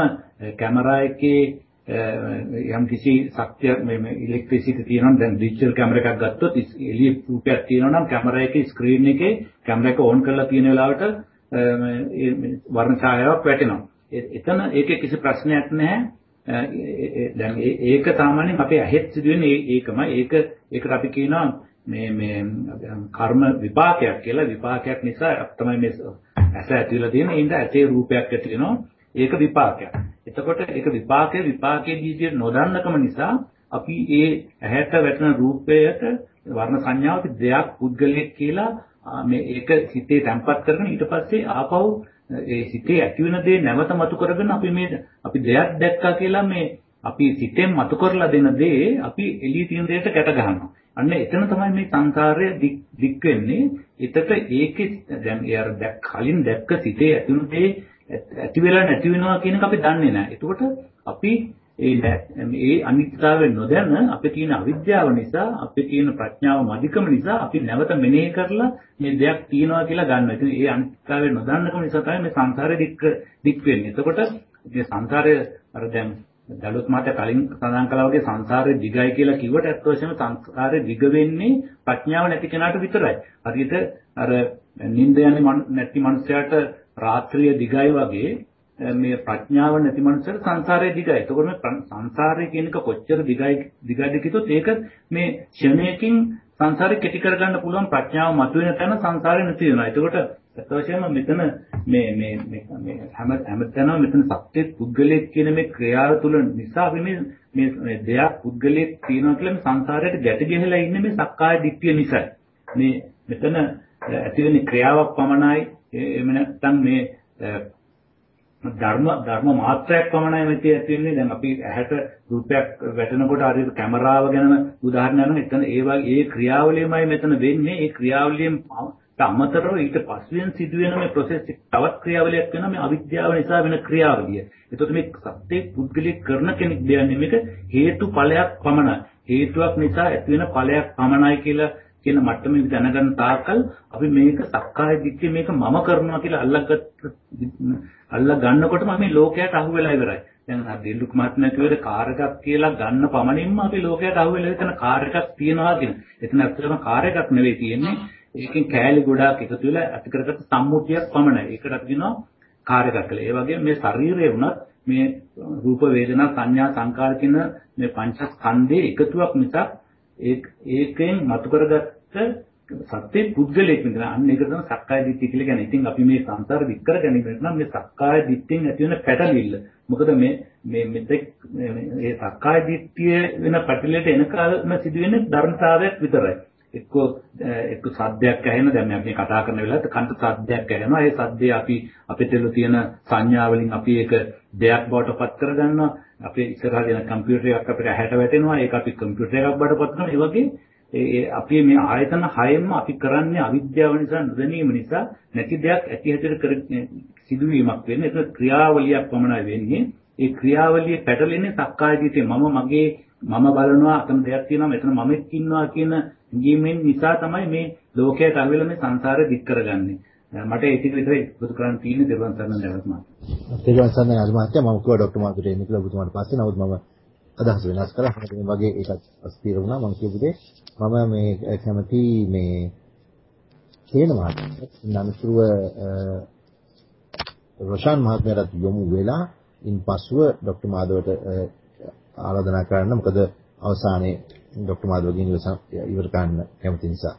කැමරා එකේ යම් කිසි ශක්තිය මේ ඉලෙක්ට්‍රිසිටි තියෙනවා දැන් ඩිජිටල් කැමරා එකක් ගත්තොත් එළිය රූපයක් තියෙනවා නම් කැමරා එකේ ස්ක්‍රීන් එකේ කැමරා එක ඕන් කරලා තියෙන වෙලාවට වර්ණ ඡායාවක් වැටෙනවා. එතන ඒකේ කිසි ප්‍රශ්නයක් නැහැ. දැන් ඒක සාමාන්‍යයෙන් අපේ ඇහෙත් සිදුවෙන ඒකම ඒක ඒකට අපි කියනවා මේ මේ කර්ම විපාකයක් කියලා විපාකයක් නිසා තමයි මේ ඇස ඇතිවලා තියෙන ඉඳ ඇසේ රූපයක් ඇති වෙනවා ඒක විපාකයක්. එතකොට ඒක විපාකයේ විපාකයේ දීදී නොදන්නකම නිසා අපි ඒ ඇහැට වැටෙන රූපයට වර්ණ සංඥාවක දෙයක් පුද්ගලයෙක් කියලා මේ ඒක හිතේ තැම්පත් කරගෙන ඊට පස්සේ ආපහු ඒ සිතේ ඇති වෙන දේ නැවත මතු කරගෙන අපි මේ අපි දෙයක් දැක්කා කියලා මේ අපි සිතෙන් මතු කරලා දෙන දේ අපි එළිය තියෙන දෙයට කැට ගන්නවා. අන්න එතන තමයි මේ සංකාරය දික් වෙන්නේ. එතට ඒකේ දැන් ඒ අර කලින් දැක්ක සිතේ ඇතුළු දේ ඇති වෙලා නැති වෙනවා කියන එක අපි දන්නේ නැහැ. එතකොට අපි ඒ ඒ අනිත්‍යතාවය නොදැන අපේ තියෙන අවිද්‍යාව නිසා අපේ තියෙන ප්‍රඥාව මදිකම නිසා අපි නැවත මෙනෙහි කරලා මේ දෙයක් තියෙනවා කියලා ගන්නවා. ඉතින් ඒ අනිත්‍යතාවය නොදන්නකම නිසා තමයි මේ සංසාරේ දික් දික් වෙන්නේ. එතකොට මේ සංසාරය අර දැන් දලුත් මාත කලින් සඳහන් කළා වගේ සංසාරේ දිගයි කියලා කිව්වට ඇත්ත වශයෙන්ම සංසාරේ දිග වෙන්නේ ප්‍රඥාව නැති කෙනාට විතරයි. හරියට අර නිින්ද යන්නේ නැති මනුස්සයාට රාත්‍රිය දිගයි වගේ මේ ප්‍රඥාව නැති මනුස්සයෙක් සංසාරේ දිගයි. එතකොට මේ සංසාරේ කියන එක කොච්චර දිගයි දිගද කිව්වොත් ඒක මේ ක්ෂණයකින් සංසාරේ කෙටි කරගන්න පුළුවන් ප්‍රඥාව මතුවෙන තැන සංසාරේ නැති වෙනවා. එතකොට අත් වශයෙන්ම මෙතන මේ මේ මේ හැම හැමතැනම මෙතන සත්‍ය පුද්ගලයෙක් කියන මේ ක්‍රියාව තුළ නිසා අපි මේ මේ දෙයක් පුද්ගලයෙක් තියෙනවා කියලා මේ සංසාරයට ගැට ගැහිලා ඉන්නේ මේ සක්කාය දිට්ඨිය නිසා. මේ මෙතන ඇතිවෙන ක්‍රියාවක් පමණයි. එහෙම නැත්නම් මේ ධර්ම ධර්ම මාත්‍රයක් පමණයි මෙතේ ඇති වෙන්නේ. දැන් අපි ඇහැට රූපයක් වැටෙනකොට අර කැමරාව ගැනම උදාහරණයක් නම් එතන ඒ වගේ ඒ ක්‍රියාවලියමයි මෙතන වෙන්නේ. ඒ ක්‍රියාවලියෙන් අමතරව ඊට පස්වෙන් සිදුවෙන මේ process තවත් ක්‍රියාවලියක් වෙනවා මේ අවිද්‍යාව නිසා වෙන ක්‍රියාවලිය. එතකොට මේ සත්‍ය පුද්ගලික කරන කෙනෙක් දෙන්නේ මේක හේතු ඵලයක් පමණයි. හේතුවක් නිසා ඇති වෙන ඵලයක් පමණයි කියලා කියන මට්ටමේ දැනගන්න තාක්කල් අපි මේක සක්කාය දිට්ඨිය මේක මම කරනවා කියලා අල්ලගත්ත අල්ලා ගන්නකොටම මේ ලෝකයට අහු වෙලා ඉවරයි. දැන් අර දිල්ලුක් මහත්මයා කිව්වේ කාර් එකක් කියලා ගන්න පමණින්ම අපි ලෝකයට අහු වෙලා එතන කාර් එකක් තියනවා කියන. එතන ඇත්තටම කාර් එකක් නෙවෙයි තියෙන්නේ. ඒකෙන් කෑලි ගොඩාක් එකතු වෙලා ඇති කරගත්ත සම්මුතියක් පමණයි. ඒකට අපි කියනවා කාර් එකක් කියලා. ඒ වගේම මේ ශරීරය වුණත් මේ රූප වේදනා සංඥා සංකාර කියන මේ පංචස්කන්ධයේ එකතුවක් මිසක් ඒකෙන් මතු කරගත්ත සත්‍ය පුද්ගලයෙක් විතර අන්න ඒක තමයි සක්කාය දිට්ඨිය කියලා කියන්නේ. ඉතින් අපි මේ සංසාර විකර ගැනීමට නම් මේ සක්කාය දිට්ඨියෙන් ඇති වෙන පැටලිල්ල. මොකද මේ මේ මෙතෙක් මේ සක්කාය දිට්ඨිය වෙන පැටලෙට එනකල්ම සිදුවෙන ධර්මතාවයක් විතරයි. එක්කෝ එක්ක සද්දයක් ඇහෙන දැන් අපි කතා කරන වෙලාවට කන්ට සද්දයක් ඇහෙනවා. ඒ සද්දේ අපි අපිට තියෙන සංඥා වලින් අපි ඒක දෙයක් බවට පත් කරගන්නවා. අපේ ඉස්සරහා දෙන කම්පියුටර් එකක් අපිට ඇහැට වැටෙනවා. ඒක අපි කම්පියුටර් එකක් බවට පත් කරනවා. ඒ වගේ ඒ අපි මේ ආයතන හයෙන්ම අපි කරන්නේ අවිද්‍යාව නිසා නොදැනීම නිසා නැති දෙයක් ඇති හැටියට කර සිදුවීමක් වෙන්නේ ඒක ක්‍රියාවලියක් පමණයි වෙන්නේ ඒ ක්‍රියාවලිය පැටලෙන්නේ සක්කාය දිටේ මම මගේ මම බලනවා අතන දෙයක් තියෙනවා මෙතන මමෙක් ඉන්නවා කියන හැඟීමෙන් නිසා තමයි මේ ලෝකයට අවිල මේ සංසාරේ දික් කරගන්නේ. මට ඒ ටික විතරයි පුදු කරන් තියෙන දෙවන් සරණ දැවත් මාත්. දෙවන් සරණ අද මාත්‍ය මම කිව්වා ડોක්ටර් මාතුට එන්න කියලා ඔබතුමාට පස්සේ නමුත් මම අදහස් වෙනස් කරා. මේ වගේ එකක් අස්තිර වුණා මම කියපු දේ. මම මේ කැමති මේ තේන මහත්මයා නමස්රුව රොෂාන් මහත්මයාට යොමු වෙලා ඉන්පසුව ડોක්ටර් මාදවට ආරාධනා කරන්න මොකද අවසානයේ ડોક્ટર මාධවගෙන් ඉවර කරන්න කැමති නිසා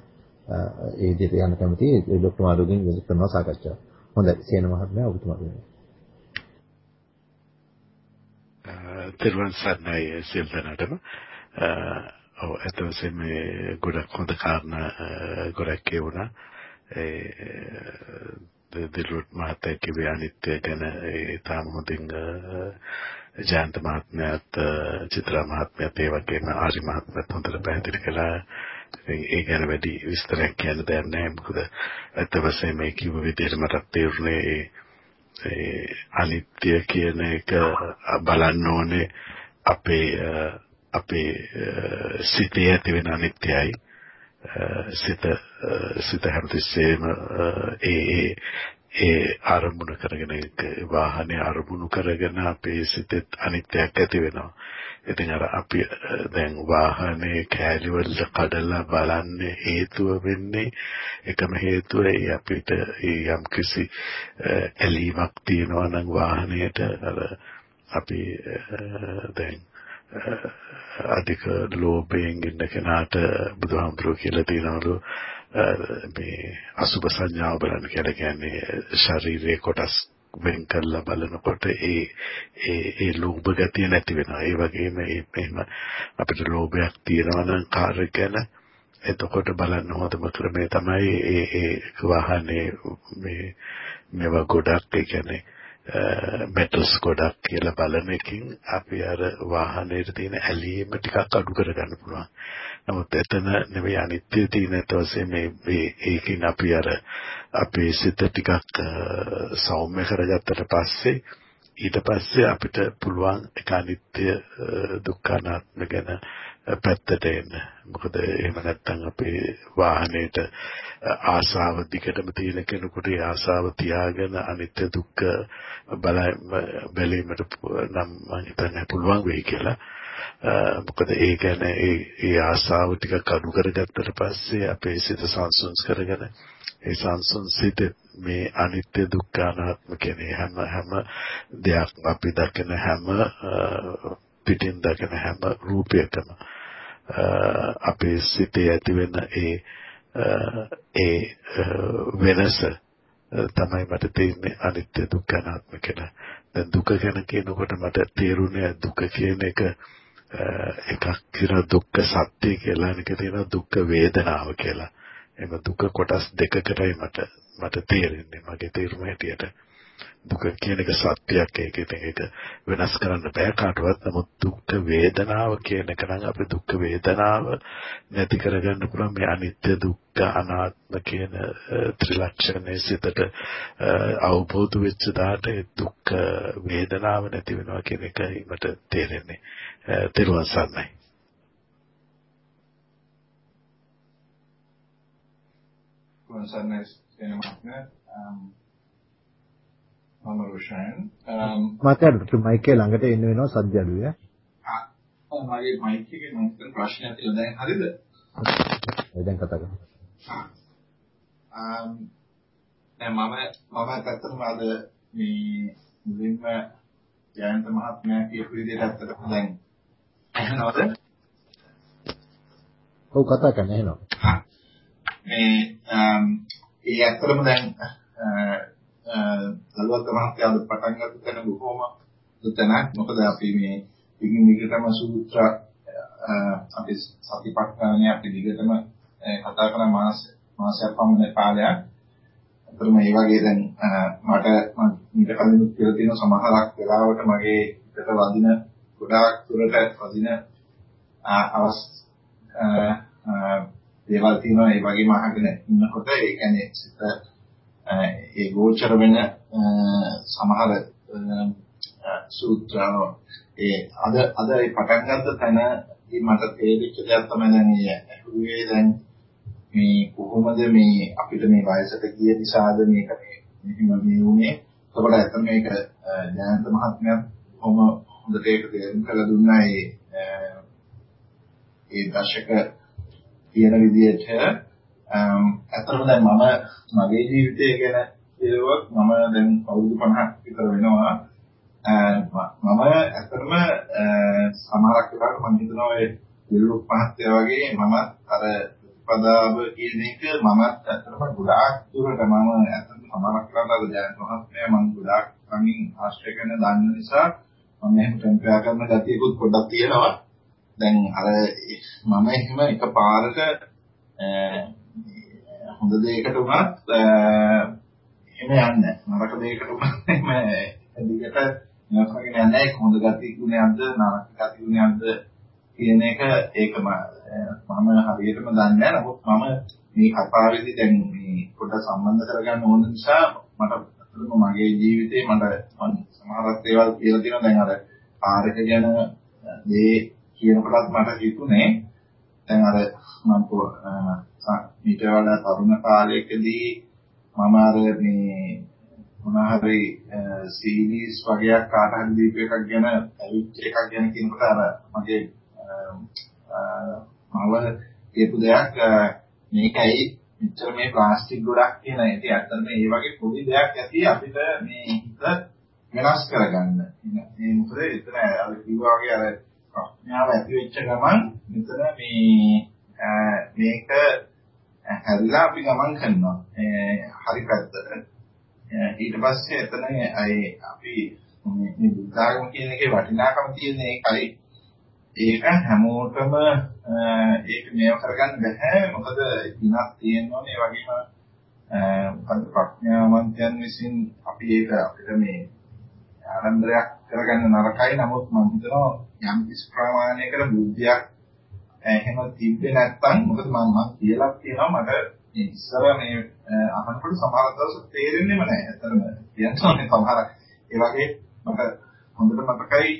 ඒ විදිහට යන්න කැමති ડોક્ટર මාධවගෙන් ඉවර කරනවා සාකච්ඡාව. හොඳයි සේන මහත්මයා ඔබතුමාට තිරුවන් සරණයි සියලු දෙනාටම. ඔව් ඒත් මේ ගොඩක් හොඳ කාරණා ගොඩක් කියුණා. ඒ දිලුත් මහත්තයා කිව්වේ අනිත්‍ය ගැන ඒ තාම හොඳින් ජයන්ත මහත්මයාත් චිත්‍රා මහත්මයාත් ඒ වගේම ආරි මහත්මයාත් හොඳට පැහැදිලි කළා. ඒ ගැන වැඩි විස්තරයක් කියන්න දෙයක් නැහැ. මොකද ඇත්ත වශයෙන්ම මේ කිව්ව විදිහට මට තේරුනේ ඒ අනිත්‍ය කියන එක බලන්න ඕනේ අපේ අපේ සිතේ ඇති වෙන අනිත්‍යයි සිත සිත හැමතිස්සෙම ඒ ඒ ඒ අරමුණු කරගෙන වාහනේ අරමුණු කරගෙන අපේ සිතෙත් අනිත්‍යයක් ඇති වෙනවා. ඉතින් අර අපි දැන් වාහනේ කෑලි වල කඩලා බලන්නේ හේතුව වෙන්නේ එකම හේතුව ඒ අපිට යම් කිසි ඇලීමක් තියෙනවා නම් වාහනයට අර අපි දැන් අධික ලෝභයෙන් ඉන්න කෙනාට බුදුහාමුදුරුවෝ කියලා තියෙනවලු මේ අසුබ සංඥාව බලන්න කියලා කියන්නේ ශරීරයේ කොටස් වෙන් කරලා බලනකොට ඒ ඒ ඒ ලෝභ ගතිය නැති වෙනවා. ඒ වගේම එහෙම අපිට ලෝභයක් තියෙනවා නම් කාර් ගැන එතකොට බලන්න හොඳම ක්‍රමය තමයි ඒ ඒ වාහනේ මේ මේවා ගොඩක් ඒ කියන්නේ මෙටල්ස් ගොඩක් කියලා බලන එකකින් අපි අර වාහනේට තියෙන ඇලීම ටිකක් අඩු කරගන්න පුළුවන්. නමුත් එතන නෙවෙයි අනිත්‍ය තියෙන තවසේ මේ ඒකින් අපි අර අපේ සිත ටිකක් සෞම්‍ය කරගත්තට පස්සේ ඊට පස්සේ අපිට පුළුවන් ඒක අනිත්‍ය දුක්ඛ අනාත්ම ගැන පැත්තට එන්න. මොකද එහෙම නැත්නම් අපේ වාහනේට ආසාව දිගටම තියෙන කෙනෙකුට ඒ ආසාව තියාගෙන අනිත්‍ය දුක්ඛ බැලීමට නම් මම හිතන්නේ පුළුවන් වෙයි කියලා. මොකද ඒ කියන්නේ ඒ ඒ ආසාව ටික අඩු කරගත්තට පස්සේ අපේ සිත සංසුන්ස් කරගෙන ඒ සංසුන් සිත මේ අනිත්‍ය දුක්ඛ අනාත්ම කියන හැම හැම දෙයක් අපි දකින හැම පිටින් දකින හැම රූපයකම අපේ සිතේ ඇති වෙන ඒ ඒ වෙනස තමයි මට තේරෙන්නේ අනිත්‍ය දුක්ඛ අනාත්ම කියලා. දැන් දුක ගැන කියනකොට මට තේරුනේ දුක කියන එක එකක් කියලා දුක්ඛ සත්‍ය කියලා එක තියෙනවා දුක්ඛ වේදනාව කියලා. එම දුක කොටස් දෙකකටයි මට මට තේරෙන්නේ මගේ තේරුම හැටියට. දුක කියන එක සත්‍යයක් ඒක ඒක වෙනස් කරන්න බෑ කාටවත්. නමුත් දුක් වේදනාව කියන එක නම් අපි දුක් වේදනාව නැති කරගන්න පුළුවන්. මේ අනිත්‍ය දුක්ඛ අනාත්ම කියන ත්‍රිලක්ෂණයේ සිතට අවබෝධ වෙච්ච දාට දුක් වේදනාව නැති වෙනවා කියන එකයි මට තේරෙන්නේ තෙරුවන් සරණයි. සරණයි එනම මම රොෂන්. මාතට මයික් එක ළඟට එන්න වෙනවා සද්ද අඩුයි ආ මගේ මයික් එකේ මම හිතන ප්‍රශ්නයක් තියෙනවා. දැන් හරිද? දැන් කතා කරමු. ආ දැන් මම මම ඇත්තටම අද මේ මුලින්ම ජයන්ත මහත්මයා කියපු විදිහට ඇත්තටම දැන් අහනවද ඔව් කතා කරන්න. එහෙනම් මේ ඒ ඇත්තටම දැන් දලුවත් මහත්තයා අද පටන් ගන්න තැන බොහොම තැනක් මොකද අපි මේ ඉතින් විකටම සූත්‍ර අපි සතිපට්ඨානය අපි දිගටම කතා කරන මාස මාසයක් පමණ කාලයක්. අතරම මේ වගේ දැන් මට ඊට කලින් කියලා තියෙන සමහරක් වෙලාවට මගේ හිතට වදින ගොඩාක් දුරට වදින අවස් දේවල් තියෙනවා. ඒ වගේම අහගෙන ඉන්නකොට ඒ කියන්නේ ඒ ගෝචර වෙන සමහර සූත්‍රano ඒ අද අද ඒ පටන් ගත්ත තැන මට තේරිච්ච දෙයක් තමයි දැන් මේ අහුවේ දැන් මේ කොහොමද මේ අපිට මේ වයසට ගිය නිසාද මේක මෙහිම මේ උනේ එතකොට ඇත්ත මේක ජයන්ත මහත්මයා කොහොම හොඳට ඒක තේරුම් කරලා දුන්නා ඒ ඒ දශක කියන විදිහට Um, ඇත්තටම දැන් මම මගේ ජීවිතය ගැන කියලුවොත් මම දැන් අවුරුදු 50ක් විතර වෙනවා. Uh, මම ඇත්තටම uh, සමහරක් වෙලාවට මම හිතනවා ඒ විලුක් මහත්තයා වගේ මම අර ප්‍රතිපදාව කියන එක මමත් ඇත්තටම ගොඩාක් දුරට මම ඇත්තටම සමහරක් වෙලාවට අර ජයන්ත මහත්මයා මම ගොඩාක් කමින් ආශ්‍රය කරන දන්න නිසා මම එහෙම කම්පෙයාර් කරන ගතියකුත් පොඩ්ඩක් තියෙනවා. දැන් අර මම එහෙම එකපාරට uh, හොඳ දෙයකට උනත් එහෙම යන්නේ නරක දෙයකට උනත් එහෙම දිගට නරකගෙන යන්නේ හොඳ ගති ගුණයක්ද නරක ගති ගුණයක්ද කියන එක ඒක මම හරියටම දන්නේ නැහැ නමුත් මම මේ කතාවේදී දැන් මේ පොඩ්ඩක් සම්බන්ධ කරගන්න ඕන නිසා මට මගේ ජීවිතේ මට සමහරක් දේවල් කියලා තියෙනවා. දැන් අර ආරක ගැන මේ කියනකොටත් මට හිතුනේ. දැන් අර මම ඊට වඩා තරුණ කාලයකදී මම අර මේ මොනහරි සීරීස් වගේක් කාට හරි දීප එකක් ගැන ඇවිත් එකක් ගැන කියනකොට අර මගේ මම කියපු දෙයක් මේකයි මෙච්චර මේ ප්ලාස්ටික් ගොඩක් කියන එක ඇත්තටම මේ වගේ පොඩි දෙයක් ඇති අපිට මේ හිත වෙනස් කරගන්න. මේ මොකද එතන අර කිව්වා වගේ අර ප්‍රඥාව ඇති වෙච්ච ගමන් මෙතන මේ මේක හැරිලා අපි ගමන් කරනවා. හරි පැත්තට. ඊට පස්සේ එතන අපි මේ බුද්ධාගම කියන එකේ වටිනාකම තියෙන එකයි ඒක හැමෝටම ඒක මේව කරගන්න බෑ මොකද දිනක් තියෙනවා මේ වගේම මොකද ප්‍රඥාවන්තයන් විසින් අපි ඒක අපිට මේ ආරම්භයක් කරගන්න නරකයි නමුත් මම හිතනවා යම් කිසි ප්‍රමාණයකට බුද්ධියක් එහෙම තිබ්බේ නැත්නම් මොකද මම මම කියලා කියනවා මට මේ ඉස්සර මේ අහනකොට සමහර දවස් තේරෙන්නේම නැහැ. ඇත්තටම කියන්නෝනේ සමහර ඒ වගේ මට හොඳට මතකයි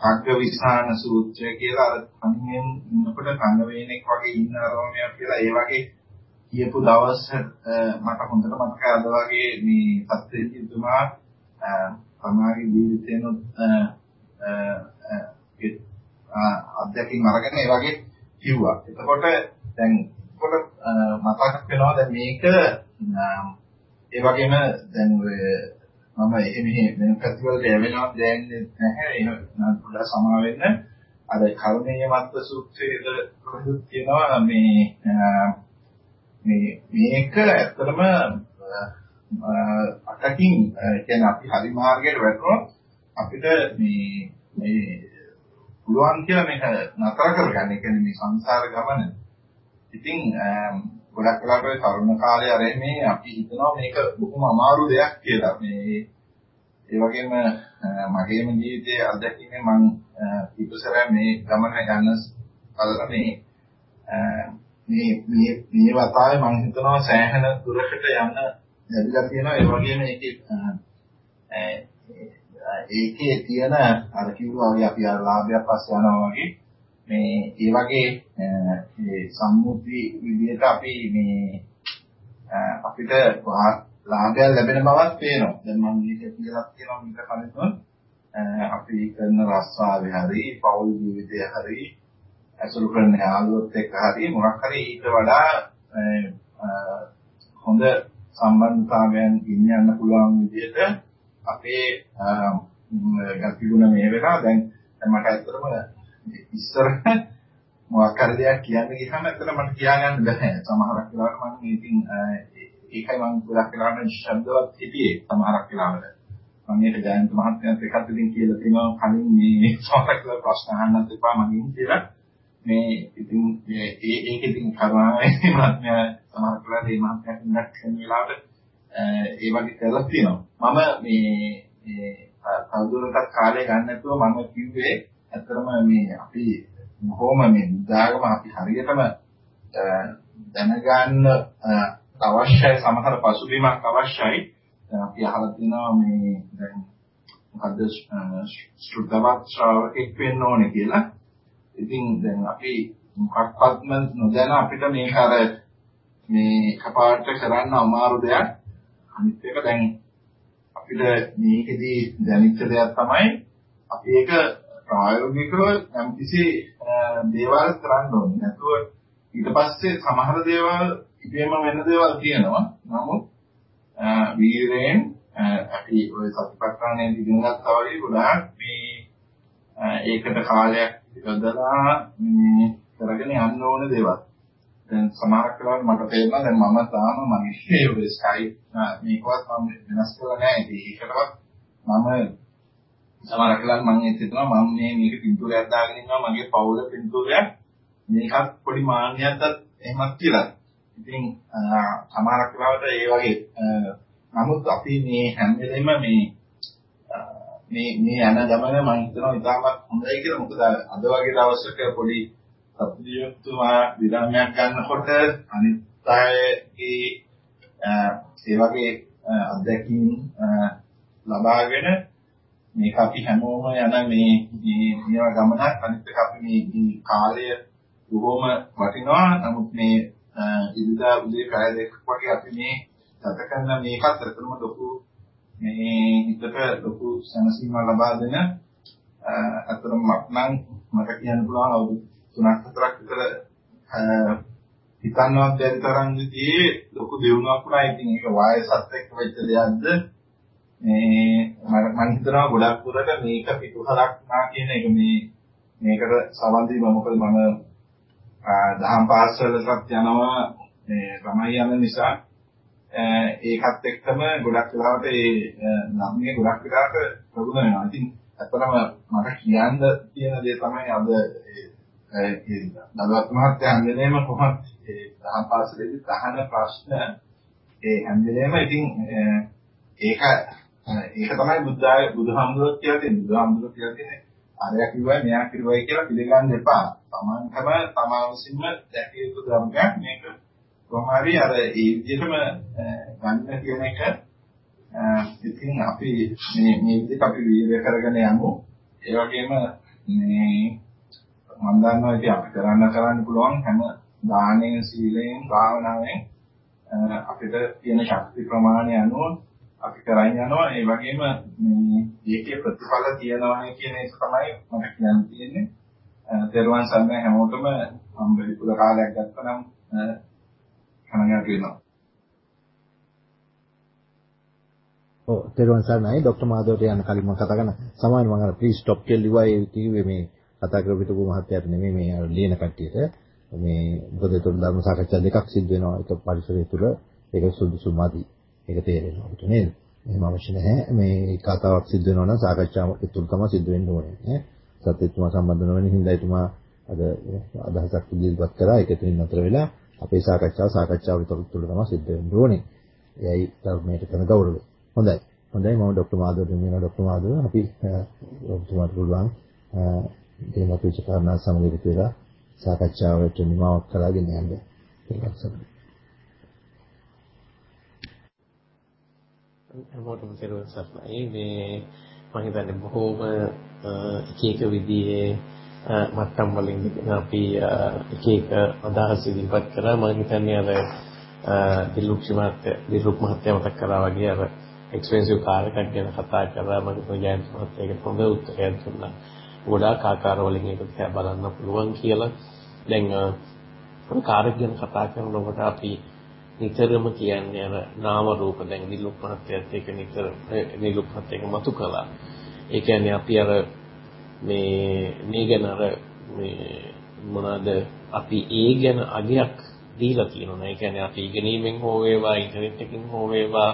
අග්ග විසාන සූත්‍රය කියලා අර කන්නේ ඉන්නකොට කන්න වේනෙක් වගේ ඉන්න අරෝමයක් කියලා ඒ වගේ කියපු දවස් මට හොඳට මතකයි අද වගේ මේ සත්‍යජිතුමා සමාජ ජීවිතේනොත් අධ්‍යක්ෂින් අරගෙන ඒ වගේ කිව්වා. එතකොට දැන් කොට මතක් වෙනවා දැන් මේක ඒ වගේම දැන් ඔය මම එහෙම වෙන පැතිවලට යවෙනවා දැනෙන්නේ නැහැ. එහෙනම් පොඩ්ඩක් සමා වෙන්න. අර කර්මීය මත්ත සූත්‍රයේද කොහෙද තියෙනවා මේ මේ මේක ඇත්තටම අටකින් කියන්නේ අපි හරි මාර්ගයට වැටුණොත් අපිට මේ මේ පුළුවන් කියලා මේක නතර කරගන්න. ඒ කියන්නේ මේ සංසාර ගමන. ඉතින් ගොඩක් වෙලාවට තරුණ කාලේ අර මේ අපි හිතනවා මේක බොහොම අමාරු දෙයක් කියලා. මේ ඒ වගේම මගේම ජීවිතයේ අත්දැකීමේ මම ඉපසර මේ ගමන යන කල්ලා මේ මේ මේ මේ වතාවේ මම හිතනවා සෑහෙන දුරකට යන්න ලැබිලා තියෙනවා ඒ වගේම ඒකේ ඒකේ තියෙන අර කිව්වා වගේ අපි අර ලාභයක් පස්සේ යනවා වගේ මේ ඒ වගේ ඒ සම්මුති විදිහට අපි මේ අපිට ලාභයක් ලැබෙන බවක් පේනවා. දැන් මම මේක කියලා කියනවා මේක කලින් අපි කරන රස්සාවේ හරි පෞල් ජීවිතයේ හරි ඇසුරු කරන යාළුවොත් එක්ක හරි මොකක් හරි ඊට වඩා හොඳ සම්බන්ධතාවයන් ගෙනියන්න පුළුවන් විදිහට අපේ ගතිගුණ මේ වෙලා දැන් මට ඇත්තටම ඉස්සර මොකක් හරි දෙයක් කියන්න ගියහම ඇත්තට මට කියාගන්න බැහැ. සමහරක් වෙලාවට මම ඉතින් ඒකයි මම ගොඩක් වෙලාවට ශබ්දවත් හිටියේ සමහරක් වෙලාවට. මම මේක ජයන්ත මහත්මයාත් එක්කත් ඉතින් කියලා තිනවා කලින් මේ සමහරක් වෙලාවට ප්‍රශ්න අහන්නත් එපා මගෙන් කියලා. මේ ඉතින් ඒ ඒක ඉතින් කරුණාවෙන් මහත්මයා සමහරක් වෙලාවට මේ මහත්මයාට ඉන්නත් කරන වෙලාවට ඒ වගේ කරලා තියෙනවා. මම මේ තවදුරටත් කාලය ගන්න නැතුව මම කිව්වේ ඇත්තටම මේ අපි කොහොම මේ බුද්ධාගම අපි හරියටම දැනගන්න අවශ්‍යයි සමහර පසුබිමක් අවශ්‍යයි. අපි අහලා තියෙනවා මේ දැන් මොකද්ද ශ්‍රද්ධාවත් ශ්‍රාවකෙක් වෙන්න ඕනේ කියලා. ඉතින් දැන් අපි මොකක්වත්ම නොදැන අපිට මේක අර මේ එකපාරට කරන්න අමාරු දෙයක්. අනිත් එක දැන් අපිට මේකෙදී දැනෙච්ච දෙයක් තමයි අපි ඒක ප්‍රායෝගිකව යම්කිසි දේවල් කරන්න ඕනේ. නැතුව ඊට පස්සේ සමහර දේවල් ඉබේම වෙන දේවල් තියෙනවා. නමුත් වීරයෙන් අපි ඔය සතිපට්ඨානයේ ඉගෙන ගත්තා වගේ ගොඩාක් මේ ඒකට කාලයක් යොදලා මේ කරගෙන යන්න ඕන දේවල්. දැන් සමහරක් වෙලාවට මට තේරෙනවා දැන් මම තාම මගේ ඔය ස්කයිප් මේකවත් මම වෙනස් කරලා නැහැ. ඒකටවත් මම සමහරක් වෙලාවට මම හිතනවා මම මේ මේක පින්තූරයක් දාගෙන ඉන්නවා මගේ පවුල පින්තූරයක් මේකත් පොඩි මාන්නයක්වත් එහෙමත් කියලා. ඉතින් සමහරක් වෙලාවට ඒ වගේ නමුත් අපි මේ හැම වෙලෙම මේ මේ මේ යන ගමන මම හිතනවා ඉතාමත් හොඳයි කියලා. මොකද අද වගේ දවසක පොඩි සතුටුමා විරාමයක් ගන්නකොට අනිත් අයගේ ඒ වගේ අත්දැකීම් ලබාගෙන මේක අපි හැමෝම යන මේ මේ මේවා ගමනක් අනිත් එක අපි මේ කාලය බොහොම වටිනවා. නමුත් මේ ඉරිදා උදේ පැය දෙකක් වගේ අපි මේ ගත කරන මේකත් අතරම ලොකු මේ හිතට ලොකු සැනසීමක් ලබා දෙන අතරම මත්නම් මට කියන්න පුළුවන් අවුරුදු 3ක් 4ක් විතර හිතන්නවත් බැරි තරම් විදිහේ ලොකු දියුණුවක් වුණා. ඉතින් ඒක වයසත් එක්ක වෙච්ච දෙයක්ද මේ මම හිතනවා ගොඩක් දුරට මේක පිටුහලක් නා කියන එක මේ මේකට සවන් දීම මොකද මම දහම් පාසලකට යනවා මේ ළමයි යන නිසා ඒකත් එක්කම ගොඩක් වෙලාවට ඒ ළමයි ගොඩක් වෙලාවට ප්‍රගුණ වෙනවා. ඉතින් ඇත්තටම මට කියන්න තියෙන දේ තමයි අද ඒ නවවත් මහත්තයා හැන්දේම කොහොමද ඒ දහම් පාසලේදී අහන ප්‍රශ්න ඒ හැන්දේම ඉතින් ඒක ඒක තමයි බුද්ධාය බුදුහාමුදුරුවෝ කියලා තියෙන්නේ. බුදුහාමුදුරුවෝ කියලා තියෙන්නේ අරයා කිව්වයි මෙයා කිව්වයි කියලා පිළිගන්න එපා. තමන්කම තමා විසින්ම දැකිය යුතු ධර්මයක් මේක. කොහොමරි අර ඒ විදිහටම ගන්න කියන එක ඉතින් අපි මේ මේ විදිහට අපි වීර්ය කරගෙන යමු. ඒ වගේම මේ මම දන්නවා ඉතින් අපි කරන්න කරන්න පුළුවන් හැම දානයෙන් සීලයෙන් භාවනාවෙන් අපිට තියෙන ශක්ති ප්‍රමාණය අනුව අපි කරන් යනවා ඒ වගේම මේ ඒකේ ප්‍රතිඵල තියෙනවා කියන එක තමයි මට කියන්න තියෙන්නේ. දරුවන් සම්මය හැමෝටම මම බෙලිපුර කාලයක් ගත්තනම් කනගාටු වෙනවා. ඔව් තෙරුවන් සරණයි ડોક્ટર මාධවට යන කලින් මම කතා කරන සමාන මම අර ප්ලීස් ස්ටොප් කියලා ලිව්වා ඒ කිව්වේ මේ කතා කරපු පිටු මහත්තයාට නෙමෙයි මේ අර ලියන කට්ටියට මේ මොකද ඒතර ධර්ම සාකච්ඡා දෙකක් සිද්ධ වෙනවා ඒක පරිසරය තුළ ඒක සුදුසු මදි ඒක තේරෙනවා අපිට නේද එහෙම අවශ්‍ය නැහැ මේ කතාවක් සිද්ධ වෙනවා නම් සාකච්ඡාවක් තුළ තමයි සිද්ධ වෙන්න ඕනේ නේ සත්‍යතුමා සම්බන්ධ නොවන හින්දා එතුමා අද අදහසක් ඉදිරිපත් කරා ඒක තුලින් නතර වෙලා අපේ සාකච්ඡාව සාකච්ඡාව තුළ තමයි සිද්ධ වෙන්න ඕනේ එයයි ධර්මයට කරන ගෞරවය හොඳයි. හොඳයි මම ડોક્ટર මාධව දෙමියන ડોક્ટર මාධව අපි ඔබතුමාට පුළුවන් දේමතු විචාරණ සමග එකතු වෙලා සාකච්ඡාවට නිමාවක් කරගෙන යන්න. ඒක සමහර හැමෝටම තේරුම් සරණයි මේ මම හිතන්නේ බොහෝම එක එක විදිහේ මට්ටම් වලින් අපි එක එක අදහස් ඉදිරිපත් කරා මම හිතන්නේ අර දිලුක්ෂ මහත්තයා දිලුක් මහත්තයා මතක් කරා වගේ අර එක්ස්පෙන්සිව් කාර් එකක් ගැන කතා කරා මම හිතුවා ජයන්ත් මහත්තයාට හොඳ උත්තරයක් දුන්නා. ගොඩාක් ආකාර වලින් ඒක දිහා බලන්න පුළුවන් කියලා. දැන් කාර් එක ගැන කතා කරනකොට අපි නිතරම කියන්නේ අර නාම රූප දැන් නිලුක් මහත්තයත් ඒක නිතර නිලුක් මහත්තයක මතු කළා. ඒ කියන්නේ අපි අර මේ මේ ගැන අර මේ මොනවාද අපි ඒ ගැන අගයක් දීලා තියෙනවා. ඒ කියන්නේ අපි ඉගෙනීමෙන් හෝ වේවා ඉන්ටර්නෙට් එකකින් හෝ වේවා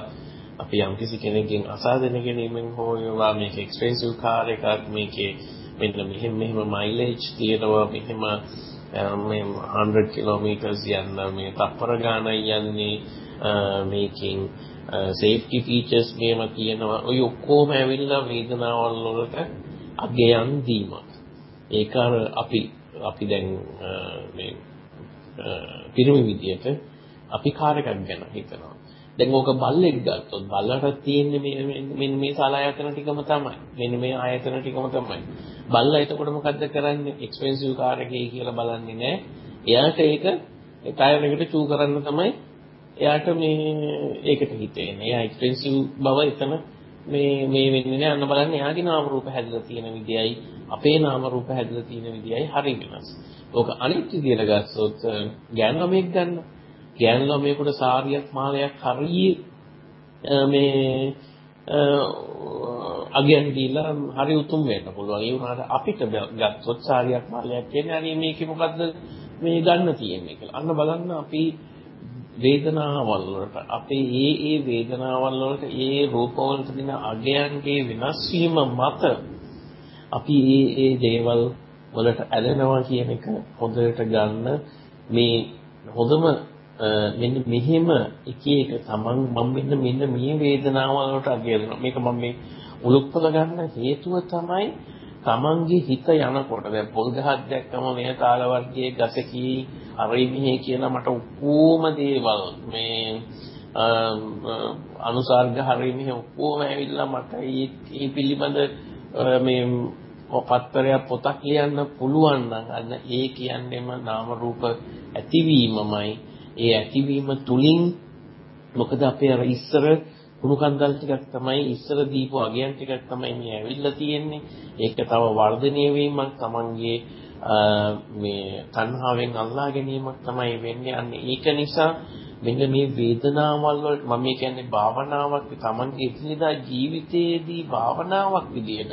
අපි යම්කිසි කෙනෙක්ගෙන් අසාධන ගැනීමෙන් හෝ වේවා මේක එක්ස්පෙන්සිව් කාර් එකක් මේකේ මෙන්න මෙහෙම මෙහෙම මයිලේජ් තියෙනවා මෙහෙම මේ 100 කිලෝමීටර්ස් යන්න මේ තප්පර ගානක් යන්නේ මේකෙන් සේෆ්ටි ෆීචර්ස් මේව තියෙනවා. ඔය ඔක්කොම ඇවිල්ලා වේදනාවල් වලට අගයන් දීමක් ඒක අර අපි අපි දැන් මේ පිරිමි විදියට අපි කාර් එකක් ගැන හිතනවා. දැන් ඕක බල්ලෙක් ගත්තොත් බල්ලට තියෙන්නේ මේ මෙන්න මේ සලායතන ටිකම තමයි. මෙන්න මේ ආයතන ටිකම තමයි. බල්ලා එතකොට මොකද්ද කරන්නේ? එක්ස්පෙන්සිව් කාර් එකේ කියලා බලන්නේ නැහැ. එයාට ඒක ටයර් එකට චූ කරන්න තමයි එයාට මේ ඒකට හිතෙන්නේ. එයා එක්ස්පෙන්සිව් බව එතන මේ මේ වෙන්නේ නැහැ. අන්න බලන්න එයාගේ නාම රූප හැදලා තියෙන විදියයි අපේ නාම රූප හැදලා තියෙන විදියයි හරි වෙනස්. ඕක අනිත් විදියට ගත්තොත් ගෑනු ළමෙක් ගන්නවා. ගෑනු ළමයෙකුට සාරියක් මාලයක් හරිය මේ අගයන් දීලා හරි උතුම් වෙන්න පුළුවන්. ඒ වුණාට අපිට ගත්තොත් සාරියක් මාලයක් කියන්නේ අනේ මේකේ මොකද්ද මේ ගන්න තියෙන්නේ කියලා. අන්න බලන්න අපි වේදනාවල් වලට අපේ ඒ ඒ වේදනාවල් වලට ඒ රූපවලට දෙන අගයන්ගේ වෙනස් වීම මත අපි ඒ ඒ දේවල් වලට ඇලෙනවා කියන එක හොඳට ගන්න මේ හොඳම මෙන්න මෙහෙම එක එක තමන් මම මෙන්න මෙන්න මේ වේදනාව වලට අගයනවා මේක මම මේ උලුප්පල ගන්න හේතුව තමයි තමන්ගේ හිත යනකොට. දැන් පොල් ගහක් දැක්කම මේ කාල වර්ගයේ ගසකී අරයි මෙහි කියලා මට ඔක්කොම දේවල් මේ අනුසර්ග හරි මෙහි ඔක්කොම ඇවිල්ලා මට මේ පිළිබඳ මේ පත්තරයක් පොතක් ලියන්න පුළුවන් නම් අන්න ඒ කියන්නේම නාම රූප ඇතිවීමමයි. ඒ ඇතිවීම තුලින් මොකද අපේ අර ඉස්සර කුණු කන්දල් ටිකක් තමයි ඉස්සර දීපු අගයන් ටිකක් තමයි මේ ඇවිල්ලා තියෙන්නේ. ඒක තව වර්ධනය වීමක් Tamanගේ මේ තණ්හාවෙන් අල්ලා ගැනීමක් තමයි වෙන්නේ. අන්න ඒක නිසා මෙන්න මේ වේදනාවල් වල මම කියන්නේ භාවනාවක් Tamanගේ ඉදිරියදා ජීවිතයේදී භාවනාවක් විදියට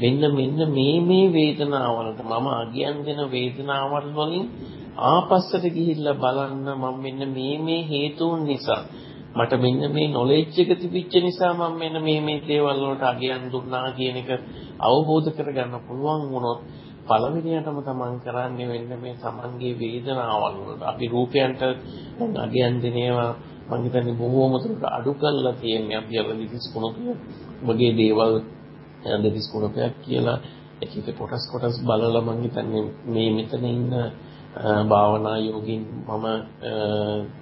මෙන්න මෙන්න මේ මේ වේදනාවලට මම අගයන් දෙන වේදනාවල් වලින් ආපස්සට ගිහිල්ලා බලන්න මම මෙන්න මේ මේ හේතුන් නිසා. මට මෙන්න මේ නොලෙජ් එක තිබිච්ච නිසා මම මෙන්න මේ මේ දේවල් වලට අගයන් දුන්නා කියන එක අවබෝධ කරගන්න පුළුවන් වුණොත් පළවෙනියටම තමන් කරන්නේ වෙන්න මේ තමන්ගේ වේදනාවල් වලට. අපි රූපයන්ට දැන් අගයන් දෙනේවා මම හිතන්නේ බොහෝම දුරට අඩු කරලා තියෙන්නේ. අපි අර දිස් කුණපිය වගේ දේවල් දෙදිස් කුණපයක් කියලා එක එක කොටස් කොටස් බලලා මම හිතන්නේ මේ මෙතන ඉන්න භාවනා යෝගින් මම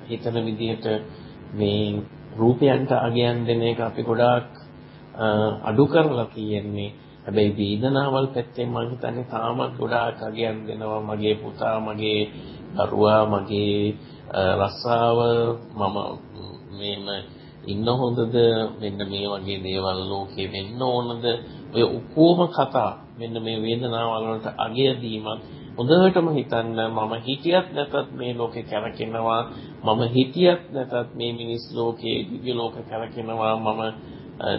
හිතන විදිහට මේ රූපයන්ට අගයන් දෙන එක අපි ගොඩාක් අඩු කරලා තියෙන්නේ. හැබැයි වේදනාවල් පැත්තෙන් මම හිතන්නේ තාමත් ගොඩාක් අගයන් දෙනවා. මගේ පුතා මගේ දරුවා මගේ රස්සාව. මම මේම ඉන්න හොඳද? මෙන්න මේ වගේ දේවල් ලෝකේ වෙන්න ඕනද? ඔය ඔක්කොම කතා මෙන්න මේ වේදනාවල් වලට අගය දීමක් හොඳටම හිතන්න මම හිතියත් නැතත් මේ ලෝකේ කැරකෙනවා. මම හිතියත් නැතත් මේ මිනිස් ලෝකේ දිව්‍ය ලෝක කැරකෙනවා. මම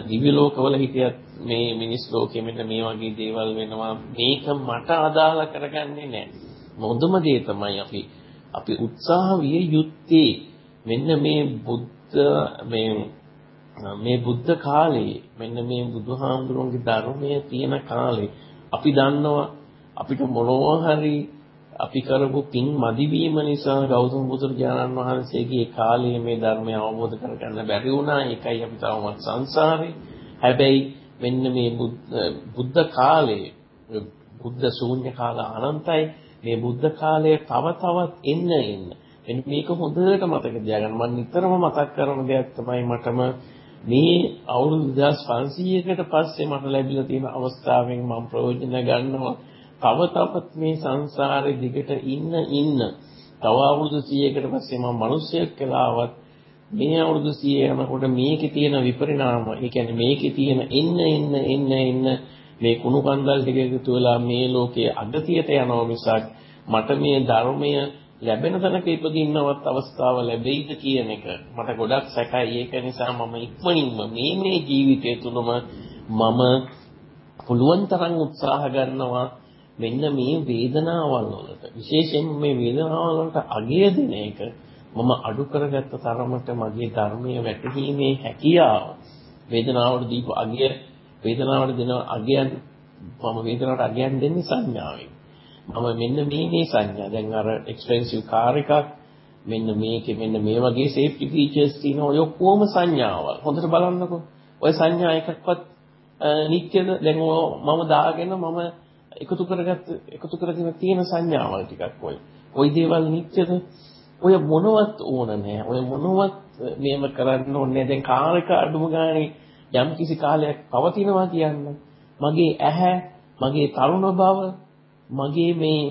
දිව්‍ය ලෝකවල හිටියත් මේ මිනිස් ලෝකෙ මෙන්න මේ වගේ දේවල් වෙනවා. මේක මට අදාළ කරගන්නේ නැහැ. මොඳුම දේ තමයි අපි අපි උත්සාහ විය යුත්තේ මෙන්න මේ බුද්ධ මේ මේ බුද්ධ කාලේ මෙන්න මේ බුදුහාමුදුරන්ගේ ධර්මයේ තියෙන කාලේ. අපි දන්නවා අපිට මොනවා හරි අපි කරපු පින් මදිවීම නිසා ගෞතම බුදුරජාණන් වහන්සේගේ කාලයේ මේ ධර්මය අවබෝධ කරගන්න බැරි වුණා. ඒකයි අපි තවමත් සංසාරේ. හැබැයි මෙන්න මේ බුද්ධ කාලයේ බුද්ධ ශූන්‍ය කාල අනන්තයි. මේ බුද්ධ කාලය තව තවත් එන්න එන්න. එන්න මේක හොඳට මතක තියාගන්න. මම නිතරම මතක් කරන දෙයක් තමයි මටම මේ අවුරුදු 2500කට පස්සේ මට ලැබිලා තියෙන අවස්ථාවෙන් මම ප්‍රයෝජන ගන්නවා. තව තවත් මේ සංසාරේ දිගට ඉන්න ඉන්න තව අවුරුදු 100කට පස්සේ මම මිනිස්සෙක් කියලාවත් මේ අවුරුදු 100 යනකොට මේකේ තියෙන විපරිණාම, ඒ කියන්නේ මේකේ තියෙන එන්න එන්න එන්න එන්න මේ කුණු කන්දල් ටික එකතු වෙලා මේ ලෝකයේ අගතියට යනවා මිසක් මට මේ ධර්මය ලැබෙන තැනක ඉපදින්නවත් අවස්ථාව ලැබෙයිද කියන එක මට ගොඩක් සැකයි. ඒක නිසා මම ඉක්මනින්ම මේ මේ ජීවිතය තුළම මම පුළුවන් තරම් උත්සාහ ගන්නවා මෙන්න මේ වේදනාවල් වලට. විශේෂයෙන්ම මේ වේදනාවල් වලට අගය දෙන එක මම අඩු කරගත්ත තරමට මගේ ධර්මයේ වැටහීමේ හැකියාව. වේදනාවට දීපු අගය වේදනාවට දෙන අගයන් මම වේදනාවට අගයන් දෙන්නේ සංඥාවෙන්. මම මෙන්න මේ මේ සංඥා. දැන් අර එක්ස්පෙන්සිව් කාර් එකක් මෙන්න මේකේ මෙන්න මේ වගේ සේෆ්ටි ෆීචර්ස් තියෙන ඔය ඔක්කොම සංඥාවල්. හොඳට බලන්නකෝ. ඔය සංඥා එකක්වත් නිත්‍යද? දැන් මම දාගෙන මම එකතු කරගත්ත එකතු කරගෙන තියෙන සංඥාවල් ටිකක් ඔය. ওই දේවල් නිත්‍යද? ඔය මොනවත් ඕන නැහැ. ඔය මොනවත් මේව කරන්න ඕනේ දැන් කාලයක අඩුම ගානේ යම් කිසි කාලයක් පවතිනවා කියන්න. මගේ ඇහැ, මගේ තරුණ බව, මගේ මේ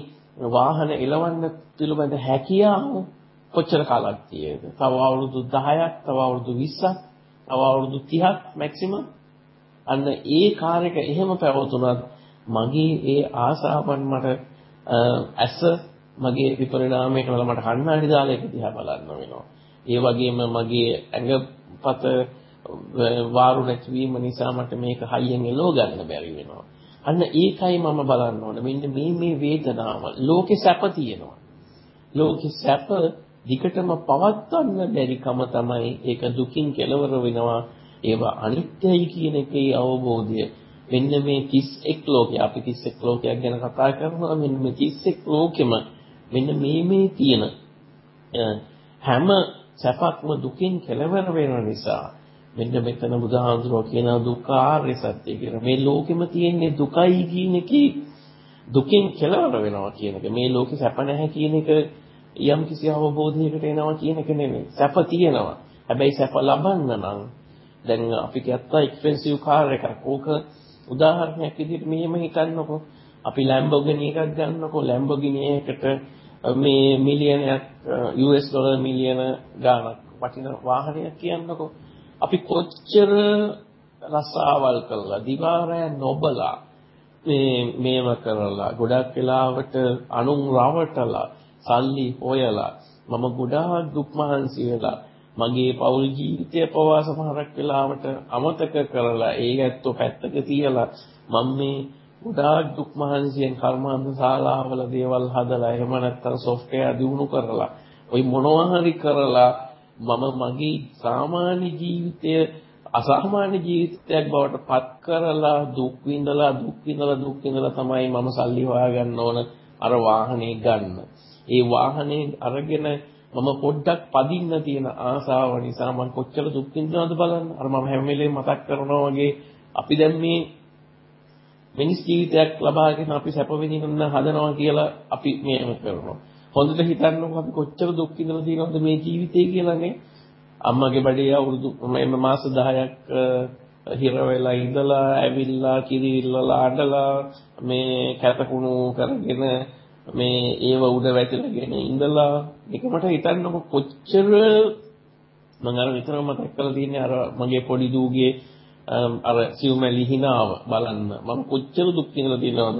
වාහන එලවන්න පිළිබඳ හැකියාව කොච්චර කාලයක් තියෙද? තව අවුරුදු 10ක්, තව අවුරුදු 20ක්, තව අවුරුදු 30ක් මැක්සිමම්. අන්න ඒ කාර්යක එහෙම පැවතුනත් මගේ ඒ ආසාවන් මට ඇස මගේ විපරිණාමයක වල මට කණ්ණාඩි දාලා ඒක දිහා බලන්න වෙනවා. ඒ වගේම මගේ ඇඟපත වාරු නැතිවීම නිසා මට මේක හයියෙන් එලව ගන්න බැරි වෙනවා. අන්න ඒකයි මම බලන්න ඕනේ. මෙන්න මේ මේ වේදනාව ලෝකේ සැප තියෙනවා. ලෝකේ සැප දිගටම පවත්වන්න බැරිකම තමයි ඒක දුකින් කෙලවර වෙනවා. ඒවා අනිත්‍යයි කියන එකේ අවබෝධය මෙන්න මේ 31 ලෝකේ අපි 31 ලෝකයක් ගැන කතා කරනවා. මෙන්න මේ 31 ලෝකෙම මෙන්න මේ මේ තියෙන හැම සැපක්ම දුකින් කෙලවර වෙන නිසා මෙන්න මෙතන බුදුහාමුදුරුවෝ කියන දුක්ඛාර්ය සත්‍ය කියන මේ ලෝකෙම තියෙන්නේ දුකයි කියන එකේ දුකින් කෙලවර වෙනවා කියන එක. මේ ලෝකේ සැප නැහැ කියන එක යම් කිසි අවබෝධයකට එනවා කියන එක නෙමෙයි. සැප තියෙනවා. හැබැයි සැප ලබන්න නම් දැන් අපි කියත්තා එක්ස්පෙන්සිව් කාර් එකක්. ඕක උදාහරණයක් විදිහට මෙහෙම හිතන්නකෝ. අපි Lamborghini එකක් ගන්නකෝ. Lamborghini එකකට මේ මිලියනයක් US ඩොලර් මිලියන ගාණක් වටින වාහනයක් කියන්නකෝ. අපි කොච්චර රසාවල් කළා දිවාරය නොබලා මේ මේව කරලා ගොඩක් වෙලාවට අනුන් රවටලා සල්ලි හොයලා මම ගොඩාක් දුක් මහන්සි වෙලා මගේ පෞල් ජීවිතය පවා සමහරක් වෙලාවට අමතක කරලා ඒ ඇත්තෝ පැත්තක තියලා මම මේ ගොඩාක් දුක් මහන්සියෙන් කර්මාන්ත ශාලාවල දේවල් හදලා එහෙම නැත්නම් software දිනු කරලා ওই මොනවා හරි කරලා මම මගේ සාමාන්‍ය ජීවිතය අසාමාන්‍ය ජීවිතයක් බවට පත් කරලා දුක් විඳලා දුක් විඳලා දුක් විඳලා තමයි මම සල්ලි හොයාගන්න ඕන අර වාහනේ ගන්න. ඒ වාහනේ අරගෙන මම පොඩ්ඩක් පදින්න තියෙන ආසාව නිසා මම කොච්චර දුක් විඳනවද බලන්න. අර මම හැම වෙලේම මතක් කරනවා වගේ අපි දැන් මේ මිනිස් ජීවිතයක් ලබාගෙන අපි සැප විඳින්න හදනවා කියලා අපි මේක කරනවා. හොඳට හිතන්නකො අපි කොච්චර දුක් විඳලා තියෙනවද මේ ජීවිතේ කියලානේ. අම්මගේ බඩේ අවුරුදු මේ මාස 10ක් හිර වෙලා ඉඳලා ඇවිල්ලා කිරිල්ලලා අඬලා මේ කැතකුණු කරගෙන මේ ඒව උඩ වැටලාගෙන ඉඳලා ඒක මට හිතන්නකො කොච්චර මම අර විතරම මතක් කරලා තියෙන්නේ අර මගේ පොඩි දූගේ අර සිව්මැලි හිනාව බලන්න. මම කොච්චර දුක් විඳලා තියෙනවද?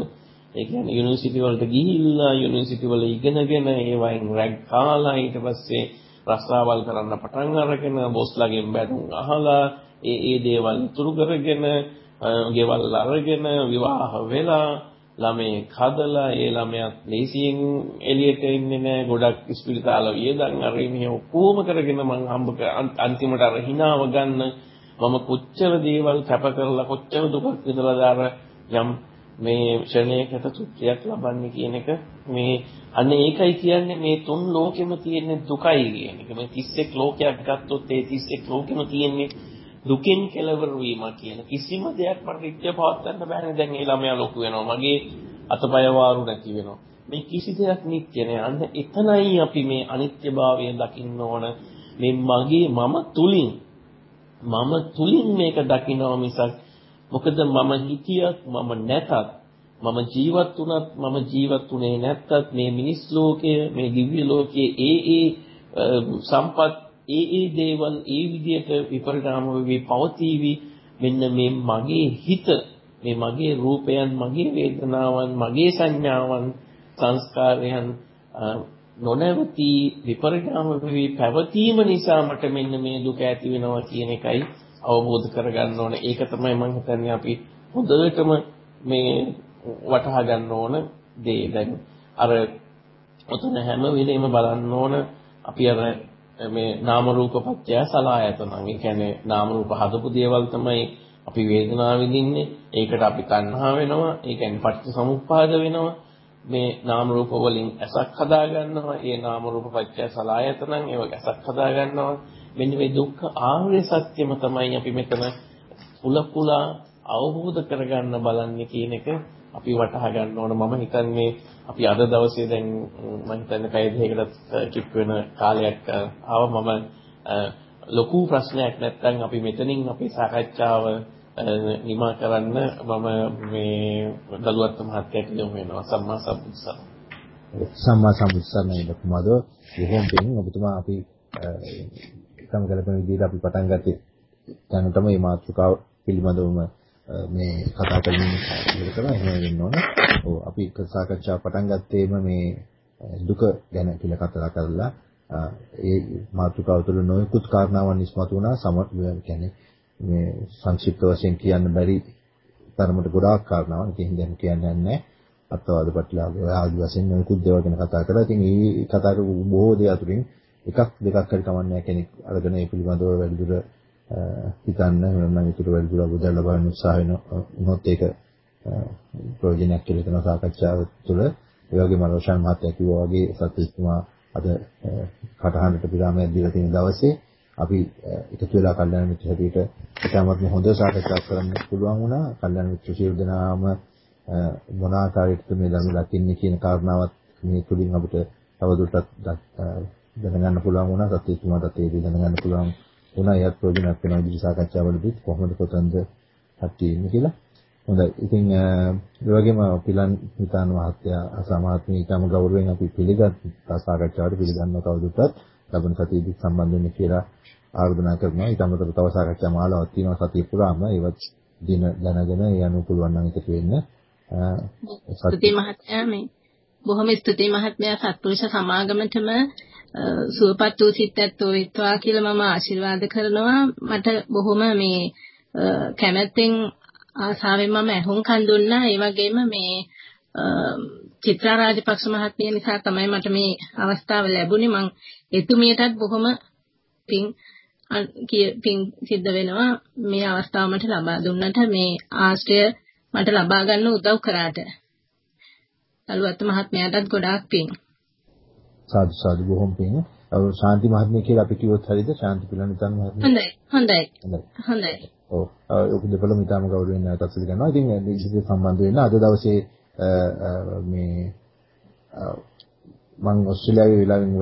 ඒ කියන්නේ යුනිවර්සිටි වලට ගිහිල්ලා යුනිවර්සිටි වල ඉගෙනගෙන ඒ වයින් රැග් කාලා ඊට පස්සේ රස්සාවල් කරන්න පටන් අරගෙන බොස්ලාගෙන් බැනුම් අහලා ඒ ඒ දේවල් ඉතුරු කරගෙන ගෙවල් අරගෙන විවාහ වෙලා ළමේ කදලා ඒ ළමයාත් ලේසියෙන් එළියට එන්නේ නැහැ ගොඩක් ස්පිරිතාල වියදම් අර මේ ඔක්කොම කරගෙන මං හම්බ අන්තිමට අර හිනාව ගන්න මම කොච්චර දේවල් කැප කරලා කොච්චර දුකක් විඳලාද අර යම් මේ ක්ෂණයකට සුඛයක් ලබන්නේ කියන එක මේ අන්න ඒකයි කියන්නේ මේ තුන් ලෝකෙම තියෙන දුකයි කියන එක. මේ 31 ලෝකයක් ගත්තොත් ඒ 31 ලෝකෙම තියෙන්නේ දුකෙන් කෙලවර වීම කියන කිසිම දෙයක් මට ඉච්ඡා පවත්වන්න බෑනේ දැන් ඒ ළමයා ලොකු වෙනවා. මගේ අතපය වාරු නැති වෙනවා. මේ කිසි දෙයක් නිත්‍ය නෑ. අන්න එතනයි අපි මේ අනිත්‍යභාවය දකින්න ඕන. මේ මගේ මම තුලින් මම තුලින් මේක දකිනවා මිසක් මොකද මම හිතියත් මම නැතත් මම ජීවත් වුණත් මම ජීවත් වුණේ නැත්තත් මේ මිනිස් ලෝකය මේ දිව්‍ය ලෝකයේ ඒ ඒ සම්පත් ඒ ඒ දේවල් ඒ විදිහට විපරිණාම වෙවි පවතිවි මෙන්න මේ මගේ හිත මේ මගේ රූපයන් මගේ වේදනාවන් මගේ සංඥාවන් සංස්කාරයන් නොනවති විපරිණාම වෙවි පැවතීම නිසා මට මෙන්න මේ දුක ඇති වෙනවා කියන එකයි අවබෝධ කරගන්න ඕනේ. ඒක තමයි මම හිතන්නේ අපි හොඳටම මේ වටහා ගන්න ඕන දේ. දැන් අර ඔතන හැම වෙලෙම බලන්න ඕන අපි අර මේ නාම රූප පත්‍ය සලආයතන. ඒ කියන්නේ නාම රූප හදපු දේවල් තමයි අපි වේදනාව විඳින්නේ. ඒකට අපි තණ්හා වෙනවා. ඒ කියන්නේ පටිච්ච සමුප්පාද වෙනවා. මේ නාම රූප වලින් ඇසක් හදා ගන්නවා. ඒ නාම රූප පත්‍ය සලආයතනන් ඒව ඇසක් හදා ගන්නවා. මෙන්න මේ දුක්ඛ ආර්ය සත්‍යම තමයි අපි මෙතන පුල පුලා අවබෝධ කරගන්න බලන්නේ කියන එක අපි වටහා ගන්න ඕන. මම හිතන්නේ අපි අද දවසේ දැන් මම හිතන්නේ පැය දෙකකට කිප් වෙන කාලයක් ආව මම ලොකු ප්‍රශ්නයක් නැත්නම් අපි මෙතනින් අපේ සාකච්ඡාව නිමා කරන්න මම මේ දලුවත් මහත්තයාට යොමු වෙනවා. සම්මා සම්බුද්සර් සම්මා සම්බුද්සර්ණයි ලකුමද බොහොම පිං ඔබතුමා අපි එකම ගලපන විදිහට අපි පටන් ගත්තේ. දැනටම මේ මාතෘකාව පිළිබඳවම මේ කතා කරමින් ඉවර කරා එහෙම වෙන්න ඕන. ඔව් අපි සාකච්ඡාව පටන් ගත්තේම මේ දුක ගැන කියලා කතා කරලා ඒ මාතෘකාව තුළ නොයෙකුත් කාරණාවන් ඉස්මතු වුණා. සම කියන්නේ මේ සංක්ෂිප්ත වශයෙන් කියන්න බැරි තරමට ගොඩාක් කාරණාවන්. ඉතින් දැන් කියන්නේ නැහැ අත්වාද ප්‍රතිලාභ ආදි වශයෙන් නොයෙකුත් දේවල් ගැන කතා කරලා. ඉතින් මේ කතා කරපු බොහෝ දේ අතුරින් එකක් දෙකක් හරි කමන්නේ කෙනෙක් අරගෙන ඒ පිළිබඳව වැඩිදුර හිතන්න එහෙනම් මම ඒකට වැඩිදුර අවබෝධය ලබන්න උත්සාහ වෙනොත් ඒක ප්‍රයෝජනයක් කියලා කරන සාකච්ඡාව තුළ ඒ වගේම රෝෂන් මහත්තයා කිව්වා වගේ සත්‍යස්තුමා අද කටහඬට පිරාමයක් දීලා තියෙන දවසේ අපි එකතු වෙලා කල්යනා මිත්‍ර හැටියට ඉතාමත් හොඳ සාකච්ඡාවක් කරන්න පුළුවන් වුණා. කල්යනා මිත්‍ර සියලු දෙනාම මොන ආකාරයකටද මේ ධර්ම දකින්නේ කියන කාරණාවත් මේ තුලින් අපිට තවදුරටත් දැනගන්න පුළුවන් වුණා. සත්‍යස්තුමාට ඒ දේ දැනගන්න පුළුවන් වුණා. ඒත් ප්‍රයෝජනක් වෙනවා ඉදිරි සාකච්ඡාවලදී කොහොමද කොතනද හටි ඉන්නේ කියලා. හොඳයි. ඉතින් ඒ වගේම පිලන් හිතාන මහත්තයා අසමාත්මී ඊටම ගෞරවයෙන් අපි පිළිගත් සාකච්ඡාවට පිළිගන්නවා කවුරුත් ලබන සතියේදී සම්බන්ධ වෙන්න කියලා ආරාධනා කරනවා. ඊට අමතරව තව සාකච්ඡා මාලාවක් තියෙනවා සතිය පුරාම. ඒවත් දින දැනගෙන ඒ අනුව පුළුවන් නම් එකතු වෙන්න. ස්තුති මහත්මයා මේ බොහොම ස්තුතියි මහත්මයා සත්පුරුෂ සමාගමටම සුවපත් වූ සිතත් වේත්වා කියලා මම ආශිර්වාද කරනවා. මට බොහොම මේ කැමැත්තෙන් ආසාවෙන් මම ඇහුම්කන් දුන්නා. ඒ වගේම මේ චිත්‍රා රාජපක්ෂ මහත්මිය නිසා තමයි මට මේ අවස්ථාව ලැබුණේ. මම එතුමියටත් බොහොම පිං පිං සිද්ධ වෙනවා මේ අවස්ථාව මට ලබා දුන්නට මේ ආශ්‍රය මට ලබා ගන්න උදව් කරාට. අලුවත් මහත්මයාටත් ගොඩාක් පිං. සාදු සාදු බොහොම පිං. ශාන්ති මහත්මිය කියලා අපි කිව්වොත් හරියද? ශාන්ති පිළනිතන් මහත්මිය. හොඳයි. හොඳයි. හොඳයි. ඔව්. ඔක දෙපළම ඉතාම ගෞරවයෙන් නැවතත් පිළිගන්නවා. ඉතින් ඉදිරියට සම්බන්ධ වෙන්න අද දවසේ මේ මම ඔස්ට්‍රේලියාවේ වෙලාවෙන්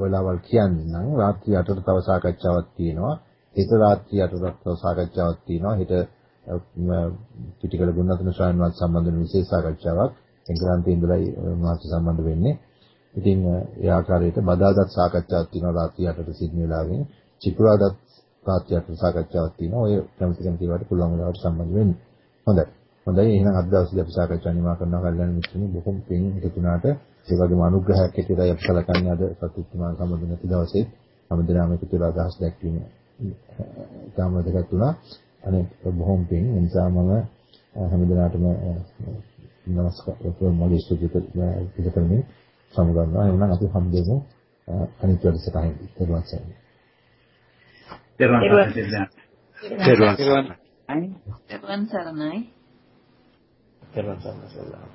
වෙලාවල් කියන්නම් රාත්‍රී 8ට තව සාකච්ඡාවක් තියෙනවා. හෙට රාත්‍රී 8ට තව සාකච්ඡාවක් තියෙනවා. හෙට පිටිකල ගුණාතුන ස්වාමීන් වහන්සේ සම්බන්ධ වෙන විශේෂ සාකච්ඡාවක් එංගලන්තයේ ඉඳලා මාත් සම්බන්ධ වෙන්නේ. ඉතින් ඒ ආකාරයට බදාදත් සාකච්ඡාවක් තියෙනවා රාත්‍රී 8ට සිඩ්නි වෙලාවෙන්. චිකුරාදත් රාත්‍රී 8ට සාකච්ඡාවක් තියෙනවා. ඔය කැමති කැමති ඒවාට පුළුවන් වෙලාවට සම්බන්ධ වෙන්න. හොඳයි. හොඳයි එහෙනම් අද දවසේ අපි සාකච්ඡා නිමා කරනවා කල්යනා මිත්‍රනි බොහොම පිං එකතුනාට ඒ වගේම අනුග්‍රහයක් ඇටියටයි අපි සලකන්නේ අද සතුටුමාන සම්බන්ධ නැති දවසේ හැමදෙනාම එකතු වෙලා අදහස් දැක්වීම ඉතාම වැදගත් වුණා. අනේ බොහොම පිං නිසා මම හැමදෙනාටම නමස්කාර මොලේ ස්තුති කරමින් සමුගන්නවා. එහෙනම් අපි හැමදෙම අනිත් වැඩසටහන ඉදිරියට සරණයි. දරුවන් සරණයි. දරුවන් සරණයි. දරුවන් සරණයි. දරුවන් සරණයි.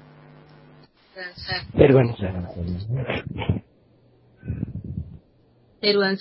දරුවන් සරණයි. දරුවන්